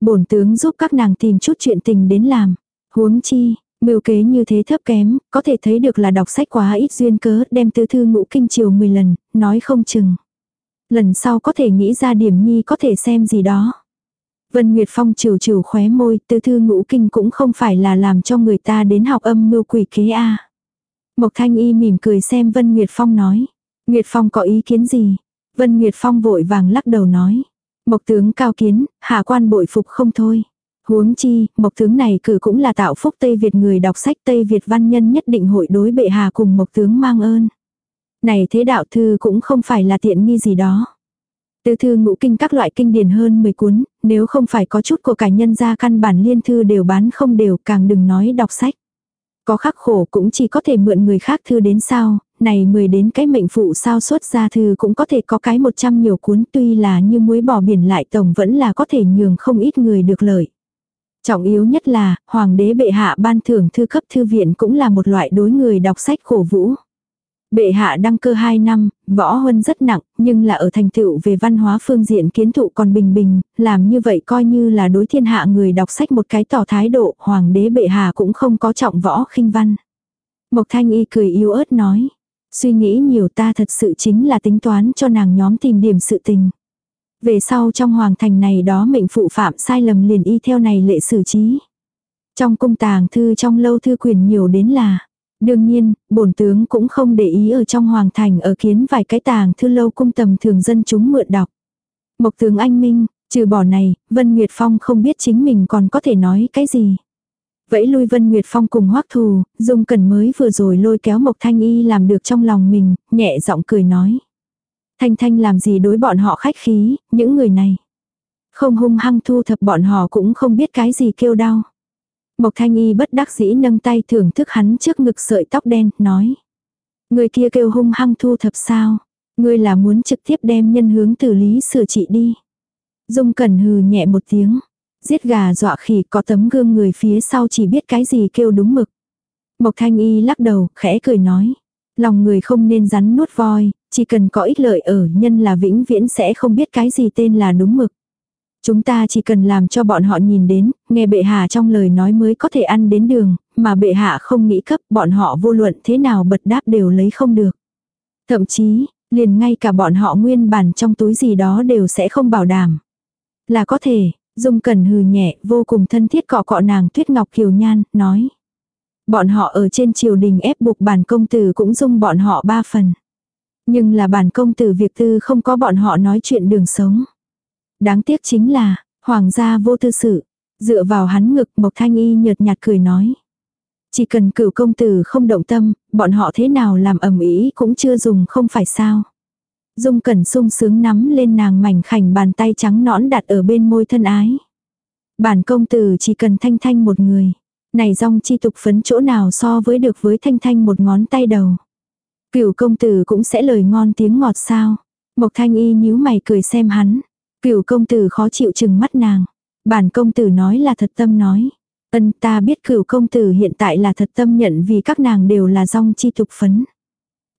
Bổn tướng giúp các nàng tìm chút chuyện tình đến làm. Huống chi, mưu kế như thế thấp kém, có thể thấy được là đọc sách quá ít duyên cớ, đem tứ thư ngũ kinh chiều 10 lần, nói không chừng lần sau có thể nghĩ ra điểm nhi có thể xem gì đó. Vân Nguyệt Phong trừ trừ khóe môi, tư thư ngũ kinh cũng không phải là làm cho người ta đến học âm mưu quỷ kế a. Mộc Thanh Y mỉm cười xem Vân Nguyệt Phong nói. Nguyệt Phong có ý kiến gì? Vân Nguyệt Phong vội vàng lắc đầu nói. Mộc tướng cao kiến, hạ quan bội phục không thôi. Huống chi, mộc tướng này cử cũng là tạo phúc Tây Việt người đọc sách Tây Việt văn nhân nhất định hội đối bệ hà cùng mộc tướng mang ơn. Này thế đạo thư cũng không phải là tiện nghi gì đó. Từ thư ngũ kinh các loại kinh điển hơn 10 cuốn, nếu không phải có chút của cả nhân gia căn bản liên thư đều bán không đều càng đừng nói đọc sách. Có khắc khổ cũng chỉ có thể mượn người khác thư đến sao, này 10 đến cái mệnh phụ sao xuất ra thư cũng có thể có cái 100 nhiều cuốn tuy là như muối bỏ biển lại tổng vẫn là có thể nhường không ít người được lợi. Trọng yếu nhất là, hoàng đế bệ hạ ban thưởng thư cấp thư viện cũng là một loại đối người đọc sách khổ vũ. Bệ hạ đăng cơ 2 năm, võ huân rất nặng, nhưng là ở thành tựu về văn hóa phương diện kiến thụ còn bình bình, làm như vậy coi như là đối thiên hạ người đọc sách một cái tỏ thái độ, hoàng đế bệ hạ cũng không có trọng võ khinh văn. Mộc thanh y cười yếu ớt nói, suy nghĩ nhiều ta thật sự chính là tính toán cho nàng nhóm tìm điểm sự tình. Về sau trong hoàng thành này đó mệnh phụ phạm sai lầm liền y theo này lệ xử trí. Trong cung tàng thư trong lâu thư quyền nhiều đến là Đương nhiên, bổn tướng cũng không để ý ở trong hoàng thành ở kiến vài cái tàng thư lâu cung tầm thường dân chúng mượn đọc. Mộc tướng anh minh, trừ bỏ này, Vân Nguyệt Phong không biết chính mình còn có thể nói cái gì. Vẫy lui Vân Nguyệt Phong cùng hoắc thù, Dung Cần mới vừa rồi lôi kéo Mộc Thanh Y làm được trong lòng mình, nhẹ giọng cười nói. Thanh Thanh làm gì đối bọn họ khách khí, những người này. Không hung hăng thu thập bọn họ cũng không biết cái gì kêu đau. Mộc thanh y bất đắc dĩ nâng tay thưởng thức hắn trước ngực sợi tóc đen, nói. Người kia kêu hung hăng thu thập sao. Ngươi là muốn trực tiếp đem nhân hướng tử lý sửa trị đi. Dung cẩn hừ nhẹ một tiếng. Giết gà dọa khỉ có tấm gương người phía sau chỉ biết cái gì kêu đúng mực. Mộc thanh y lắc đầu, khẽ cười nói. Lòng người không nên rắn nuốt voi, chỉ cần có ích lợi ở nhân là vĩnh viễn sẽ không biết cái gì tên là đúng mực. Chúng ta chỉ cần làm cho bọn họ nhìn đến, nghe bệ hạ trong lời nói mới có thể ăn đến đường, mà bệ hạ không nghĩ cấp bọn họ vô luận thế nào bật đáp đều lấy không được. Thậm chí, liền ngay cả bọn họ nguyên bản trong túi gì đó đều sẽ không bảo đảm. Là có thể, Dung Cần hừ nhẹ, vô cùng thân thiết cọ cọ nàng Tuyết Ngọc Kiều Nhan, nói. Bọn họ ở trên triều đình ép buộc bản công tử cũng dung bọn họ ba phần. Nhưng là bản công tử việc tư không có bọn họ nói chuyện đường sống. Đáng tiếc chính là, hoàng gia vô tư sự. Dựa vào hắn ngực Mộc Thanh Y nhợt nhạt cười nói. Chỉ cần cửu công tử không động tâm, bọn họ thế nào làm ẩm ý cũng chưa dùng không phải sao. Dung cẩn sung sướng nắm lên nàng mảnh khảnh bàn tay trắng nõn đặt ở bên môi thân ái. Bản công tử chỉ cần thanh thanh một người. Này rong chi tục phấn chỗ nào so với được với thanh thanh một ngón tay đầu. Cửu công tử cũng sẽ lời ngon tiếng ngọt sao. Mộc thanh y nhíu mày cười xem hắn. Cửu công tử khó chịu chừng mắt nàng. Bản công tử nói là thật tâm nói. Ân ta biết cửu công tử hiện tại là thật tâm nhận vì các nàng đều là rong chi tục phấn.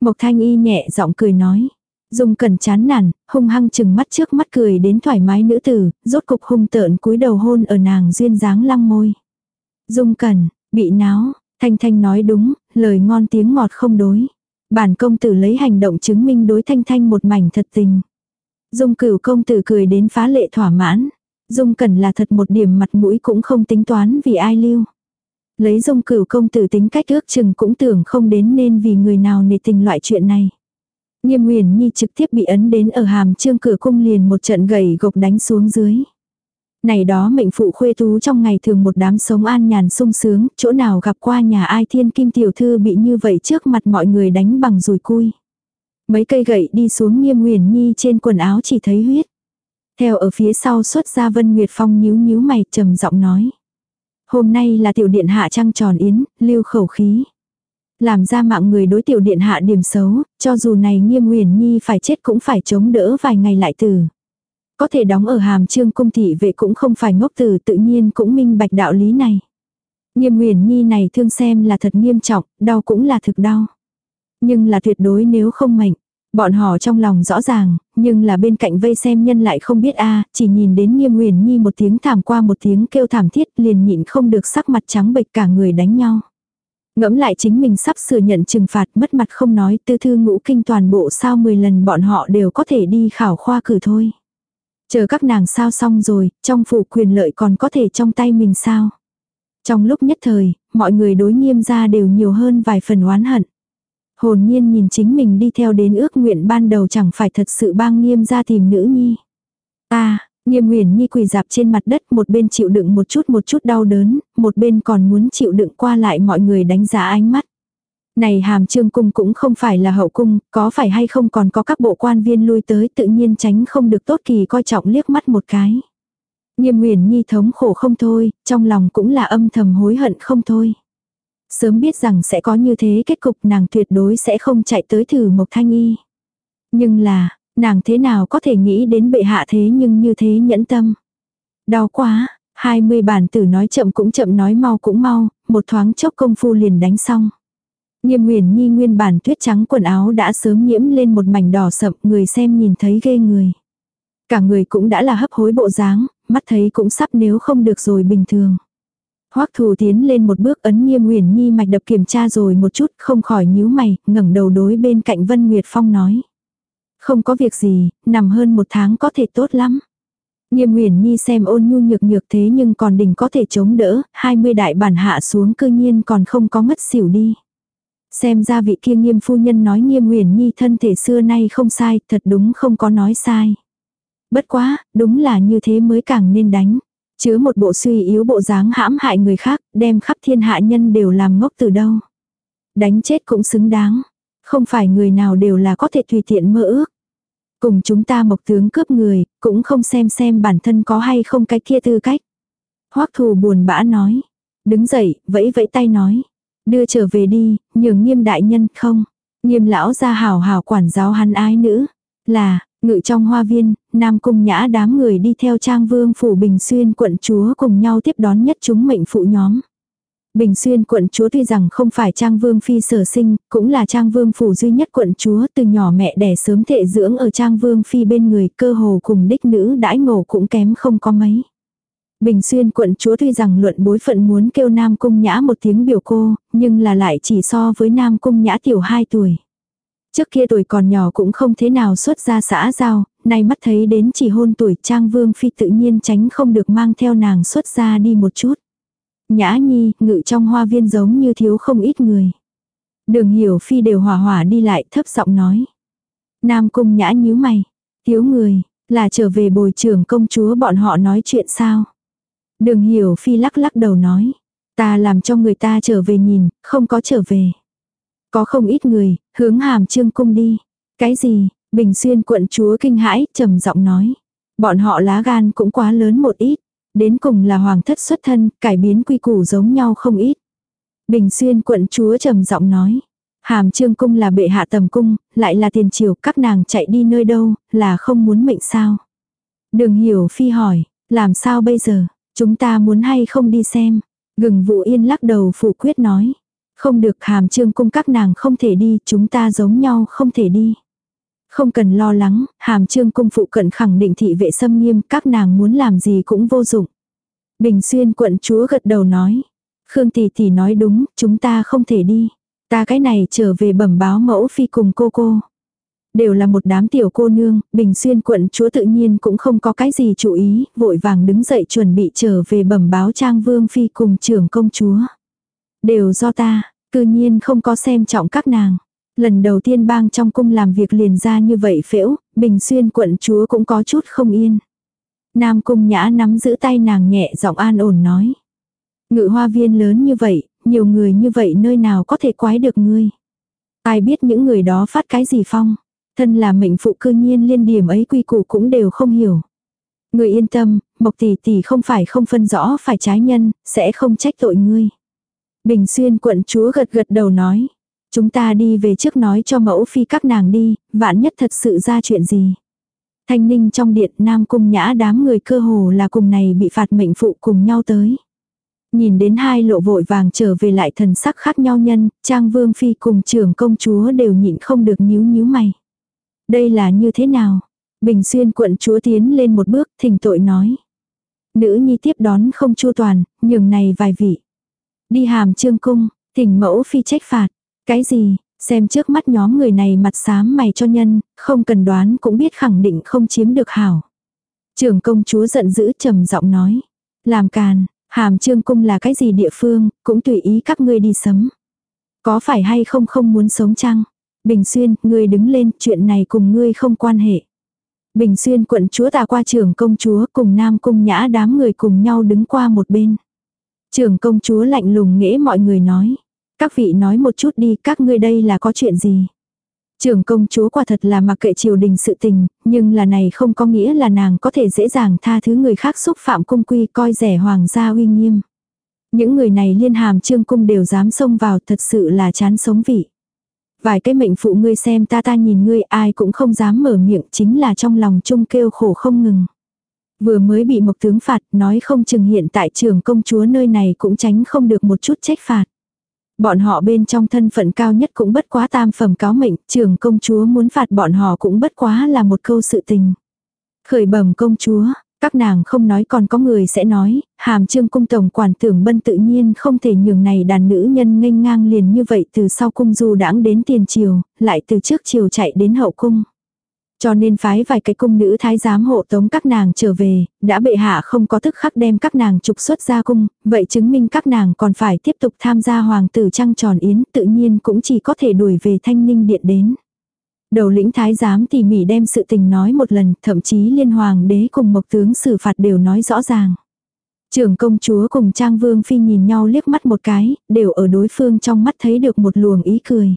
Mộc thanh y nhẹ giọng cười nói. Dung cẩn chán nản, hung hăng chừng mắt trước mắt cười đến thoải mái nữ tử, rốt cục hung tợn cúi đầu hôn ở nàng duyên dáng lăng môi. Dung cẩn, bị náo, thanh thanh nói đúng, lời ngon tiếng ngọt không đối. Bản công tử lấy hành động chứng minh đối thanh thanh một mảnh thật tình. Dung cửu công tử cười đến phá lệ thỏa mãn. Dung cẩn là thật một điểm mặt mũi cũng không tính toán vì ai lưu. Lấy dung cửu công tử tính cách ước chừng cũng tưởng không đến nên vì người nào nề tình loại chuyện này. Nghiêm Nguyền Nhi trực tiếp bị ấn đến ở hàm trương cửa cung liền một trận gầy gộc đánh xuống dưới. Này đó mệnh phụ khuê tú trong ngày thường một đám sống an nhàn sung sướng, chỗ nào gặp qua nhà ai thiên kim tiểu thư bị như vậy trước mặt mọi người đánh bằng rùi cui. Mấy cây gậy đi xuống nghiêm nguyền nhi trên quần áo chỉ thấy huyết. Theo ở phía sau xuất ra Vân Nguyệt Phong nhíu nhíu mày trầm giọng nói. Hôm nay là tiểu điện hạ trăng tròn yến, lưu khẩu khí. Làm ra mạng người đối tiểu điện hạ điểm xấu, cho dù này nghiêm nguyền nhi phải chết cũng phải chống đỡ vài ngày lại tử. Có thể đóng ở hàm trương cung thị vệ cũng không phải ngốc tử tự nhiên cũng minh bạch đạo lý này. Nghiêm nguyền nhi này thương xem là thật nghiêm trọng, đau cũng là thực đau. Nhưng là tuyệt đối nếu không mệnh. Bọn họ trong lòng rõ ràng, nhưng là bên cạnh vây xem nhân lại không biết a chỉ nhìn đến nghiêm nguyền nhi một tiếng thảm qua một tiếng kêu thảm thiết liền nhịn không được sắc mặt trắng bệch cả người đánh nhau. Ngẫm lại chính mình sắp sửa nhận trừng phạt mất mặt không nói tư thư ngũ kinh toàn bộ sao 10 lần bọn họ đều có thể đi khảo khoa cử thôi. Chờ các nàng sao xong rồi, trong phủ quyền lợi còn có thể trong tay mình sao. Trong lúc nhất thời, mọi người đối nghiêm ra đều nhiều hơn vài phần oán hận. Hồn nhiên nhìn chính mình đi theo đến ước nguyện ban đầu chẳng phải thật sự bang nghiêm ra tìm nữ nhi. Ta, nghiêm nguyện nhi quỳ dạp trên mặt đất một bên chịu đựng một chút một chút đau đớn, một bên còn muốn chịu đựng qua lại mọi người đánh giá ánh mắt. Này hàm trương cung cũng không phải là hậu cung, có phải hay không còn có các bộ quan viên lui tới tự nhiên tránh không được tốt kỳ coi trọng liếc mắt một cái. Nghiêm nguyền nhi thống khổ không thôi, trong lòng cũng là âm thầm hối hận không thôi. Sớm biết rằng sẽ có như thế kết cục nàng tuyệt đối sẽ không chạy tới thử Mộc Thanh Y. Nhưng là, nàng thế nào có thể nghĩ đến bệ hạ thế nhưng như thế nhẫn tâm. Đau quá, 20 bản tử nói chậm cũng chậm nói mau cũng mau, một thoáng chốc công phu liền đánh xong. Nghiêm Nguyền Nhi nguyên bản tuyết trắng quần áo đã sớm nhiễm lên một mảnh đỏ sậm, người xem nhìn thấy ghê người. Cả người cũng đã là hấp hối bộ dáng, mắt thấy cũng sắp nếu không được rồi bình thường. Hoắc Thù tiến lên một bước ấn Nghiêm Uyển Nhi mạch đập kiểm tra rồi một chút, không khỏi nhíu mày, ngẩng đầu đối bên cạnh Vân Nguyệt Phong nói: "Không có việc gì, nằm hơn một tháng có thể tốt lắm." Nghiêm Uyển Nhi xem ôn nhu nhược nhược thế nhưng còn đỉnh có thể chống đỡ, 20 đại bản hạ xuống cư nhiên còn không có ngất xỉu đi. Xem ra vị kia nghiêm phu nhân nói nghiêm Uyển nhi thân thể xưa nay không sai, thật đúng không có nói sai. Bất quá, đúng là như thế mới càng nên đánh. Chứa một bộ suy yếu bộ dáng hãm hại người khác, đem khắp thiên hạ nhân đều làm ngốc từ đâu. Đánh chết cũng xứng đáng. Không phải người nào đều là có thể tùy tiện mơ ước. Cùng chúng ta mộc tướng cướp người, cũng không xem xem bản thân có hay không cái kia tư cách. Hoắc thù buồn bã nói. Đứng dậy, vẫy vẫy tay nói. Đưa trở về đi, nhường nghiêm đại nhân không. Nghiêm lão ra hào hào quản giáo hắn ái nữ. Là, ngự trong hoa viên, nam cung nhã đám người đi theo trang vương phủ Bình Xuyên quận chúa cùng nhau tiếp đón nhất chúng mệnh phụ nhóm. Bình Xuyên quận chúa tuy rằng không phải trang vương phi sở sinh, cũng là trang vương phủ duy nhất quận chúa từ nhỏ mẹ đẻ sớm thệ dưỡng ở trang vương phi bên người cơ hồ cùng đích nữ đãi ngộ cũng kém không có mấy. Bình xuyên quận chúa tuy rằng luận bối phận muốn kêu Nam Cung Nhã một tiếng biểu cô, nhưng là lại chỉ so với Nam Cung Nhã tiểu 2 tuổi. Trước kia tuổi còn nhỏ cũng không thế nào xuất ra xã giao, nay mắt thấy đến chỉ hôn tuổi Trang Vương Phi tự nhiên tránh không được mang theo nàng xuất ra đi một chút. Nhã nhi, ngự trong hoa viên giống như thiếu không ít người. Đường hiểu Phi đều hỏa hỏa đi lại thấp giọng nói. Nam Cung Nhã nhíu mày, thiếu người, là trở về bồi trưởng công chúa bọn họ nói chuyện sao. Đường hiểu phi lắc lắc đầu nói. Ta làm cho người ta trở về nhìn, không có trở về. Có không ít người, hướng hàm trương cung đi. Cái gì, Bình Xuyên quận chúa kinh hãi, trầm giọng nói. Bọn họ lá gan cũng quá lớn một ít. Đến cùng là hoàng thất xuất thân, cải biến quy củ giống nhau không ít. Bình Xuyên quận chúa trầm giọng nói. Hàm trương cung là bệ hạ tầm cung, lại là tiền triều, các nàng chạy đi nơi đâu, là không muốn mệnh sao. Đường hiểu phi hỏi, làm sao bây giờ, chúng ta muốn hay không đi xem. Gừng vụ yên lắc đầu phủ quyết nói. Không được hàm trương cung các nàng không thể đi, chúng ta giống nhau không thể đi. Không cần lo lắng, hàm trương cung phụ cận khẳng định thị vệ xâm nghiêm, các nàng muốn làm gì cũng vô dụng. Bình xuyên quận chúa gật đầu nói. Khương tỷ tỷ nói đúng, chúng ta không thể đi. Ta cái này trở về bẩm báo mẫu phi cùng cô cô. Đều là một đám tiểu cô nương, bình xuyên quận chúa tự nhiên cũng không có cái gì chú ý, vội vàng đứng dậy chuẩn bị trở về bẩm báo trang vương phi cùng trưởng công chúa. Đều do ta, cư nhiên không có xem trọng các nàng. Lần đầu tiên bang trong cung làm việc liền ra như vậy phễu, bình xuyên quận chúa cũng có chút không yên. Nam cung nhã nắm giữ tay nàng nhẹ giọng an ổn nói. Ngự hoa viên lớn như vậy, nhiều người như vậy nơi nào có thể quái được ngươi. Ai biết những người đó phát cái gì phong. Thân là mệnh phụ cư nhiên liên điểm ấy quy củ cũng đều không hiểu. Người yên tâm, Mộc tỷ tỷ không phải không phân rõ phải trái nhân, sẽ không trách tội ngươi. Bình xuyên quận chúa gật gật đầu nói. Chúng ta đi về trước nói cho mẫu phi các nàng đi, vạn nhất thật sự ra chuyện gì. Thanh ninh trong điện nam cung nhã đám người cơ hồ là cùng này bị phạt mệnh phụ cùng nhau tới. Nhìn đến hai lộ vội vàng trở về lại thần sắc khác nhau nhân, trang vương phi cùng trưởng công chúa đều nhịn không được nhíu nhíu mày. Đây là như thế nào? Bình xuyên quận chúa tiến lên một bước thỉnh tội nói. Nữ nhi tiếp đón không chu toàn, nhường này vài vị. Đi hàm trương cung, thỉnh mẫu phi trách phạt. Cái gì, xem trước mắt nhóm người này mặt xám mày cho nhân, không cần đoán cũng biết khẳng định không chiếm được hảo. Trưởng công chúa giận dữ trầm giọng nói. Làm càn, hàm trương cung là cái gì địa phương, cũng tùy ý các ngươi đi sấm. Có phải hay không không muốn sống chăng? Bình Xuyên, ngươi đứng lên, chuyện này cùng ngươi không quan hệ. Bình Xuyên quận chúa tà qua trưởng công chúa cùng nam cung nhã đám người cùng nhau đứng qua một bên. Trưởng công chúa lạnh lùng nghễ mọi người nói. Các vị nói một chút đi, các ngươi đây là có chuyện gì? Trưởng công chúa quả thật là mặc kệ triều đình sự tình, nhưng là này không có nghĩa là nàng có thể dễ dàng tha thứ người khác xúc phạm cung quy coi rẻ hoàng gia uy nghiêm. Những người này liên hàm trương cung đều dám xông vào thật sự là chán sống vị. Vài cái mệnh phụ ngươi xem ta ta nhìn ngươi ai cũng không dám mở miệng chính là trong lòng chung kêu khổ không ngừng. Vừa mới bị mộc tướng phạt nói không chừng hiện tại trường công chúa nơi này cũng tránh không được một chút trách phạt. Bọn họ bên trong thân phận cao nhất cũng bất quá tam phẩm cáo mệnh, trưởng công chúa muốn phạt bọn họ cũng bất quá là một câu sự tình. Khởi bẩm công chúa, các nàng không nói còn có người sẽ nói, hàm trương cung tổng quản tưởng bân tự nhiên không thể nhường này đàn nữ nhân nghênh ngang liền như vậy từ sau cung du đãng đến tiền triều, lại từ trước triều chạy đến hậu cung. Cho nên phái vài cái cung nữ thái giám hộ tống các nàng trở về, đã bệ hạ không có thức khắc đem các nàng trục xuất ra cung, vậy chứng minh các nàng còn phải tiếp tục tham gia hoàng tử trăng tròn yến tự nhiên cũng chỉ có thể đuổi về thanh ninh điện đến. Đầu lĩnh thái giám tỉ mỉ đem sự tình nói một lần, thậm chí liên hoàng đế cùng mộc tướng xử phạt đều nói rõ ràng. Trưởng công chúa cùng trang vương phi nhìn nhau liếc mắt một cái, đều ở đối phương trong mắt thấy được một luồng ý cười.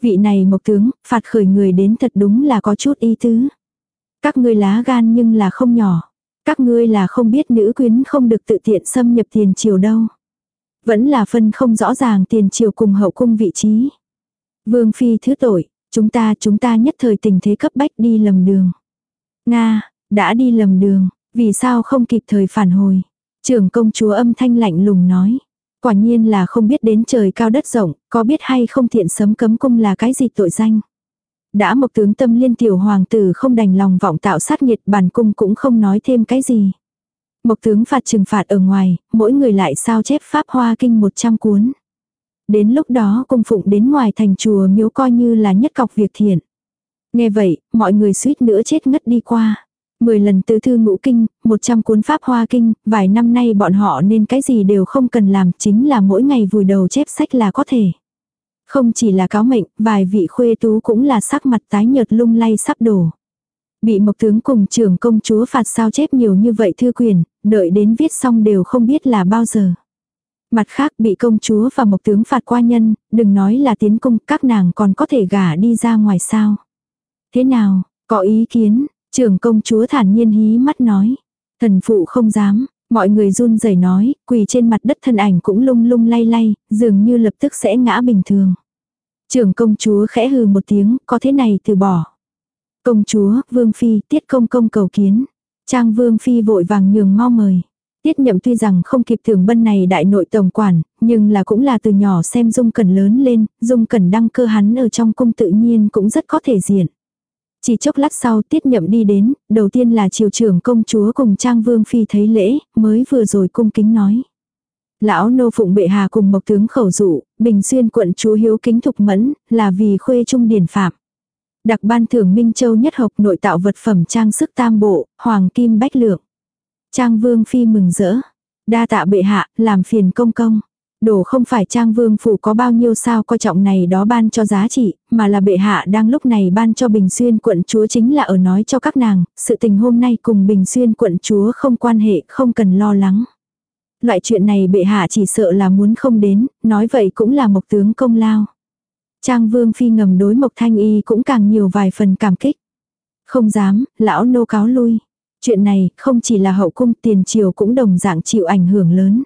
Vị này mộc tướng, phạt khởi người đến thật đúng là có chút ý tứ. Các ngươi lá gan nhưng là không nhỏ. Các ngươi là không biết nữ quyến không được tự tiện xâm nhập tiền triều đâu. Vẫn là phân không rõ ràng tiền triều cùng hậu cung vị trí. Vương phi thứ tội, chúng ta chúng ta nhất thời tình thế cấp bách đi lầm đường. Nga, đã đi lầm đường, vì sao không kịp thời phản hồi. Trưởng công chúa âm thanh lạnh lùng nói. Quả nhiên là không biết đến trời cao đất rộng, có biết hay không thiện sấm cấm cung là cái gì tội danh. Đã mộc tướng tâm liên tiểu hoàng tử không đành lòng vọng tạo sát nhiệt bản cung cũng không nói thêm cái gì. Mộc tướng phạt trừng phạt ở ngoài, mỗi người lại sao chép pháp hoa kinh 100 cuốn. Đến lúc đó cung phụng đến ngoài thành chùa miếu coi như là nhất cọc việc thiện. Nghe vậy, mọi người suýt nữa chết ngất đi qua. Mười lần tứ thư ngũ kinh, một trăm cuốn pháp hoa kinh, vài năm nay bọn họ nên cái gì đều không cần làm chính là mỗi ngày vùi đầu chép sách là có thể. Không chỉ là cáo mệnh, vài vị khuê tú cũng là sắc mặt tái nhợt lung lay sắp đổ. Bị mộc tướng cùng trưởng công chúa phạt sao chép nhiều như vậy thư quyền, đợi đến viết xong đều không biết là bao giờ. Mặt khác bị công chúa và mộc tướng phạt qua nhân, đừng nói là tiến cung, các nàng còn có thể gả đi ra ngoài sao. Thế nào, có ý kiến, trưởng công chúa thản nhiên hí mắt nói. Thần phụ không dám, mọi người run rẩy nói, quỳ trên mặt đất thân ảnh cũng lung lung lay lay, dường như lập tức sẽ ngã bình thường. Trưởng công chúa khẽ hừ một tiếng, có thế này từ bỏ. Công chúa, vương phi, tiết công công cầu kiến. Trang vương phi vội vàng nhường mau mời. Tiết nhậm tuy rằng không kịp thường bân này đại nội tổng quản, nhưng là cũng là từ nhỏ xem Dung Cẩn lớn lên, Dung Cẩn đăng cơ hắn ở trong cung tự nhiên cũng rất có thể diện. Chỉ chốc lát sau tiết nhậm đi đến, đầu tiên là triều trưởng công chúa cùng Trang Vương Phi thấy lễ, mới vừa rồi cung kính nói. Lão nô phụng bệ hà cùng mộc tướng khẩu dụ, bình xuyên quận chúa hiếu kính thục mẫn, là vì khuê trung điển phạm. Đặc ban thưởng Minh Châu nhất học nội tạo vật phẩm trang sức tam bộ, hoàng kim bách lượng. Trang Vương Phi mừng rỡ. Đa tạ bệ hạ, làm phiền công công. Đồ không phải Trang Vương Phủ có bao nhiêu sao coi trọng này đó ban cho giá trị, mà là bệ hạ đang lúc này ban cho Bình Xuyên quận chúa chính là ở nói cho các nàng, sự tình hôm nay cùng Bình Xuyên quận chúa không quan hệ, không cần lo lắng. Loại chuyện này bệ hạ chỉ sợ là muốn không đến, nói vậy cũng là mộc tướng công lao. Trang Vương Phi ngầm đối Mộc Thanh Y cũng càng nhiều vài phần cảm kích. Không dám, lão nô cáo lui. Chuyện này không chỉ là hậu cung tiền triều cũng đồng dạng chịu ảnh hưởng lớn.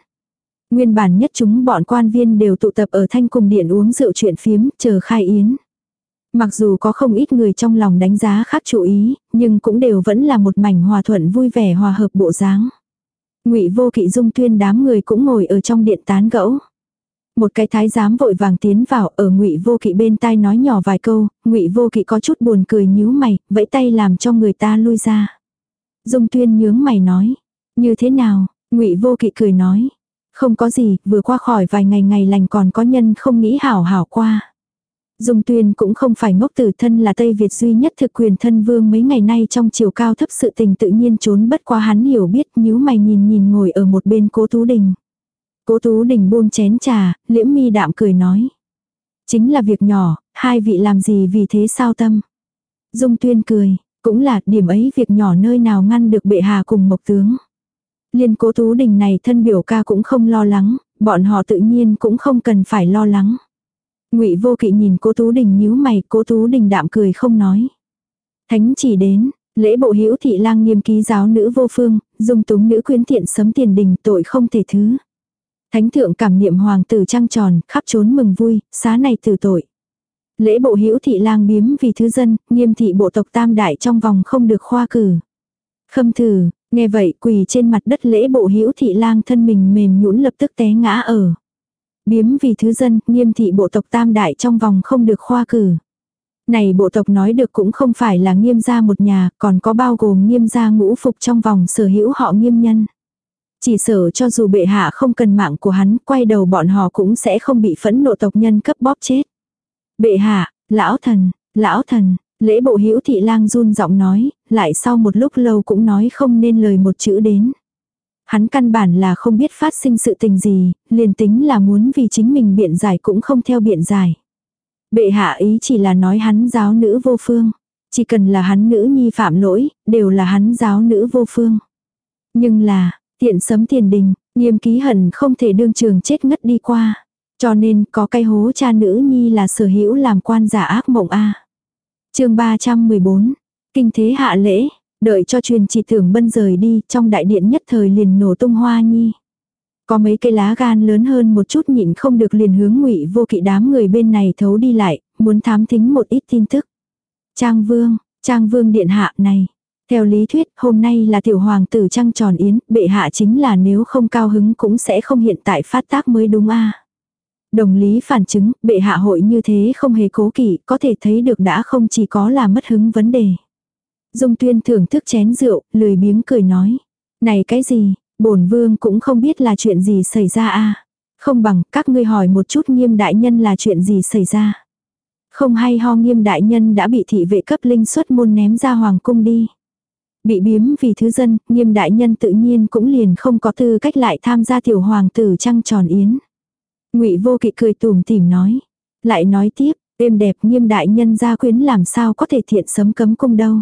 Nguyên bản nhất chúng bọn quan viên đều tụ tập ở thanh cung điện uống rượu chuyện phiếm, chờ khai yến. Mặc dù có không ít người trong lòng đánh giá khác chú ý, nhưng cũng đều vẫn là một mảnh hòa thuận vui vẻ hòa hợp bộ dáng. Ngụy Vô Kỵ Dung Tuyên đám người cũng ngồi ở trong điện tán gẫu. Một cái thái giám vội vàng tiến vào ở Ngụy Vô Kỵ bên tai nói nhỏ vài câu, Ngụy Vô Kỵ có chút buồn cười nhíu mày, vẫy tay làm cho người ta lui ra. Dung Tuyên nhướng mày nói, như thế nào? Ngụy Vô Kỵ cười nói, không có gì, vừa qua khỏi vài ngày ngày lành còn có nhân không nghĩ hảo hảo qua. Dung Tuyên cũng không phải ngốc tử thân là Tây Việt duy nhất thực quyền thân vương mấy ngày nay trong chiều cao thấp sự tình tự nhiên trốn bất quá hắn hiểu biết nhíu mày nhìn nhìn ngồi ở một bên cố Tú Đình. Cố Tú Đình buông chén trà, liễm mi đạm cười nói. Chính là việc nhỏ, hai vị làm gì vì thế sao tâm. Dung Tuyên cười, cũng là điểm ấy việc nhỏ nơi nào ngăn được bệ hạ cùng mộc tướng. Liên cố Tú Đình này thân biểu ca cũng không lo lắng, bọn họ tự nhiên cũng không cần phải lo lắng. Ngụy Vô Kỵ nhìn Cố Tú Đình nhíu mày, Cố Tú Đình đạm cười không nói. Thánh chỉ đến, lễ bộ hữu thị lang nghiêm ký giáo nữ vô phương, dung túng nữ quyến thiện sấm tiền đình tội không thể thứ. Thánh thượng cảm niệm hoàng tử trăng tròn, khắp trốn mừng vui, xá này từ tội. Lễ bộ hữu thị lang biếm vì thứ dân, nghiêm thị bộ tộc tam đại trong vòng không được khoa cử. Khâm thử, nghe vậy quỳ trên mặt đất lễ bộ hữu thị lang thân mình mềm nhũn lập tức té ngã ở. Biếm vì thứ dân, nghiêm thị bộ tộc tam đại trong vòng không được khoa cử. Này bộ tộc nói được cũng không phải là nghiêm gia một nhà, còn có bao gồm nghiêm gia ngũ phục trong vòng sở hữu họ nghiêm nhân. Chỉ sở cho dù bệ hạ không cần mạng của hắn, quay đầu bọn họ cũng sẽ không bị phẫn nộ tộc nhân cấp bóp chết. Bệ hạ, lão thần, lão thần, lễ bộ hữu thị lang run giọng nói, lại sau một lúc lâu cũng nói không nên lời một chữ đến. Hắn căn bản là không biết phát sinh sự tình gì, liền tính là muốn vì chính mình biện giải cũng không theo biện giải. Bệ hạ ý chỉ là nói hắn giáo nữ vô phương. Chỉ cần là hắn nữ nhi phạm lỗi, đều là hắn giáo nữ vô phương. Nhưng là, tiện sấm tiền đình, nghiêm ký hận không thể đương trường chết ngất đi qua. Cho nên có cái hố cha nữ nhi là sở hữu làm quan giả ác mộng a. À. Chương 314. Kinh thế hạ lễ, đợi cho truyền chỉ tưởng bân rời đi, trong đại điện nhất thời liền nổ tung hoa nhi. Có mấy cây lá gan lớn hơn một chút nhịn không được liền hướng ngụy vô kỵ đám người bên này thấu đi lại, muốn thám thính một ít tin tức. Trang vương, trang vương điện hạ này. Theo lý thuyết, hôm nay là tiểu hoàng tử trăng tròn yến, bệ hạ chính là nếu không cao hứng cũng sẽ không hiện tại phát tác mới đúng a Đồng lý phản chứng, bệ hạ hội như thế không hề cố kỵ, có thể thấy được đã không chỉ có là mất hứng vấn đề. Dung tuyên thưởng thức chén rượu, lười biếng cười nói. Này cái gì, bổn vương cũng không biết là chuyện gì xảy ra a Không bằng các ngươi hỏi một chút nghiêm đại nhân là chuyện gì xảy ra. Không hay ho nghiêm đại nhân đã bị thị vệ cấp linh xuất môn ném ra hoàng cung đi. Bị biếm vì thứ dân, nghiêm đại nhân tự nhiên cũng liền không có tư cách lại tham gia tiểu hoàng tử trăng tròn yến ngụy vô kỵ cười tủm tỉm nói. Lại nói tiếp, êm đẹp nghiêm đại nhân gia quyến làm sao có thể thiện sấm cấm cung đâu.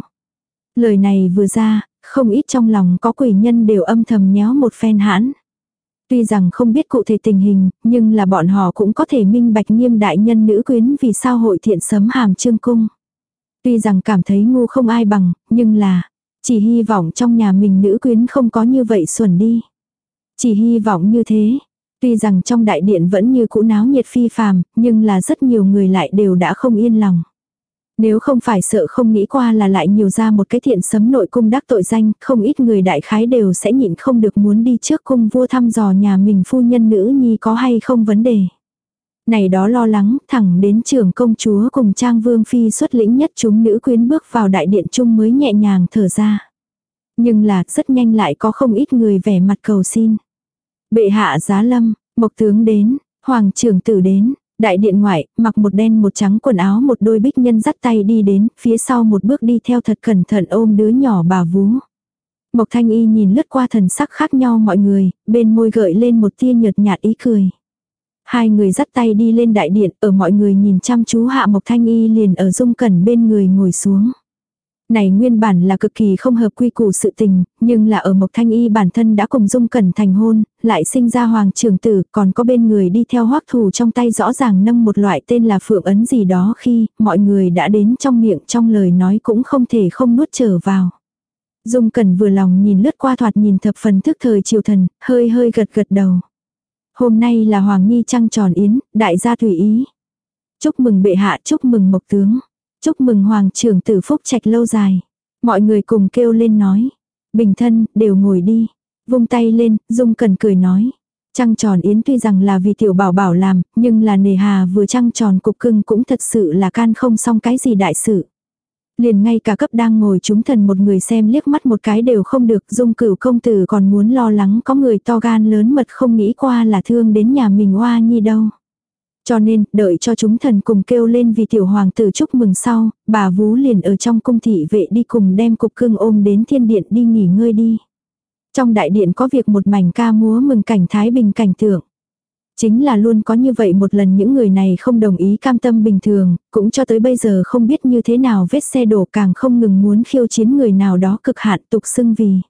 Lời này vừa ra, không ít trong lòng có quỷ nhân đều âm thầm nhéo một phen hãn. Tuy rằng không biết cụ thể tình hình, nhưng là bọn họ cũng có thể minh bạch nghiêm đại nhân nữ quyến vì sao hội thiện sấm hàm trương cung. Tuy rằng cảm thấy ngu không ai bằng, nhưng là, chỉ hy vọng trong nhà mình nữ quyến không có như vậy xuẩn đi. Chỉ hy vọng như thế. Tuy rằng trong đại điện vẫn như cũ náo nhiệt phi phàm, nhưng là rất nhiều người lại đều đã không yên lòng. Nếu không phải sợ không nghĩ qua là lại nhiều ra một cái thiện sấm nội cung đắc tội danh, không ít người đại khái đều sẽ nhịn không được muốn đi trước cung vua thăm dò nhà mình phu nhân nữ nhi có hay không vấn đề. Này đó lo lắng, thẳng đến trưởng công chúa cùng trang vương phi xuất lĩnh nhất chúng nữ quyến bước vào đại điện chung mới nhẹ nhàng thở ra. Nhưng là rất nhanh lại có không ít người vẻ mặt cầu xin. Bệ hạ giá lâm, mộc tướng đến, hoàng trưởng tử đến, đại điện ngoại, mặc một đen một trắng quần áo một đôi bích nhân dắt tay đi đến, phía sau một bước đi theo thật cẩn thận ôm đứa nhỏ bà vú. Mộc thanh y nhìn lướt qua thần sắc khác nhau mọi người, bên môi gợi lên một tia nhợt nhạt ý cười. Hai người dắt tay đi lên đại điện, ở mọi người nhìn chăm chú hạ Mộc Thanh Y liền ở dung cẩn bên người ngồi xuống. Này nguyên bản là cực kỳ không hợp quy củ sự tình, nhưng là ở Mộc Thanh Y bản thân đã cùng dung cẩn thành hôn, lại sinh ra hoàng Trường tử, còn có bên người đi theo hoắc thủ trong tay rõ ràng nâng một loại tên là phượng ấn gì đó khi mọi người đã đến trong miệng trong lời nói cũng không thể không nuốt trở vào. Dung Cẩn vừa lòng nhìn lướt qua thoạt nhìn thập phần thức thời triều thần, hơi hơi gật gật đầu. Hôm nay là Hoàng Nhi trăng tròn yến, đại gia thủy ý. Chúc mừng bệ hạ, chúc mừng mộc tướng. Chúc mừng Hoàng trưởng tử phúc trạch lâu dài. Mọi người cùng kêu lên nói. Bình thân, đều ngồi đi. Vung tay lên, Dung cần cười nói. Trăng tròn yến tuy rằng là vì tiểu bảo bảo làm, nhưng là nề hà vừa trăng tròn cục cưng cũng thật sự là can không xong cái gì đại sự. Liền ngay cả cấp đang ngồi chúng thần một người xem liếc mắt một cái đều không được, dung cửu công tử còn muốn lo lắng có người to gan lớn mật không nghĩ qua là thương đến nhà mình hoa nhi đâu. Cho nên, đợi cho chúng thần cùng kêu lên vì tiểu hoàng tử chúc mừng sau, bà vú liền ở trong cung thị vệ đi cùng đem cục cưng ôm đến thiên điện đi nghỉ ngơi đi. Trong đại điện có việc một mảnh ca múa mừng cảnh thái bình cảnh tượng. Chính là luôn có như vậy một lần những người này không đồng ý cam tâm bình thường, cũng cho tới bây giờ không biết như thế nào vết xe đổ càng không ngừng muốn khiêu chiến người nào đó cực hạn tục xưng vì.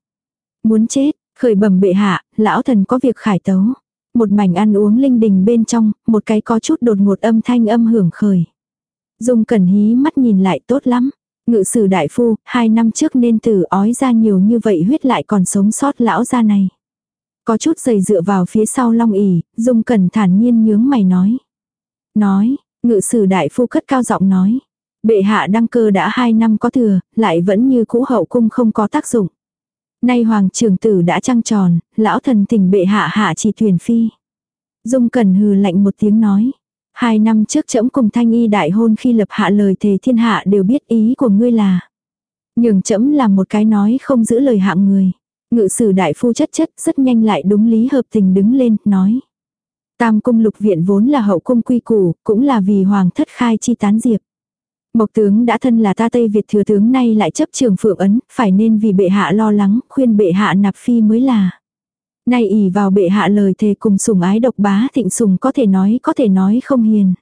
Muốn chết, khởi bẩm bệ hạ, lão thần có việc khải tấu. Một mảnh ăn uống linh đình bên trong, một cái có chút đột ngột âm thanh âm hưởng khởi. Dung cẩn hí mắt nhìn lại tốt lắm. Ngự sử đại phu, hai năm trước nên tử ói ra nhiều như vậy huyết lại còn sống sót lão ra này. Có chút giày dựa vào phía sau long ỉ, dung cẩn thản nhiên nhướng mày nói. Nói, ngự sử đại phu cất cao giọng nói. Bệ hạ đăng cơ đã hai năm có thừa, lại vẫn như cũ hậu cung không có tác dụng. Nay hoàng trưởng tử đã trăng tròn, lão thần tình bệ hạ hạ chỉ thuyền phi. Dung cần hừ lạnh một tiếng nói. Hai năm trước trẫm cùng thanh y đại hôn khi lập hạ lời thề thiên hạ đều biết ý của ngươi là. Nhường trẫm làm một cái nói không giữ lời hạng người. Ngự sử đại phu chất chất rất nhanh lại đúng lý hợp tình đứng lên, nói. Tam cung lục viện vốn là hậu cung quy củ, cũng là vì hoàng thất khai chi tán diệp. Mộc tướng đã thân là ta Tây Việt thừa tướng nay lại chấp trường phượng ấn, phải nên vì bệ hạ lo lắng, khuyên bệ hạ nạp phi mới là. Nay ỉ vào bệ hạ lời thề cùng sùng ái độc bá thịnh sùng có thể nói có thể nói không hiền.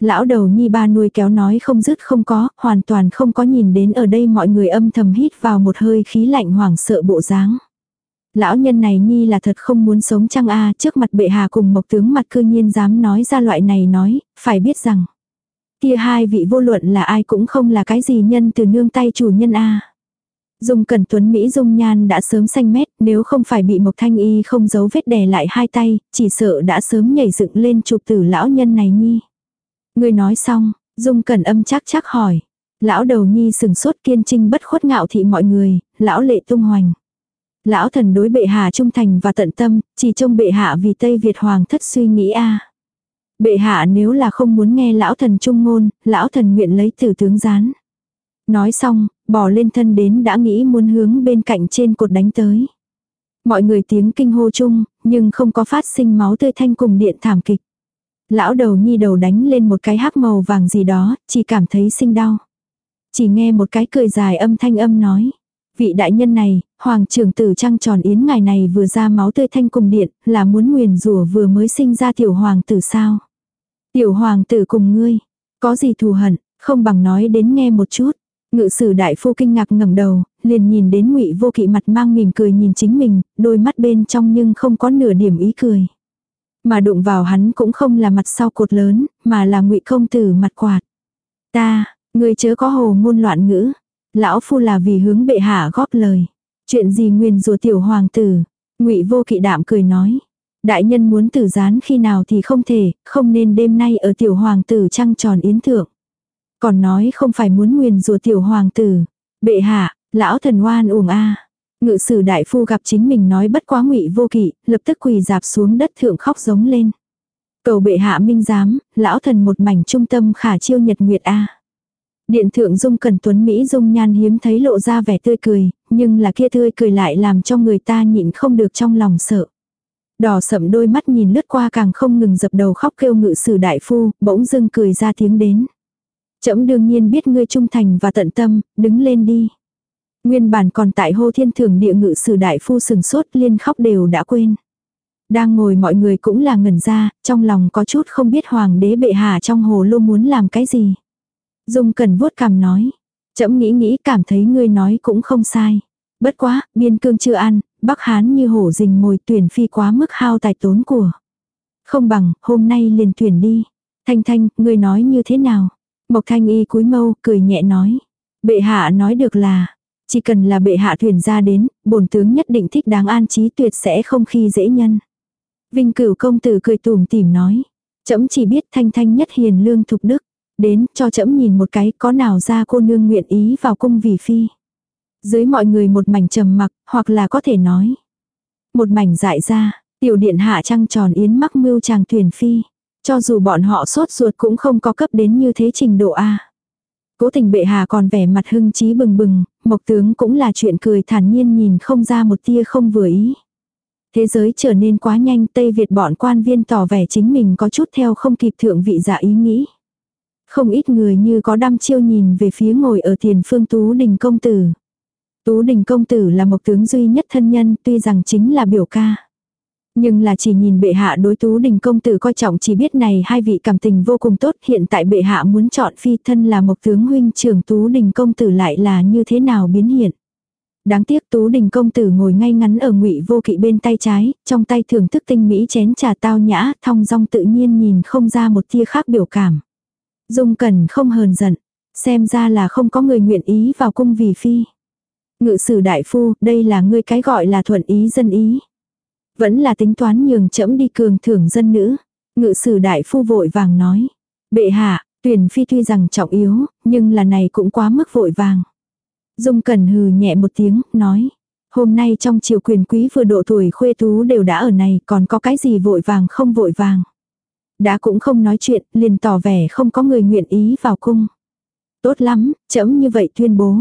Lão đầu nhi ba nuôi kéo nói không dứt không có, hoàn toàn không có nhìn đến ở đây mọi người âm thầm hít vào một hơi khí lạnh hoảng sợ bộ dáng. Lão nhân này nhi là thật không muốn sống chăng a trước mặt bệ hạ cùng mộc tướng mặt cư nhiên dám nói ra loại này nói, phải biết rằng. Kia hai vị vô luận là ai cũng không là cái gì nhân từ nương tay chủ nhân a Dung Cẩn Tuấn Mỹ Dung Nhan đã sớm xanh mét, nếu không phải bị Mộc Thanh Y không giấu vết đè lại hai tay, chỉ sợ đã sớm nhảy dựng lên chụp tử lão nhân này nhi. Người nói xong, Dung Cẩn âm chắc chắc hỏi. Lão đầu nhi sừng sốt kiên trinh bất khuất ngạo thị mọi người, lão lệ tung hoành. Lão thần đối bệ hạ trung thành và tận tâm, chỉ trông bệ hạ vì Tây Việt Hoàng thất suy nghĩ a Bệ hạ nếu là không muốn nghe lão thần trung ngôn, lão thần nguyện lấy tử tướng gián. Nói xong, bỏ lên thân đến đã nghĩ muốn hướng bên cạnh trên cột đánh tới. Mọi người tiếng kinh hô chung, nhưng không có phát sinh máu tươi thanh cùng điện thảm kịch. Lão đầu nhi đầu đánh lên một cái hắc màu vàng gì đó, chỉ cảm thấy sinh đau. Chỉ nghe một cái cười dài âm thanh âm nói. Vị đại nhân này, hoàng trưởng tử trăng tròn yến ngày này vừa ra máu tươi thanh cùng điện, là muốn nguyền rủa vừa mới sinh ra tiểu hoàng tử sao. Tiểu hoàng tử cùng ngươi, có gì thù hận, không bằng nói đến nghe một chút. Ngự sử đại phu kinh ngạc ngẩng đầu, liền nhìn đến ngụy vô kỵ mặt mang mỉm cười nhìn chính mình, đôi mắt bên trong nhưng không có nửa điểm ý cười. Mà đụng vào hắn cũng không là mặt sau cột lớn, mà là ngụy công tử mặt quạt. Ta, người chớ có hồ ngôn loạn ngữ. Lão phu là vì hướng bệ hạ góp lời. Chuyện gì nguyên rùa tiểu hoàng tử. ngụy vô kỵ đạm cười nói. Đại nhân muốn tử gián khi nào thì không thể, không nên đêm nay ở tiểu hoàng tử trăng tròn yến thượng. Còn nói không phải muốn nguyền rùa tiểu hoàng tử. Bệ hạ, lão thần oan uổng a Ngự sử đại phu gặp chính mình nói bất quá ngụy vô kỵ, lập tức quỳ dạp xuống đất thượng khóc giống lên. Cầu bệ hạ minh giám, lão thần một mảnh trung tâm khả chiêu nhật nguyệt a. Điện thượng dung cần tuấn Mỹ dung nhan hiếm thấy lộ ra vẻ tươi cười, nhưng là kia tươi cười lại làm cho người ta nhịn không được trong lòng sợ. Đỏ sậm đôi mắt nhìn lướt qua càng không ngừng dập đầu khóc kêu ngự sử đại phu, bỗng dưng cười ra tiếng đến. Trẫm đương nhiên biết ngươi trung thành và tận tâm, đứng lên đi. Nguyên bản còn tại hô thiên thường địa ngự sử đại phu sừng sốt liên khóc đều đã quên. Đang ngồi mọi người cũng là ngẩn ra, trong lòng có chút không biết hoàng đế bệ hạ trong hồ lô muốn làm cái gì. Dung cần vuốt cằm nói. Chấm nghĩ nghĩ cảm thấy ngươi nói cũng không sai. Bất quá, biên cương chưa ăn, Bắc Hán như hổ rình mồi tuyển phi quá mức hao tài tốn của. Không bằng, hôm nay liền tuyển đi. Thanh Thanh, ngươi nói như thế nào? Mộc Thanh Y cúi mâu, cười nhẹ nói. Bệ hạ nói được là, chỉ cần là bệ hạ thuyền ra đến, bổn tướng nhất định thích đáng an trí tuyệt sẽ không khi dễ nhân. Vinh cửu công tử cười tùm tìm nói. Chấm chỉ biết thanh thanh nhất hiền lương thục đức. Đến cho chấm nhìn một cái có nào ra cô nương nguyện ý vào cung vì phi. Dưới mọi người một mảnh trầm mặc, hoặc là có thể nói. Một mảnh dại ra, tiểu điện hạ trăng tròn yến mắc mưu chàng thuyền phi. Cho dù bọn họ sốt ruột cũng không có cấp đến như thế trình độ A. Cố tình bệ hạ còn vẻ mặt hưng trí bừng bừng, mộc tướng cũng là chuyện cười thản nhiên nhìn không ra một tia không vừa ý. Thế giới trở nên quá nhanh Tây Việt bọn quan viên tỏ vẻ chính mình có chút theo không kịp thượng vị giả ý nghĩ. Không ít người như có đăm chiêu nhìn về phía ngồi ở tiền phương Tú Đình Công Tử. Tú Đình Công Tử là một tướng duy nhất thân nhân tuy rằng chính là biểu ca. Nhưng là chỉ nhìn bệ hạ đối Tú Đình Công Tử coi trọng chỉ biết này hai vị cảm tình vô cùng tốt hiện tại bệ hạ muốn chọn phi thân là một tướng huynh trưởng Tú Đình Công Tử lại là như thế nào biến hiện. Đáng tiếc Tú Đình công tử ngồi ngay ngắn ở ngụy vô kỵ bên tay trái, trong tay thưởng thức tinh mỹ chén trà tao nhã, thong dong tự nhiên nhìn không ra một tia khác biểu cảm. Dung Cẩn không hờn giận, xem ra là không có người nguyện ý vào cung vì phi. Ngự sử đại phu, đây là ngươi cái gọi là thuận ý dân ý. Vẫn là tính toán nhường chẫm đi cường thưởng dân nữ. Ngự sử đại phu vội vàng nói. Bệ hạ, tuyển phi tuy rằng trọng yếu, nhưng là này cũng quá mức vội vàng. Dung Cẩn hừ nhẹ một tiếng, nói. Hôm nay trong triều quyền quý vừa độ tuổi khuê tú đều đã ở này, còn có cái gì vội vàng không vội vàng. Đã cũng không nói chuyện, liền tỏ vẻ không có người nguyện ý vào cung. Tốt lắm, chấm như vậy tuyên bố.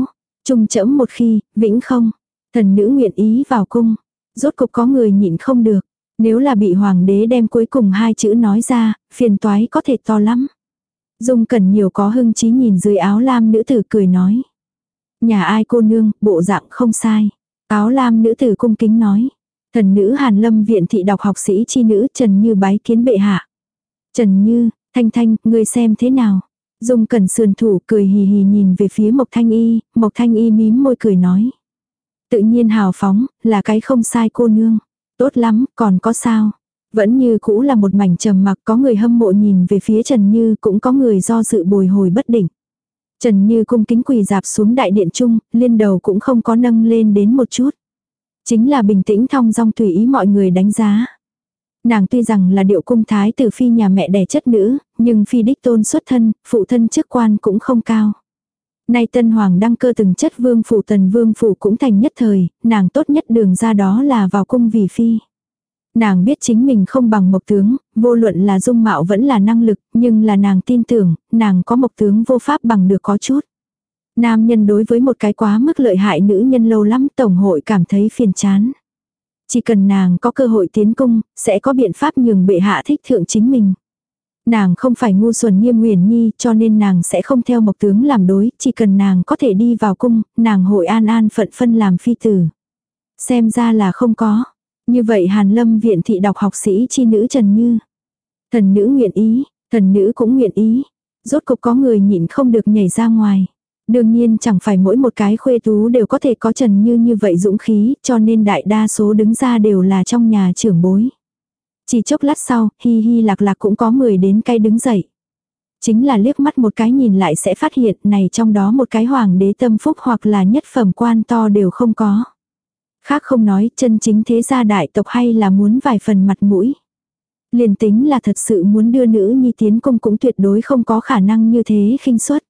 Trung chẫm một khi, vĩnh không. Thần nữ nguyện ý vào cung. Rốt cục có người nhịn không được. Nếu là bị hoàng đế đem cuối cùng hai chữ nói ra, phiền toái có thể to lắm. Dung cần nhiều có hưng trí nhìn dưới áo lam nữ tử cười nói. Nhà ai cô nương, bộ dạng không sai. Áo lam nữ tử cung kính nói. Thần nữ Hàn Lâm viện thị đọc học sĩ chi nữ Trần Như bái kiến bệ hạ. Trần Như, Thanh Thanh, ngươi xem thế nào? Dung cẩn sườn thủ cười hì hì nhìn về phía Mộc Thanh Y, Mộc Thanh Y mím môi cười nói. Tự nhiên hào phóng, là cái không sai cô nương. Tốt lắm, còn có sao? Vẫn như cũ là một mảnh trầm mặc có người hâm mộ nhìn về phía Trần Như cũng có người do sự bồi hồi bất định. Trần Như cung kính quỳ dạp xuống đại điện trung, liên đầu cũng không có nâng lên đến một chút. Chính là bình tĩnh thong dong tùy ý mọi người đánh giá. Nàng tuy rằng là điệu cung thái tử phi nhà mẹ đẻ chất nữ, nhưng phi đích tôn xuất thân, phụ thân chức quan cũng không cao. Nay tân hoàng đăng cơ từng chất vương phủ tần vương phủ cũng thành nhất thời, nàng tốt nhất đường ra đó là vào cung vì phi. Nàng biết chính mình không bằng mộc tướng, vô luận là dung mạo vẫn là năng lực, nhưng là nàng tin tưởng, nàng có mộc tướng vô pháp bằng được có chút. Nam nhân đối với một cái quá mức lợi hại nữ nhân lâu lắm tổng hội cảm thấy phiền chán. Chỉ cần nàng có cơ hội tiến cung, sẽ có biện pháp nhường bệ hạ thích thượng chính mình. Nàng không phải ngu xuẩn nghiêm nguyền nhi cho nên nàng sẽ không theo mộc tướng làm đối, chỉ cần nàng có thể đi vào cung, nàng hội an an phận phân làm phi tử. Xem ra là không có. Như vậy Hàn Lâm viện thị đọc học sĩ chi nữ Trần Như. Thần nữ nguyện ý, thần nữ cũng nguyện ý. Rốt cục có người nhịn không được nhảy ra ngoài. Đương nhiên chẳng phải mỗi một cái khuê tú đều có thể có trần như như vậy dũng khí, cho nên đại đa số đứng ra đều là trong nhà trưởng bối. Chỉ chốc lát sau, hi hi lạc lạc cũng có 10 đến cây đứng dậy. Chính là liếc mắt một cái nhìn lại sẽ phát hiện này trong đó một cái hoàng đế tâm phúc hoặc là nhất phẩm quan to đều không có. Khác không nói chân chính thế gia đại tộc hay là muốn vài phần mặt mũi. Liền tính là thật sự muốn đưa nữ nhi tiến công cũng tuyệt đối không có khả năng như thế khinh suất.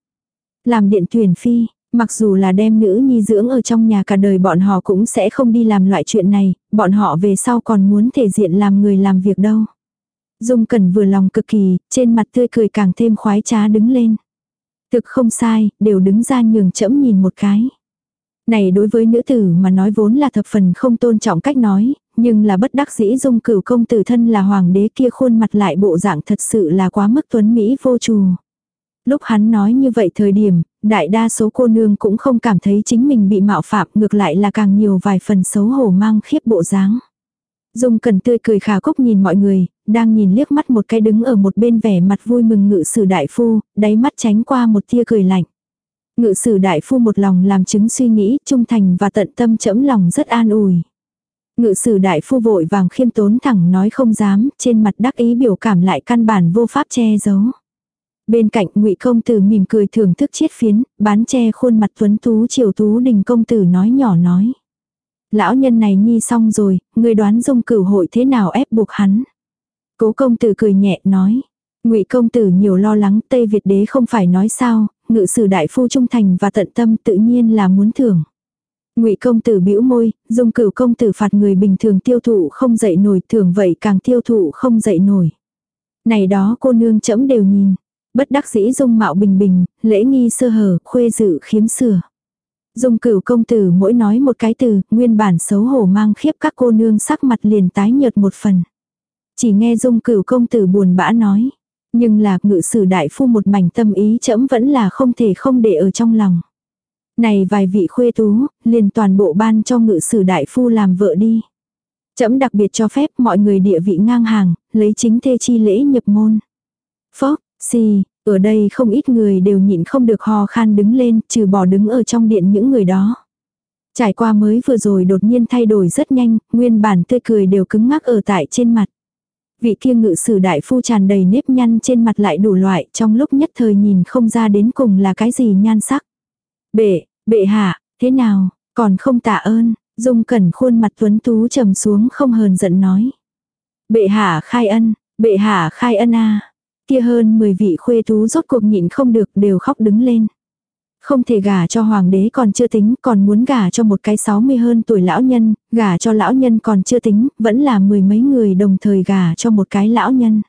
Làm điện tuyển phi, mặc dù là đem nữ nhi dưỡng ở trong nhà cả đời bọn họ cũng sẽ không đi làm loại chuyện này, bọn họ về sau còn muốn thể diện làm người làm việc đâu. Dung Cẩn vừa lòng cực kỳ, trên mặt tươi cười càng thêm khoái trá đứng lên. Thực không sai, đều đứng ra nhường chẫm nhìn một cái. Này đối với nữ tử mà nói vốn là thập phần không tôn trọng cách nói, nhưng là bất đắc dĩ dung cửu công tử thân là hoàng đế kia khuôn mặt lại bộ dạng thật sự là quá mức tuấn Mỹ vô trù. Lúc hắn nói như vậy thời điểm, đại đa số cô nương cũng không cảm thấy chính mình bị mạo phạm ngược lại là càng nhiều vài phần xấu hổ mang khiếp bộ dáng. Dung cần tươi cười khả cốc nhìn mọi người, đang nhìn liếc mắt một cái đứng ở một bên vẻ mặt vui mừng ngự sử đại phu, đáy mắt tránh qua một tia cười lạnh. Ngự sử đại phu một lòng làm chứng suy nghĩ, trung thành và tận tâm chẫm lòng rất an ủi. Ngự sử đại phu vội vàng khiêm tốn thẳng nói không dám, trên mặt đắc ý biểu cảm lại căn bản vô pháp che giấu. Bên cạnh ngụy công tử mỉm cười thưởng thức chiết phiến, bán che khuôn mặt tuấn tú triều tú đình công tử nói nhỏ nói. Lão nhân này nhi xong rồi, người đoán dung cửu hội thế nào ép buộc hắn. Cố công tử cười nhẹ nói. ngụy công tử nhiều lo lắng Tây Việt đế không phải nói sao, ngự sử đại phu trung thành và tận tâm tự nhiên là muốn thưởng. Ngụy công tử bĩu môi, dung cửu công tử phạt người bình thường tiêu thụ không dậy nổi, thường vậy càng tiêu thụ không dậy nổi. Này đó cô nương chẫm đều nhìn, bất đắc dĩ dung mạo bình bình, lễ nghi sơ hở, khuê dự khiếm sửa. Dung cửu công tử mỗi nói một cái từ, nguyên bản xấu hổ mang khiếp các cô nương sắc mặt liền tái nhợt một phần. Chỉ nghe dung cửu công tử buồn bã nói. Nhưng là ngự sử đại phu một mảnh tâm ý chẫm vẫn là không thể không để ở trong lòng. Này vài vị khuê tú, liền toàn bộ ban cho ngự sử đại phu làm vợ đi. Chấm đặc biệt cho phép mọi người địa vị ngang hàng, lấy chính thê chi lễ nhập môn. Phốc, xì, ở đây không ít người đều nhịn không được ho khan đứng lên, trừ bỏ đứng ở trong điện những người đó. Trải qua mới vừa rồi đột nhiên thay đổi rất nhanh, nguyên bản tươi cười đều cứng ngắc ở tại trên mặt. Vị kia ngự sử đại phu tràn đầy nếp nhăn trên mặt lại đủ loại, trong lúc nhất thời nhìn không ra đến cùng là cái gì nhan sắc. Bệ, bệ hạ, thế nào, còn không tạ ơn, dung cẩn khuôn mặt tuấn tú trầm xuống không hờn giận nói. Bệ hạ khai ân, bệ hạ khai ân a Kia hơn 10 vị khuê tú rốt cuộc nhịn không được đều khóc đứng lên. Không thể gả cho hoàng đế còn chưa tính, còn muốn gả cho một cái 60 hơn tuổi lão nhân, gả cho lão nhân còn chưa tính, vẫn là mười mấy người đồng thời gả cho một cái lão nhân.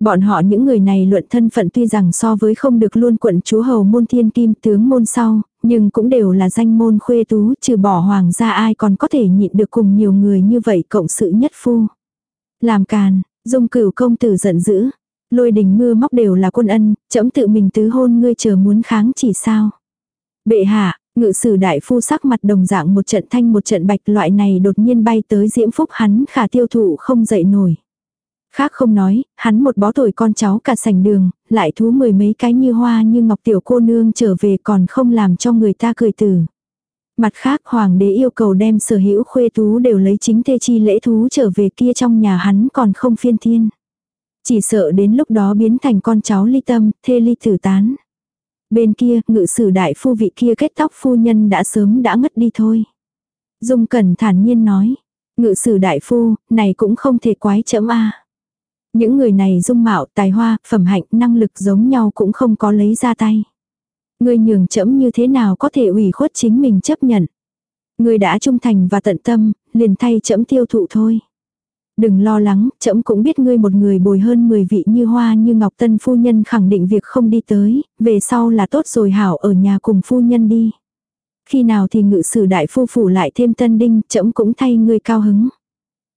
Bọn họ những người này luận thân phận tuy rằng so với không được luôn quận chúa hầu môn thiên kim tướng môn sau, nhưng cũng đều là danh môn khuê tú, trừ bỏ hoàng gia ai còn có thể nhịn được cùng nhiều người như vậy cộng sự nhất phu. Làm càn, dung cửu công tử giận dữ, Lôi đình mưa móc đều là quân ân, trẫm tự mình tứ hôn ngươi chờ muốn kháng chỉ sao. Bệ hạ, ngự sử đại phu sắc mặt đồng dạng một trận thanh một trận bạch loại này đột nhiên bay tới diễm phúc hắn khả tiêu thụ không dậy nổi. Khác không nói, hắn một bó tuổi con cháu cả sành đường, lại thú mười mấy cái như hoa như ngọc tiểu cô nương trở về còn không làm cho người ta cười tử. Mặt khác hoàng đế yêu cầu đem sở hữu khuê tú đều lấy chính thê chi lễ thú trở về kia trong nhà hắn còn không phiên thiên. Chỉ sợ đến lúc đó biến thành con cháu ly tâm, thê ly tử tán. Bên kia, ngự sử đại phu vị kia kết tóc phu nhân đã sớm đã ngất đi thôi. Dung Cẩn thản nhiên nói. Ngự sử đại phu, này cũng không thể quái chấm a. Những người này dung mạo, tài hoa, phẩm hạnh, năng lực giống nhau cũng không có lấy ra tay. Người nhường chấm như thế nào có thể ủy khuất chính mình chấp nhận. Người đã trung thành và tận tâm, liền thay chấm tiêu thụ thôi. Đừng lo lắng, trẫm cũng biết ngươi một người bồi hơn 10 vị như hoa như ngọc tân phu nhân khẳng định việc không đi tới, về sau là tốt rồi hảo ở nhà cùng phu nhân đi. Khi nào thì ngự sử đại phu phủ lại thêm tân đinh, trẫm cũng thay ngươi cao hứng.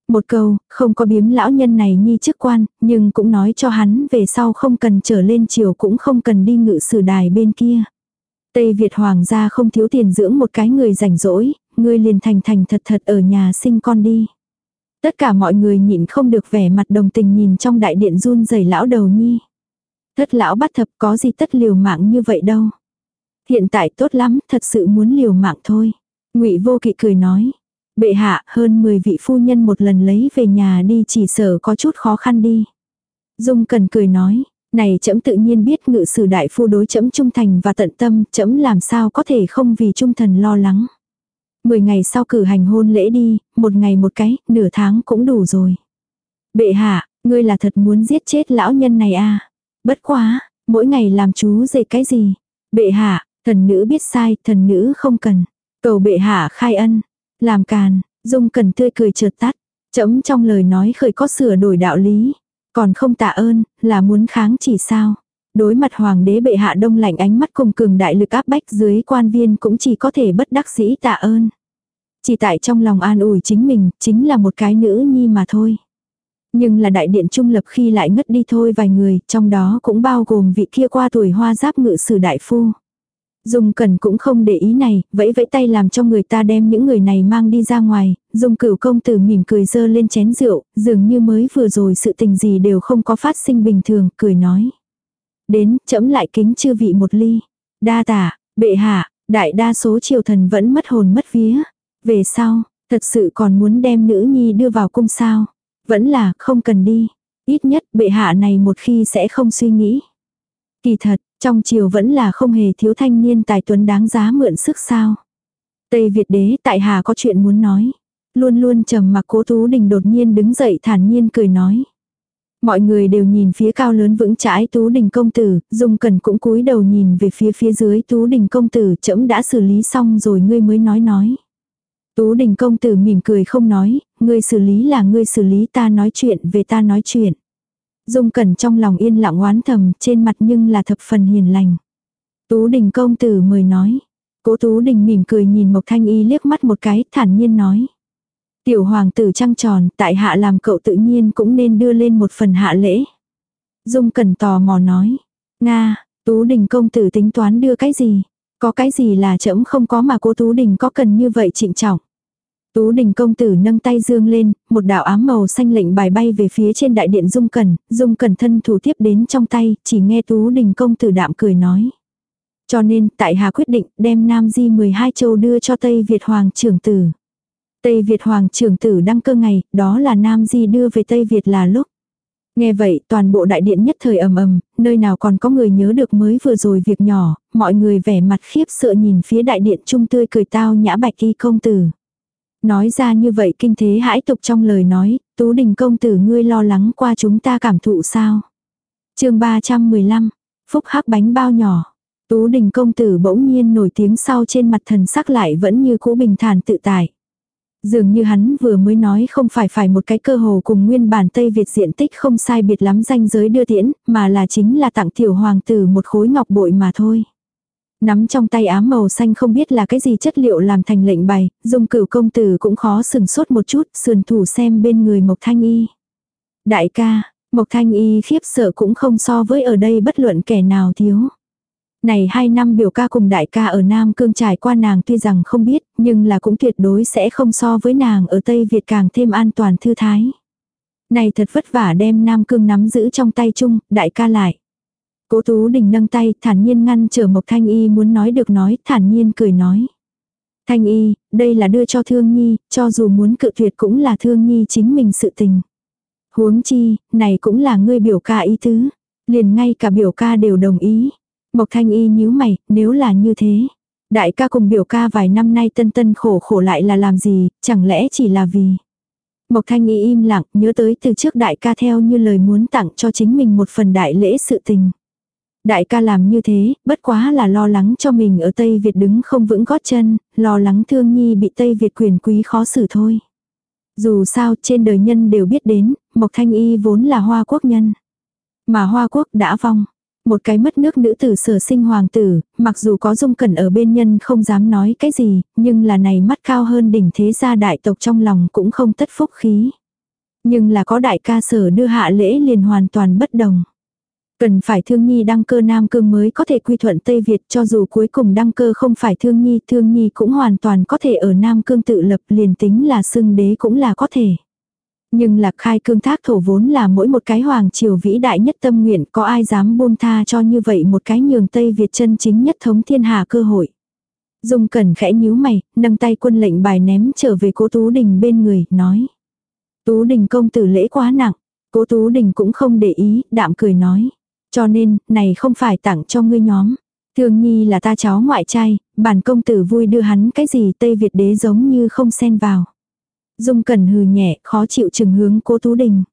Một câu, không có biếm lão nhân này nhi chức quan, nhưng cũng nói cho hắn về sau không cần trở lên chiều cũng không cần đi ngự sử đài bên kia. Tây Việt hoàng gia không thiếu tiền dưỡng một cái người rảnh rỗi, ngươi liền thành thành thật thật ở nhà sinh con đi. Tất cả mọi người nhịn không được vẻ mặt đồng tình nhìn trong đại điện run rẩy lão đầu nhi. Thất lão bắt thập có gì tất liều mạng như vậy đâu. Hiện tại tốt lắm, thật sự muốn liều mạng thôi. Ngụy Vô Kỵ cười nói. Bệ hạ, hơn 10 vị phu nhân một lần lấy về nhà đi chỉ sợ có chút khó khăn đi. Dung Cần cười nói, này trẫm tự nhiên biết ngự sử đại phu đối trẫm trung thành và tận tâm, trẫm làm sao có thể không vì trung thần lo lắng. Mười ngày sau cử hành hôn lễ đi, một ngày một cái, nửa tháng cũng đủ rồi. Bệ hạ, ngươi là thật muốn giết chết lão nhân này à? Bất quá, mỗi ngày làm chú dậy cái gì? Bệ hạ, thần nữ biết sai, thần nữ không cần. Cầu bệ hạ khai ân. Làm càn, dung cần tươi cười chợt tắt. Chấm trong lời nói khởi có sửa đổi đạo lý. Còn không tạ ơn, là muốn kháng chỉ sao. Đối mặt hoàng đế bệ hạ đông lạnh ánh mắt cùng cường đại lực áp bách dưới quan viên cũng chỉ có thể bất đắc sĩ tạ ơn. Chỉ tại trong lòng an ủi chính mình, chính là một cái nữ nhi mà thôi. Nhưng là đại điện trung lập khi lại ngất đi thôi vài người, trong đó cũng bao gồm vị kia qua tuổi hoa giáp ngự sử đại phu. Dung Cẩn cũng không để ý này, vẫy vẫy tay làm cho người ta đem những người này mang đi ra ngoài, Dung Cửu công tử mỉm cười dơ lên chén rượu, dường như mới vừa rồi sự tình gì đều không có phát sinh bình thường, cười nói. Đến, chấm lại kính chư vị một ly. Đa tả, bệ hạ, đại đa số triều thần vẫn mất hồn mất vía. Về sau, thật sự còn muốn đem nữ nhi đưa vào cung sao. Vẫn là, không cần đi. Ít nhất bệ hạ này một khi sẽ không suy nghĩ. Kỳ thật, trong triều vẫn là không hề thiếu thanh niên tài tuấn đáng giá mượn sức sao. Tây Việt đế tại hà có chuyện muốn nói. Luôn luôn trầm mặc cố tú đình đột nhiên đứng dậy thản nhiên cười nói. Mọi người đều nhìn phía cao lớn vững chãi Tú Đình công tử, Dung cần cũng cúi đầu nhìn về phía phía dưới Tú Đình công tử, chậm đã xử lý xong rồi ngươi mới nói nói. Tú Đình công tử mỉm cười không nói, ngươi xử lý là ngươi xử lý ta nói chuyện về ta nói chuyện. Dung Cẩn trong lòng yên lặng oán thầm, trên mặt nhưng là thập phần hiền lành. Tú Đình công tử mời nói. Cố Tú Đình mỉm cười nhìn Mộc Thanh Y liếc mắt một cái, thản nhiên nói. Tiểu hoàng tử trăng tròn, tại hạ làm cậu tự nhiên cũng nên đưa lên một phần hạ lễ. Dung Cần tò mò nói. Nga, Tú Đình công tử tính toán đưa cái gì? Có cái gì là chấm không có mà cô Tú Đình có cần như vậy trịnh trọng? Tú đình công tử nâng tay dương lên, một đạo ám màu xanh lệnh bài bay về phía trên đại điện dung cẩn, dung cẩn thân thủ tiếp đến trong tay, chỉ nghe tú đình công tử đạm cười nói. Cho nên, tại Hà quyết định đem Nam Di 12 châu đưa cho Tây Việt Hoàng trưởng tử. Tây Việt Hoàng trưởng tử đăng cơ ngày, đó là Nam Di đưa về Tây Việt là lúc. Nghe vậy, toàn bộ đại điện nhất thời ầm ầm, nơi nào còn có người nhớ được mới vừa rồi việc nhỏ, mọi người vẻ mặt khiếp sợ nhìn phía đại điện trung tươi cười tao nhã bạch y công tử. Nói ra như vậy kinh thế hãi tục trong lời nói, Tú Đình công tử ngươi lo lắng qua chúng ta cảm thụ sao. chương 315, phúc hắc bánh bao nhỏ. Tú Đình công tử bỗng nhiên nổi tiếng sau trên mặt thần sắc lại vẫn như cũ bình thản tự tại. Dường như hắn vừa mới nói không phải phải một cái cơ hồ cùng nguyên bản Tây Việt diện tích không sai biệt lắm danh giới đưa tiễn, mà là chính là tặng tiểu hoàng tử một khối ngọc bội mà thôi. Nắm trong tay ám màu xanh không biết là cái gì chất liệu làm thành lệnh bày, dung cửu công tử cũng khó sừng sốt một chút, sườn thủ xem bên người Mộc Thanh Y. Đại ca, Mộc Thanh Y khiếp sợ cũng không so với ở đây bất luận kẻ nào thiếu. Này hai năm biểu ca cùng đại ca ở Nam Cương trải qua nàng tuy rằng không biết, nhưng là cũng tuyệt đối sẽ không so với nàng ở Tây Việt càng thêm an toàn thư thái. Này thật vất vả đem Nam Cương nắm giữ trong tay chung, đại ca lại. Cố Tú Đình nâng tay, thản nhiên ngăn trở Mộc Thanh Y muốn nói được nói, thản nhiên cười nói. Thanh Y, đây là đưa cho Thương Nhi, cho dù muốn cự tuyệt cũng là Thương Nhi chính mình sự tình. Huống chi, này cũng là ngươi biểu ca ý tứ. Liền ngay cả biểu ca đều đồng ý. Mộc Thanh Y nhíu mày, nếu là như thế. Đại ca cùng biểu ca vài năm nay tân tân khổ khổ lại là làm gì, chẳng lẽ chỉ là vì. Mộc Thanh Y im lặng, nhớ tới từ trước đại ca theo như lời muốn tặng cho chính mình một phần đại lễ sự tình. Đại ca làm như thế, bất quá là lo lắng cho mình ở Tây Việt đứng không vững gót chân, lo lắng thương nhi bị Tây Việt quyền quý khó xử thôi. Dù sao trên đời nhân đều biết đến, Mộc Thanh Y vốn là hoa quốc nhân. Mà hoa quốc đã vong. Một cái mất nước nữ tử sở sinh hoàng tử, mặc dù có dung cẩn ở bên nhân không dám nói cái gì, nhưng là này mắt cao hơn đỉnh thế gia đại tộc trong lòng cũng không tất phúc khí. Nhưng là có đại ca sở đưa hạ lễ liền hoàn toàn bất đồng. Cần phải thương nhi đăng cơ Nam Cương mới có thể quy thuận Tây Việt cho dù cuối cùng đăng cơ không phải thương nhi, thương nhi cũng hoàn toàn có thể ở Nam Cương tự lập liền tính là xưng đế cũng là có thể. Nhưng lạc khai cương thác thổ vốn là mỗi một cái hoàng triều vĩ đại nhất tâm nguyện có ai dám buông tha cho như vậy một cái nhường Tây Việt chân chính nhất thống thiên hà cơ hội. Dung cẩn khẽ nhíu mày, nâng tay quân lệnh bài ném trở về cố Tú Đình bên người, nói. Tú Đình công tử lễ quá nặng, cố Tú Đình cũng không để ý, đạm cười nói. Cho nên, này không phải tặng cho ngươi nhóm. thường Nhi là ta cháu ngoại trai, bản công tử vui đưa hắn cái gì Tây Việt đế giống như không xen vào. Dung Cẩn hừ nhẹ, khó chịu chừng hướng cố Tú Đình.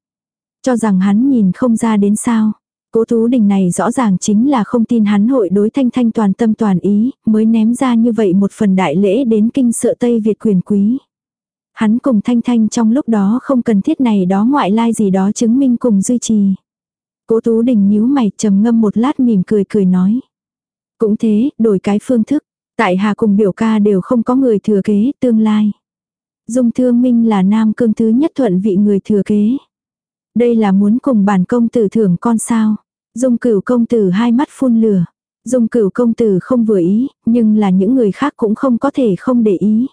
Cho rằng hắn nhìn không ra đến sao. Cố Tú Đình này rõ ràng chính là không tin hắn hội đối thanh thanh toàn tâm toàn ý, mới ném ra như vậy một phần đại lễ đến kinh sợ Tây Việt quyền quý. Hắn cùng thanh thanh trong lúc đó không cần thiết này đó ngoại lai gì đó chứng minh cùng duy trì. Cố Tú Đình nhíu mày trầm ngâm một lát mỉm cười cười nói. Cũng thế, đổi cái phương thức. Tại Hà cùng biểu ca đều không có người thừa kế tương lai. Dung Thương Minh là nam cương thứ nhất thuận vị người thừa kế. Đây là muốn cùng bản công tử thưởng con sao. Dung cửu công tử hai mắt phun lửa. Dung cửu công tử không vừa ý, nhưng là những người khác cũng không có thể không để ý.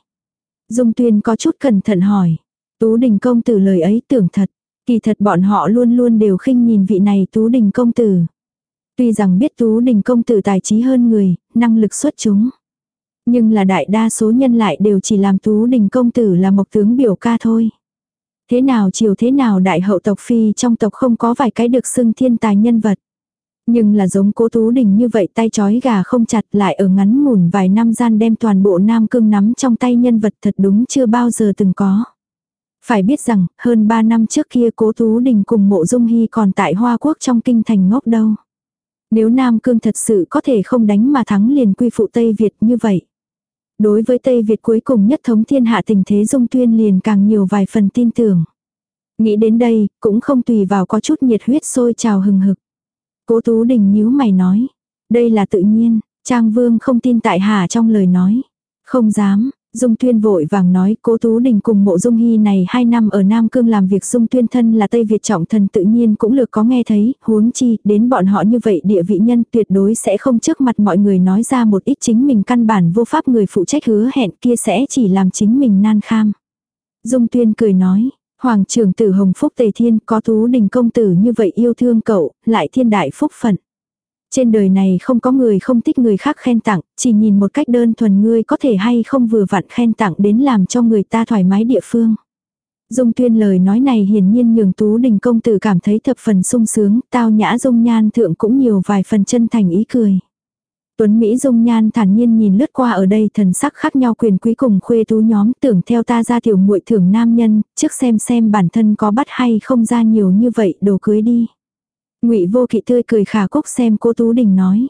Dung tuyên có chút cẩn thận hỏi. Tú đình công tử lời ấy tưởng thật. Kỳ thật bọn họ luôn luôn đều khinh nhìn vị này tú đình công tử. Tuy rằng biết tú đình công tử tài trí hơn người, năng lực xuất chúng. Nhưng là đại đa số nhân lại đều chỉ làm tú đình công tử là mộc tướng biểu ca thôi. Thế nào chiều thế nào đại hậu tộc phi trong tộc không có vài cái được xưng thiên tài nhân vật. Nhưng là giống cố tú đình như vậy tay chói gà không chặt lại ở ngắn ngủn vài năm gian đem toàn bộ nam cương nắm trong tay nhân vật thật đúng chưa bao giờ từng có. Phải biết rằng, hơn 3 năm trước kia cố tú đình cùng mộ dung hy còn tại Hoa Quốc trong kinh thành ngốc đâu. Nếu Nam Cương thật sự có thể không đánh mà thắng liền quy phụ Tây Việt như vậy. Đối với Tây Việt cuối cùng nhất thống thiên hạ tình thế dung tuyên liền càng nhiều vài phần tin tưởng. Nghĩ đến đây, cũng không tùy vào có chút nhiệt huyết sôi trào hừng hực. Cố Tú Đình nhíu mày nói. Đây là tự nhiên, Trang Vương không tin tại Hà trong lời nói. Không dám, Dung Tuyên vội vàng nói cố Tú Đình cùng mộ Dung Hy này hai năm ở Nam Cương làm việc Dung Tuyên thân là Tây Việt trọng thần tự nhiên cũng lược có nghe thấy, huống chi, đến bọn họ như vậy địa vị nhân tuyệt đối sẽ không trước mặt mọi người nói ra một ít chính mình căn bản vô pháp người phụ trách hứa hẹn kia sẽ chỉ làm chính mình nan kham. Dung Tuyên cười nói, Hoàng trưởng tử Hồng Phúc Tề Thiên có Tú Đình công tử như vậy yêu thương cậu, lại thiên đại phúc phận. Trên đời này không có người không thích người khác khen tặng, chỉ nhìn một cách đơn thuần ngươi có thể hay không vừa vặn khen tặng đến làm cho người ta thoải mái địa phương. Dung tuyên lời nói này hiển nhiên nhường Tú Đình công tử cảm thấy thập phần sung sướng, tao nhã dung nhan thượng cũng nhiều vài phần chân thành ý cười. Tuấn Mỹ dung nhan thản nhiên nhìn lướt qua ở đây thần sắc khác nhau quyền quý cùng khuê tú nhóm tưởng theo ta ra tiểu muội thưởng nam nhân, trước xem xem bản thân có bắt hay không ra nhiều như vậy đồ cưới đi. Ngụy Vô Kỵ tươi cười khả cúc xem cô Tú Đình nói.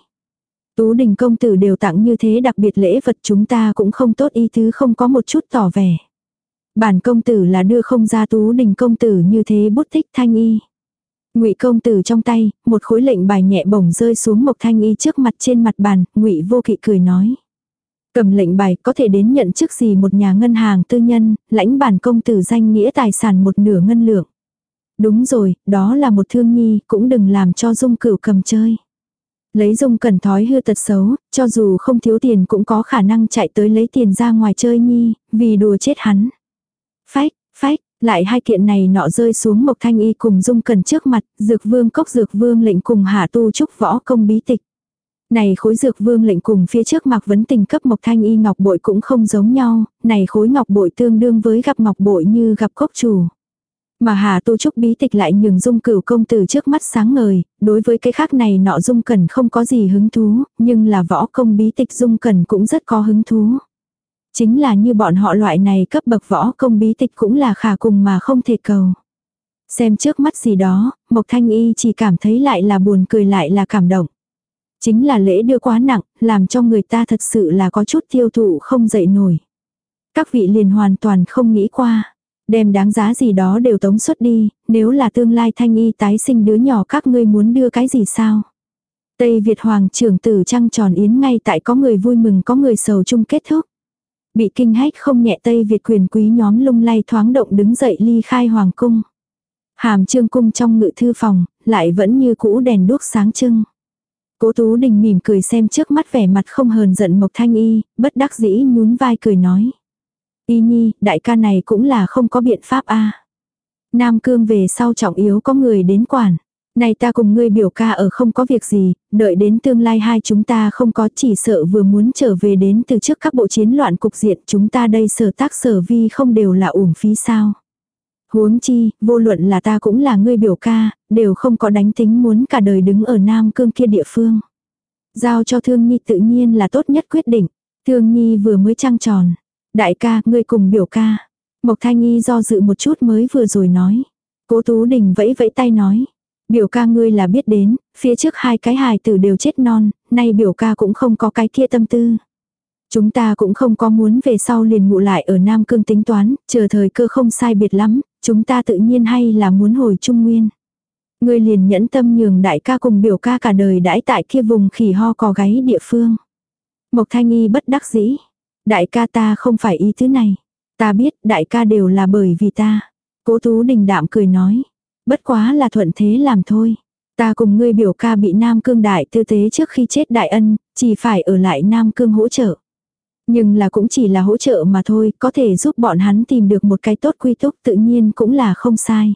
Tú Đình công tử đều tặng như thế đặc biệt lễ vật chúng ta cũng không tốt ý thứ không có một chút tỏ vẻ. Bản công tử là đưa không ra Tú Đình công tử như thế bút thích thanh y. Ngụy công tử trong tay, một khối lệnh bài nhẹ bổng rơi xuống Mộc Thanh Y trước mặt trên mặt bàn, Ngụy Vô Kỵ cười nói: "Cầm lệnh bài có thể đến nhận chức gì một nhà ngân hàng tư nhân, lãnh bản công tử danh nghĩa tài sản một nửa ngân lượng." Đúng rồi, đó là một thương nhi, cũng đừng làm cho dung cửu cầm chơi. Lấy dung cần thói hư tật xấu, cho dù không thiếu tiền cũng có khả năng chạy tới lấy tiền ra ngoài chơi nhi, vì đùa chết hắn. Phách, phách, lại hai kiện này nọ rơi xuống Mộc Thanh Y cùng Dung Cần trước mặt, Dược Vương cốc Dược Vương lệnh cùng Hạ Tu trúc võ công bí tịch. Này khối Dược Vương lệnh cùng phía trước Mạc Vấn Tình cấp Mộc Thanh Y ngọc bội cũng không giống nhau, này khối ngọc bội tương đương với gặp ngọc bội như gặp cốc chủ. Mà Hà Tu Trúc bí tịch lại nhường dung cửu công tử trước mắt sáng ngời, đối với cái khác này nọ dung cần không có gì hứng thú, nhưng là võ công bí tịch dung cần cũng rất có hứng thú. Chính là như bọn họ loại này cấp bậc võ công bí tịch cũng là khả cùng mà không thể cầu. Xem trước mắt gì đó, Mộc Thanh Y chỉ cảm thấy lại là buồn cười lại là cảm động. Chính là lễ đưa quá nặng, làm cho người ta thật sự là có chút tiêu thụ không dậy nổi. Các vị liền hoàn toàn không nghĩ qua. Đem đáng giá gì đó đều tống xuất đi, nếu là tương lai thanh y tái sinh đứa nhỏ các ngươi muốn đưa cái gì sao? Tây Việt Hoàng trưởng tử trăng tròn yến ngay tại có người vui mừng có người sầu chung kết thúc. Bị kinh hách không nhẹ Tây Việt quyền quý nhóm lung lay thoáng động đứng dậy ly khai Hoàng cung. Hàm trương cung trong ngự thư phòng, lại vẫn như cũ đèn đuốc sáng trưng. Cố Tú Đình mỉm cười xem trước mắt vẻ mặt không hờn giận Mộc Thanh Y, bất đắc dĩ nhún vai cười nói. Y nhi, đại ca này cũng là không có biện pháp a Nam Cương về sau trọng yếu có người đến quản. Này ta cùng ngươi biểu ca ở không có việc gì, đợi đến tương lai hai chúng ta không có chỉ sợ vừa muốn trở về đến từ trước các bộ chiến loạn cục diện chúng ta đây sở tác sở vi không đều là uổng phí sao. Huống chi, vô luận là ta cũng là ngươi biểu ca, đều không có đánh tính muốn cả đời đứng ở Nam Cương kia địa phương. Giao cho Thương Nhi tự nhiên là tốt nhất quyết định. Thương Nhi vừa mới trăng tròn. Đại ca, ngươi cùng biểu ca. Mộc Thanh Y do dự một chút mới vừa rồi nói. Cố Tú Đình vẫy vẫy tay nói. Biểu ca ngươi là biết đến, phía trước hai cái hài tử đều chết non, nay biểu ca cũng không có cái kia tâm tư. Chúng ta cũng không có muốn về sau liền ngụ lại ở Nam Cương tính toán, chờ thời cơ không sai biệt lắm, chúng ta tự nhiên hay là muốn hồi Trung Nguyên. Ngươi liền nhẫn tâm nhường đại ca cùng biểu ca cả đời đãi tại kia vùng khỉ ho cò gáy địa phương. Mộc Thanh Y bất đắc dĩ. Đại ca ta không phải ý thứ này. Ta biết đại ca đều là bởi vì ta. Cố Tú Đình đạm cười nói. Bất quá là thuận thế làm thôi. Ta cùng ngươi biểu ca bị Nam Cương đại tư tế trước khi chết đại ân, chỉ phải ở lại Nam Cương hỗ trợ. Nhưng là cũng chỉ là hỗ trợ mà thôi, có thể giúp bọn hắn tìm được một cái tốt quy túc tự nhiên cũng là không sai.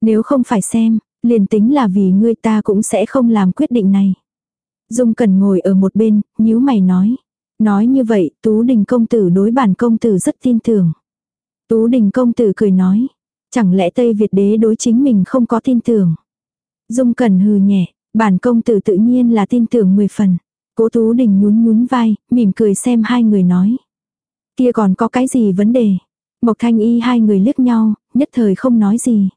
Nếu không phải xem, liền tính là vì ngươi ta cũng sẽ không làm quyết định này. Dung Cần ngồi ở một bên, nhíu mày nói. Nói như vậy, Tú Đình công tử đối bản công tử rất tin tưởng. Tú Đình công tử cười nói. Chẳng lẽ Tây Việt đế đối chính mình không có tin tưởng. Dung Cần hừ nhẹ, bản công tử tự nhiên là tin tưởng 10 phần. Cố Tú Đình nhún nhún vai, mỉm cười xem hai người nói. Kia còn có cái gì vấn đề? Mộc Thanh Y hai người liếc nhau, nhất thời không nói gì.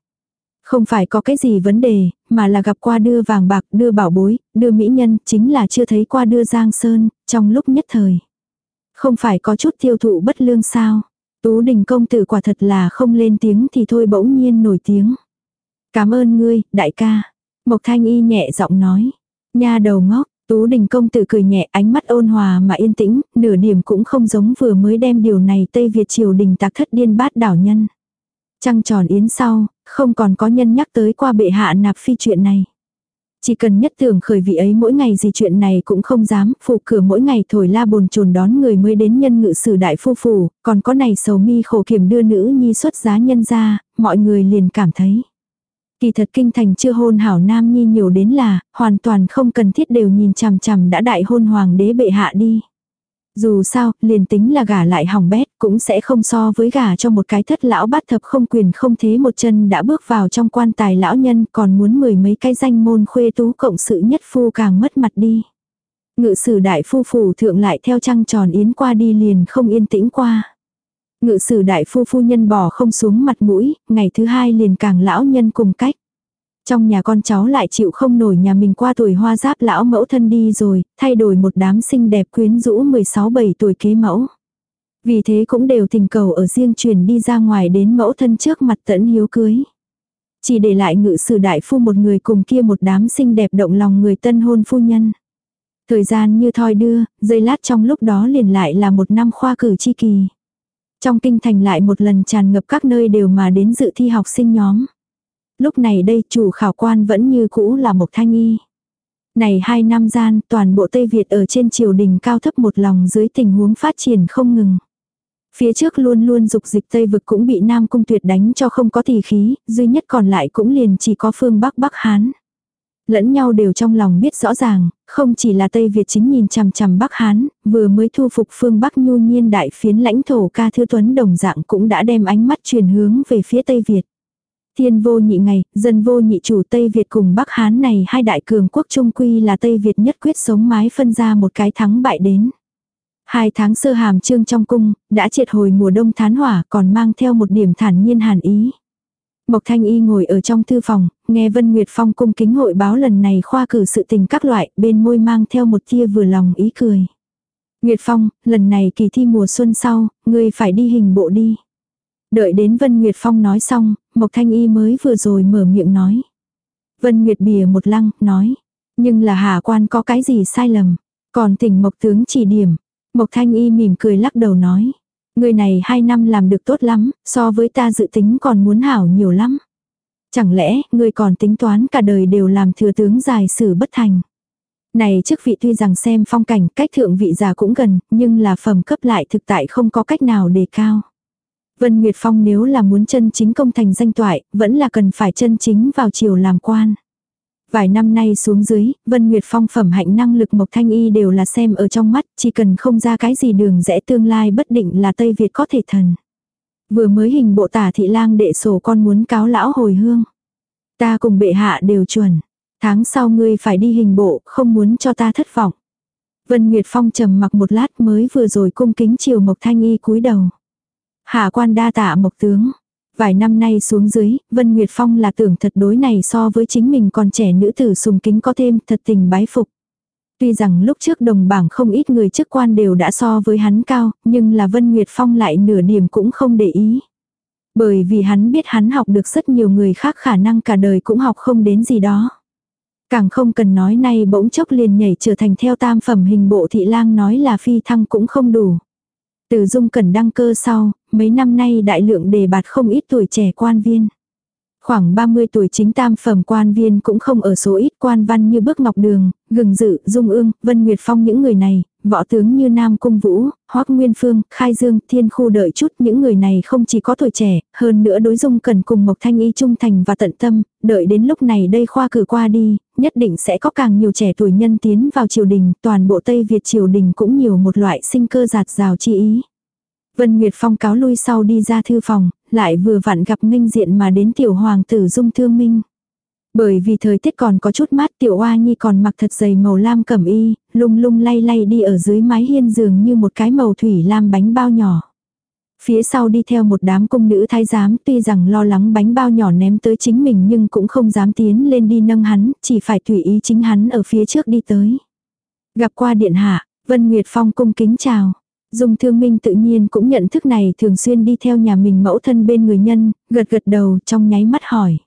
Không phải có cái gì vấn đề, mà là gặp qua đưa vàng bạc, đưa bảo bối, đưa mỹ nhân, chính là chưa thấy qua đưa Giang Sơn, trong lúc nhất thời. Không phải có chút tiêu thụ bất lương sao. Tú đình công tử quả thật là không lên tiếng thì thôi bỗng nhiên nổi tiếng. Cảm ơn ngươi, đại ca. Mộc thanh y nhẹ giọng nói. Nha đầu ngốc, Tú đình công tử cười nhẹ ánh mắt ôn hòa mà yên tĩnh, nửa điểm cũng không giống vừa mới đem điều này Tây Việt triều đình tạc thất điên bát đảo nhân. Trăng tròn yến sau, không còn có nhân nhắc tới qua bệ hạ nạp phi chuyện này. Chỉ cần nhất tưởng khởi vị ấy mỗi ngày gì chuyện này cũng không dám, phủ cửa mỗi ngày thổi la bồn chồn đón người mới đến nhân ngự sử đại phu phủ, còn có này sầu mi khổ kiểm đưa nữ nhi xuất giá nhân ra, mọi người liền cảm thấy. Kỳ thật kinh thành chưa hôn hảo nam nhi nhiều đến là, hoàn toàn không cần thiết đều nhìn chằm chằm đã đại hôn hoàng đế bệ hạ đi. Dù sao, liền tính là gả lại hỏng bét, cũng sẽ không so với gả cho một cái thất lão bát thập không quyền không thế một chân đã bước vào trong quan tài lão nhân còn muốn mười mấy cái danh môn khuê tú cộng sự nhất phu càng mất mặt đi. Ngự sử đại phu phủ thượng lại theo trăng tròn yến qua đi liền không yên tĩnh qua. Ngự sử đại phu phu nhân bỏ không xuống mặt mũi, ngày thứ hai liền càng lão nhân cùng cách. Trong nhà con cháu lại chịu không nổi nhà mình qua tuổi hoa giáp lão mẫu thân đi rồi, thay đổi một đám xinh đẹp quyến rũ 16-7 tuổi kế mẫu. Vì thế cũng đều tình cầu ở riêng truyền đi ra ngoài đến mẫu thân trước mặt tẫn hiếu cưới. Chỉ để lại ngự sử đại phu một người cùng kia một đám xinh đẹp động lòng người tân hôn phu nhân. Thời gian như thoi đưa, giây lát trong lúc đó liền lại là một năm khoa cử chi kỳ. Trong kinh thành lại một lần tràn ngập các nơi đều mà đến dự thi học sinh nhóm. Lúc này đây chủ khảo quan vẫn như cũ là một thanh y. Này hai năm gian toàn bộ Tây Việt ở trên triều đình cao thấp một lòng dưới tình huống phát triển không ngừng. Phía trước luôn luôn dục dịch Tây vực cũng bị Nam Cung tuyệt đánh cho không có tỷ khí, duy nhất còn lại cũng liền chỉ có phương Bắc Bắc Hán. Lẫn nhau đều trong lòng biết rõ ràng, không chỉ là Tây Việt chính nhìn chằm chằm Bắc Hán, vừa mới thu phục phương Bắc nhu nhiên đại phiến lãnh thổ ca thư tuấn đồng dạng cũng đã đem ánh mắt truyền hướng về phía Tây Việt. Thiên vô nhị ngày, dân vô nhị chủ Tây Việt cùng Bắc Hán này hai đại cường quốc trung quy là Tây Việt nhất quyết sống mái phân ra một cái thắng bại đến. Hai tháng sơ hàm trương trong cung, đã triệt hồi mùa đông thán hỏa còn mang theo một điểm thản nhiên hàn ý. Mộc Thanh Y ngồi ở trong thư phòng, nghe Vân Nguyệt Phong cung kính hội báo lần này khoa cử sự tình các loại, bên môi mang theo một tia vừa lòng ý cười. Nguyệt Phong, lần này kỳ thi mùa xuân sau, ngươi phải đi hình bộ đi. Đợi đến Vân Nguyệt Phong nói xong, Mộc Thanh Y mới vừa rồi mở miệng nói. Vân Nguyệt bìa một lăng, nói. Nhưng là hạ quan có cái gì sai lầm. Còn tỉnh Mộc tướng chỉ điểm. Mộc Thanh Y mỉm cười lắc đầu nói. Người này hai năm làm được tốt lắm, so với ta dự tính còn muốn hảo nhiều lắm. Chẳng lẽ, người còn tính toán cả đời đều làm thừa tướng dài sử bất thành. Này chức vị tuy rằng xem phong cảnh cách thượng vị già cũng gần, nhưng là phẩm cấp lại thực tại không có cách nào đề cao. Vân Nguyệt Phong nếu là muốn chân chính công thành danh toại, vẫn là cần phải chân chính vào chiều làm quan. Vài năm nay xuống dưới, Vân Nguyệt Phong phẩm hạnh năng lực Mộc Thanh Y đều là xem ở trong mắt, chỉ cần không ra cái gì đường rẽ tương lai bất định là Tây Việt có thể thần. Vừa mới hình bộ tả thị lang đệ sổ con muốn cáo lão hồi hương. Ta cùng bệ hạ đều chuẩn. Tháng sau ngươi phải đi hình bộ, không muốn cho ta thất vọng. Vân Nguyệt Phong trầm mặc một lát mới vừa rồi cung kính chiều Mộc Thanh Y cúi đầu. Hạ quan đa tạ Mộc tướng. Vài năm nay xuống dưới, Vân Nguyệt Phong là tưởng thật đối này so với chính mình còn trẻ nữ tử sùng kính có thêm thật tình bái phục. Tuy rằng lúc trước đồng bảng không ít người chức quan đều đã so với hắn cao, nhưng là Vân Nguyệt Phong lại nửa điểm cũng không để ý. Bởi vì hắn biết hắn học được rất nhiều người khác khả năng cả đời cũng học không đến gì đó. Càng không cần nói nay bỗng chốc liền nhảy trở thành theo tam phẩm hình bộ thị lang nói là phi thăng cũng không đủ. Từ dung cần đăng cơ sau, mấy năm nay đại lượng đề bạt không ít tuổi trẻ quan viên. Khoảng 30 tuổi chính tam phẩm quan viên cũng không ở số ít quan văn như Bước Ngọc Đường, Gừng Dự, Dung Ương, Vân Nguyệt Phong những người này, võ tướng như Nam Cung Vũ, Hoác Nguyên Phương, Khai Dương, Thiên Khu đợi chút những người này không chỉ có tuổi trẻ, hơn nữa đối dung cần cùng Mộc Thanh Y trung thành và tận tâm, đợi đến lúc này đây khoa cử qua đi, nhất định sẽ có càng nhiều trẻ tuổi nhân tiến vào triều đình, toàn bộ Tây Việt triều đình cũng nhiều một loại sinh cơ giạt rào chi ý. Vân Nguyệt Phong cáo lui sau đi ra thư phòng, lại vừa vặn gặp Minh diện mà đến tiểu hoàng tử dung thương minh. Bởi vì thời tiết còn có chút mát tiểu oa nhi còn mặc thật dày màu lam cẩm y, lung lung lay lay đi ở dưới mái hiên giường như một cái màu thủy lam bánh bao nhỏ. Phía sau đi theo một đám cung nữ thái giám tuy rằng lo lắng bánh bao nhỏ ném tới chính mình nhưng cũng không dám tiến lên đi nâng hắn, chỉ phải tùy ý chính hắn ở phía trước đi tới. Gặp qua điện hạ, Vân Nguyệt Phong cung kính chào. Dung thương minh tự nhiên cũng nhận thức này thường xuyên đi theo nhà mình mẫu thân bên người nhân, gật gật đầu trong nháy mắt hỏi.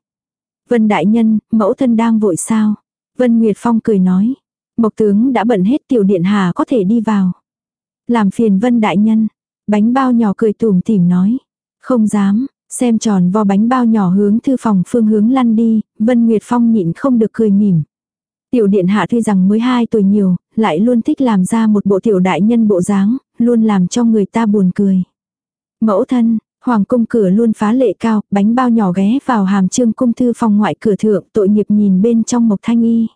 Vân đại nhân, mẫu thân đang vội sao? Vân Nguyệt Phong cười nói. Mộc tướng đã bận hết tiểu điện hà có thể đi vào. Làm phiền Vân đại nhân. Bánh bao nhỏ cười tủm tỉm nói. Không dám, xem tròn vo bánh bao nhỏ hướng thư phòng phương hướng lăn đi, Vân Nguyệt Phong nhịn không được cười mỉm. Tiểu điện hạ tuy rằng mới 2 tuổi nhiều, lại luôn thích làm ra một bộ tiểu đại nhân bộ dáng, luôn làm cho người ta buồn cười. Mẫu thân, hoàng cung cửa luôn phá lệ cao, bánh bao nhỏ ghé vào hàm trương cung thư phòng ngoại cửa thượng tội nghiệp nhìn bên trong Mộc Thanh Y.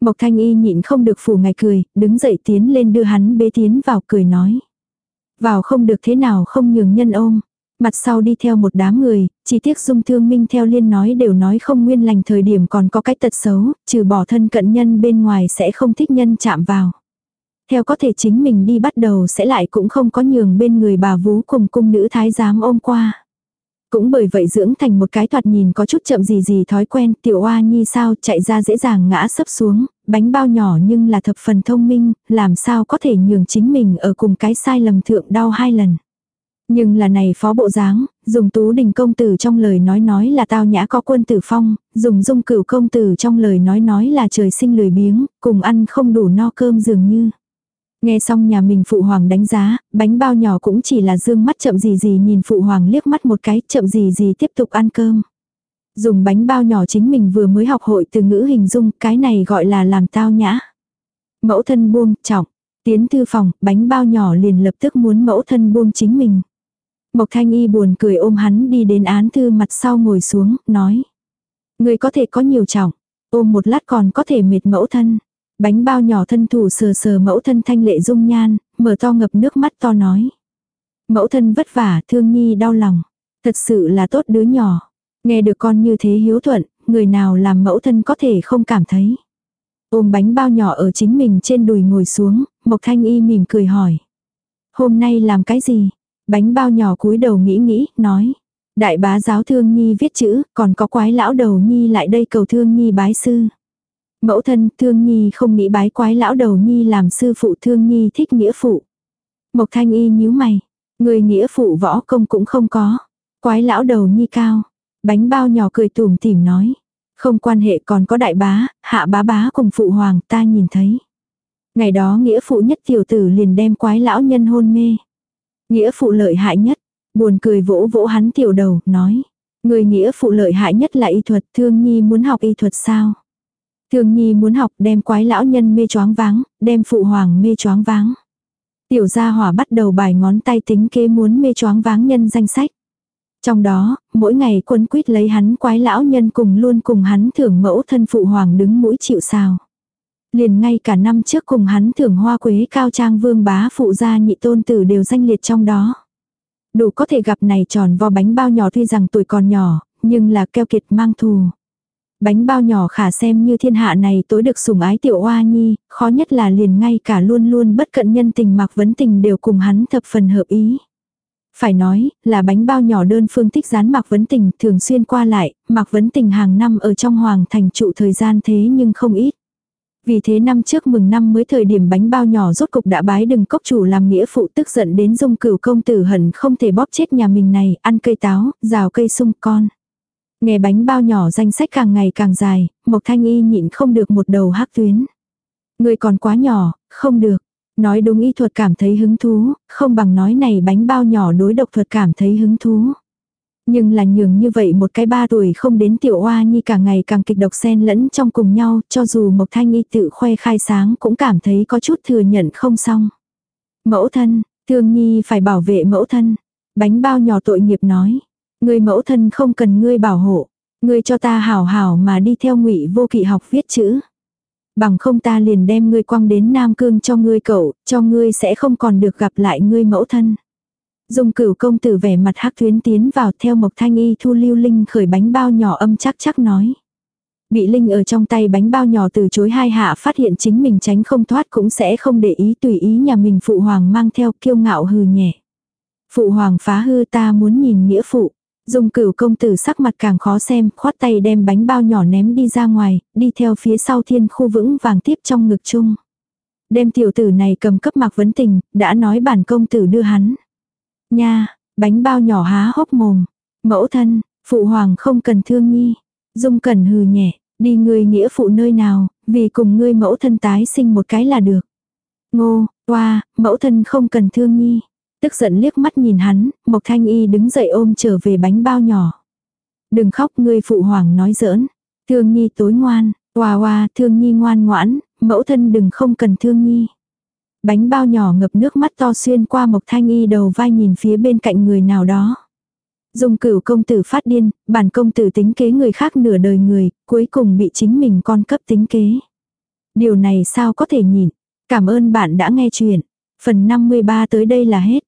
Mộc Thanh Y nhịn không được phủ ngày cười, đứng dậy tiến lên đưa hắn bế tiến vào cười nói. Vào không được thế nào không nhường nhân ôm. Mặt sau đi theo một đám người, chỉ tiếc dung thương minh theo liên nói đều nói không nguyên lành thời điểm còn có cách tật xấu, trừ bỏ thân cận nhân bên ngoài sẽ không thích nhân chạm vào. Theo có thể chính mình đi bắt đầu sẽ lại cũng không có nhường bên người bà vú cùng cung nữ thái giám ôm qua. Cũng bởi vậy dưỡng thành một cái thoạt nhìn có chút chậm gì gì thói quen, tiểu oa nhi sao chạy ra dễ dàng ngã sấp xuống, bánh bao nhỏ nhưng là thập phần thông minh, làm sao có thể nhường chính mình ở cùng cái sai lầm thượng đau hai lần. Nhưng là này phó bộ dáng, dùng tú đình công tử trong lời nói nói là tao nhã có quân tử phong, dùng dung cửu công tử trong lời nói nói là trời sinh lười biếng, cùng ăn không đủ no cơm dường như. Nghe xong nhà mình phụ hoàng đánh giá, bánh bao nhỏ cũng chỉ là dương mắt chậm gì gì nhìn phụ hoàng liếc mắt một cái, chậm gì gì tiếp tục ăn cơm. Dùng bánh bao nhỏ chính mình vừa mới học hội từ ngữ hình dung, cái này gọi là làm tao nhã. Mẫu thân buông, trọng, tiến thư phòng, bánh bao nhỏ liền lập tức muốn mẫu thân buông chính mình. Mộc thanh y buồn cười ôm hắn đi đến án thư mặt sau ngồi xuống, nói. Người có thể có nhiều trọng, ôm một lát còn có thể mệt mẫu thân. Bánh bao nhỏ thân thủ sờ sờ mẫu thân thanh lệ dung nhan, mở to ngập nước mắt to nói. Mẫu thân vất vả, thương nhi đau lòng. Thật sự là tốt đứa nhỏ. Nghe được con như thế hiếu thuận, người nào làm mẫu thân có thể không cảm thấy. Ôm bánh bao nhỏ ở chính mình trên đùi ngồi xuống, Mộc Thanh Y mỉm cười hỏi. Hôm nay làm cái gì? Bánh bao nhỏ cúi đầu nghĩ nghĩ, nói. Đại bá giáo thương nhi viết chữ, còn có quái lão đầu nhi lại đây cầu thương nhi bái sư. Mẫu thân thương nhi không nghĩ bái quái lão đầu nhi làm sư phụ thương nhi thích nghĩa phụ. Mộc thanh y nhíu mày. Người nghĩa phụ võ công cũng không có. Quái lão đầu nhi cao. Bánh bao nhỏ cười tủm tỉm nói. Không quan hệ còn có đại bá, hạ bá bá cùng phụ hoàng ta nhìn thấy. Ngày đó nghĩa phụ nhất tiểu tử liền đem quái lão nhân hôn mê. Nghĩa phụ lợi hại nhất. Buồn cười vỗ vỗ hắn tiểu đầu, nói. Người nghĩa phụ lợi hại nhất là y thuật, thương nhi muốn học y thuật sao? Thường nhi muốn học đem quái lão nhân mê choáng váng, đem phụ hoàng mê choáng váng. Tiểu gia hỏa bắt đầu bài ngón tay tính kế muốn mê choáng váng nhân danh sách. Trong đó, mỗi ngày quân quýt lấy hắn quái lão nhân cùng luôn cùng hắn thưởng mẫu thân phụ hoàng đứng mũi chịu sào. Liền ngay cả năm trước cùng hắn thưởng hoa quế cao trang vương bá phụ gia nhị tôn tử đều danh liệt trong đó. Đủ có thể gặp này tròn vo bánh bao nhỏ tuy rằng tuổi còn nhỏ, nhưng là keo kiệt mang thù. Bánh bao nhỏ khả xem như thiên hạ này tối được sủng ái tiểu oa nhi, khó nhất là liền ngay cả luôn luôn bất cận nhân tình mặc vấn tình đều cùng hắn thập phần hợp ý. Phải nói, là bánh bao nhỏ đơn phương thích dán Mạc Vấn Tình thường xuyên qua lại, Mạc Vấn Tình hàng năm ở trong hoàng thành trụ thời gian thế nhưng không ít. Vì thế năm trước mừng năm mới thời điểm bánh bao nhỏ rốt cục đã bái đừng cốc chủ làm nghĩa phụ tức giận đến dung cửu công tử hận không thể bóp chết nhà mình này, ăn cây táo, rào cây sung con. Nghe bánh bao nhỏ danh sách càng ngày càng dài, Mộc Thanh Y nhịn không được một đầu hắc tuyến. Người còn quá nhỏ, không được. Nói đúng y thuật cảm thấy hứng thú, không bằng nói này bánh bao nhỏ đối độc thuật cảm thấy hứng thú. Nhưng là nhường như vậy một cái ba tuổi không đến tiểu oa nhi cả ngày càng kịch độc xen lẫn trong cùng nhau, cho dù Mộc Thanh Y tự khoe khai sáng cũng cảm thấy có chút thừa nhận không xong. Mẫu thân, thương nhi phải bảo vệ mẫu thân. Bánh bao nhỏ tội nghiệp nói. Người mẫu thân không cần ngươi bảo hộ. Ngươi cho ta hảo hảo mà đi theo ngụy vô kỵ học viết chữ. Bằng không ta liền đem ngươi quăng đến Nam Cương cho ngươi cậu, cho ngươi sẽ không còn được gặp lại ngươi mẫu thân. Dung cửu công tử vẻ mặt hắc tuyến tiến vào theo Mộc Thanh Y thu lưu Linh khởi bánh bao nhỏ âm chắc chắc nói. Bị Linh ở trong tay bánh bao nhỏ từ chối hai hạ phát hiện chính mình tránh không thoát cũng sẽ không để ý tùy ý nhà mình phụ hoàng mang theo kiêu ngạo hừ nhẹ. Phụ hoàng phá hư ta muốn nhìn nghĩa phụ. Dung cửu công tử sắc mặt càng khó xem, khoát tay đem bánh bao nhỏ ném đi ra ngoài, đi theo phía sau thiên khu vững vàng tiếp trong ngực chung. Đem tiểu tử này cầm cấp mạc vấn tình, đã nói bản công tử đưa hắn. Nha, bánh bao nhỏ há hốc mồm. Mẫu thân, phụ hoàng không cần thương nhi. Dung cần hừ nhẹ, đi người nghĩa phụ nơi nào, vì cùng ngươi mẫu thân tái sinh một cái là được. Ngô, hoa, mẫu thân không cần thương nhi. Tức giận liếc mắt nhìn hắn, Mộc Thanh Y đứng dậy ôm trở về bánh bao nhỏ. Đừng khóc ngươi phụ hoàng nói giỡn. Thương Nhi tối ngoan, hoa hoa Thương Nhi ngoan ngoãn, mẫu thân đừng không cần Thương Nhi. Bánh bao nhỏ ngập nước mắt to xuyên qua Mộc Thanh Y đầu vai nhìn phía bên cạnh người nào đó. dùng cửu công tử phát điên, bản công tử tính kế người khác nửa đời người, cuối cùng bị chính mình con cấp tính kế. Điều này sao có thể nhìn? Cảm ơn bạn đã nghe chuyện. Phần 53 tới đây là hết.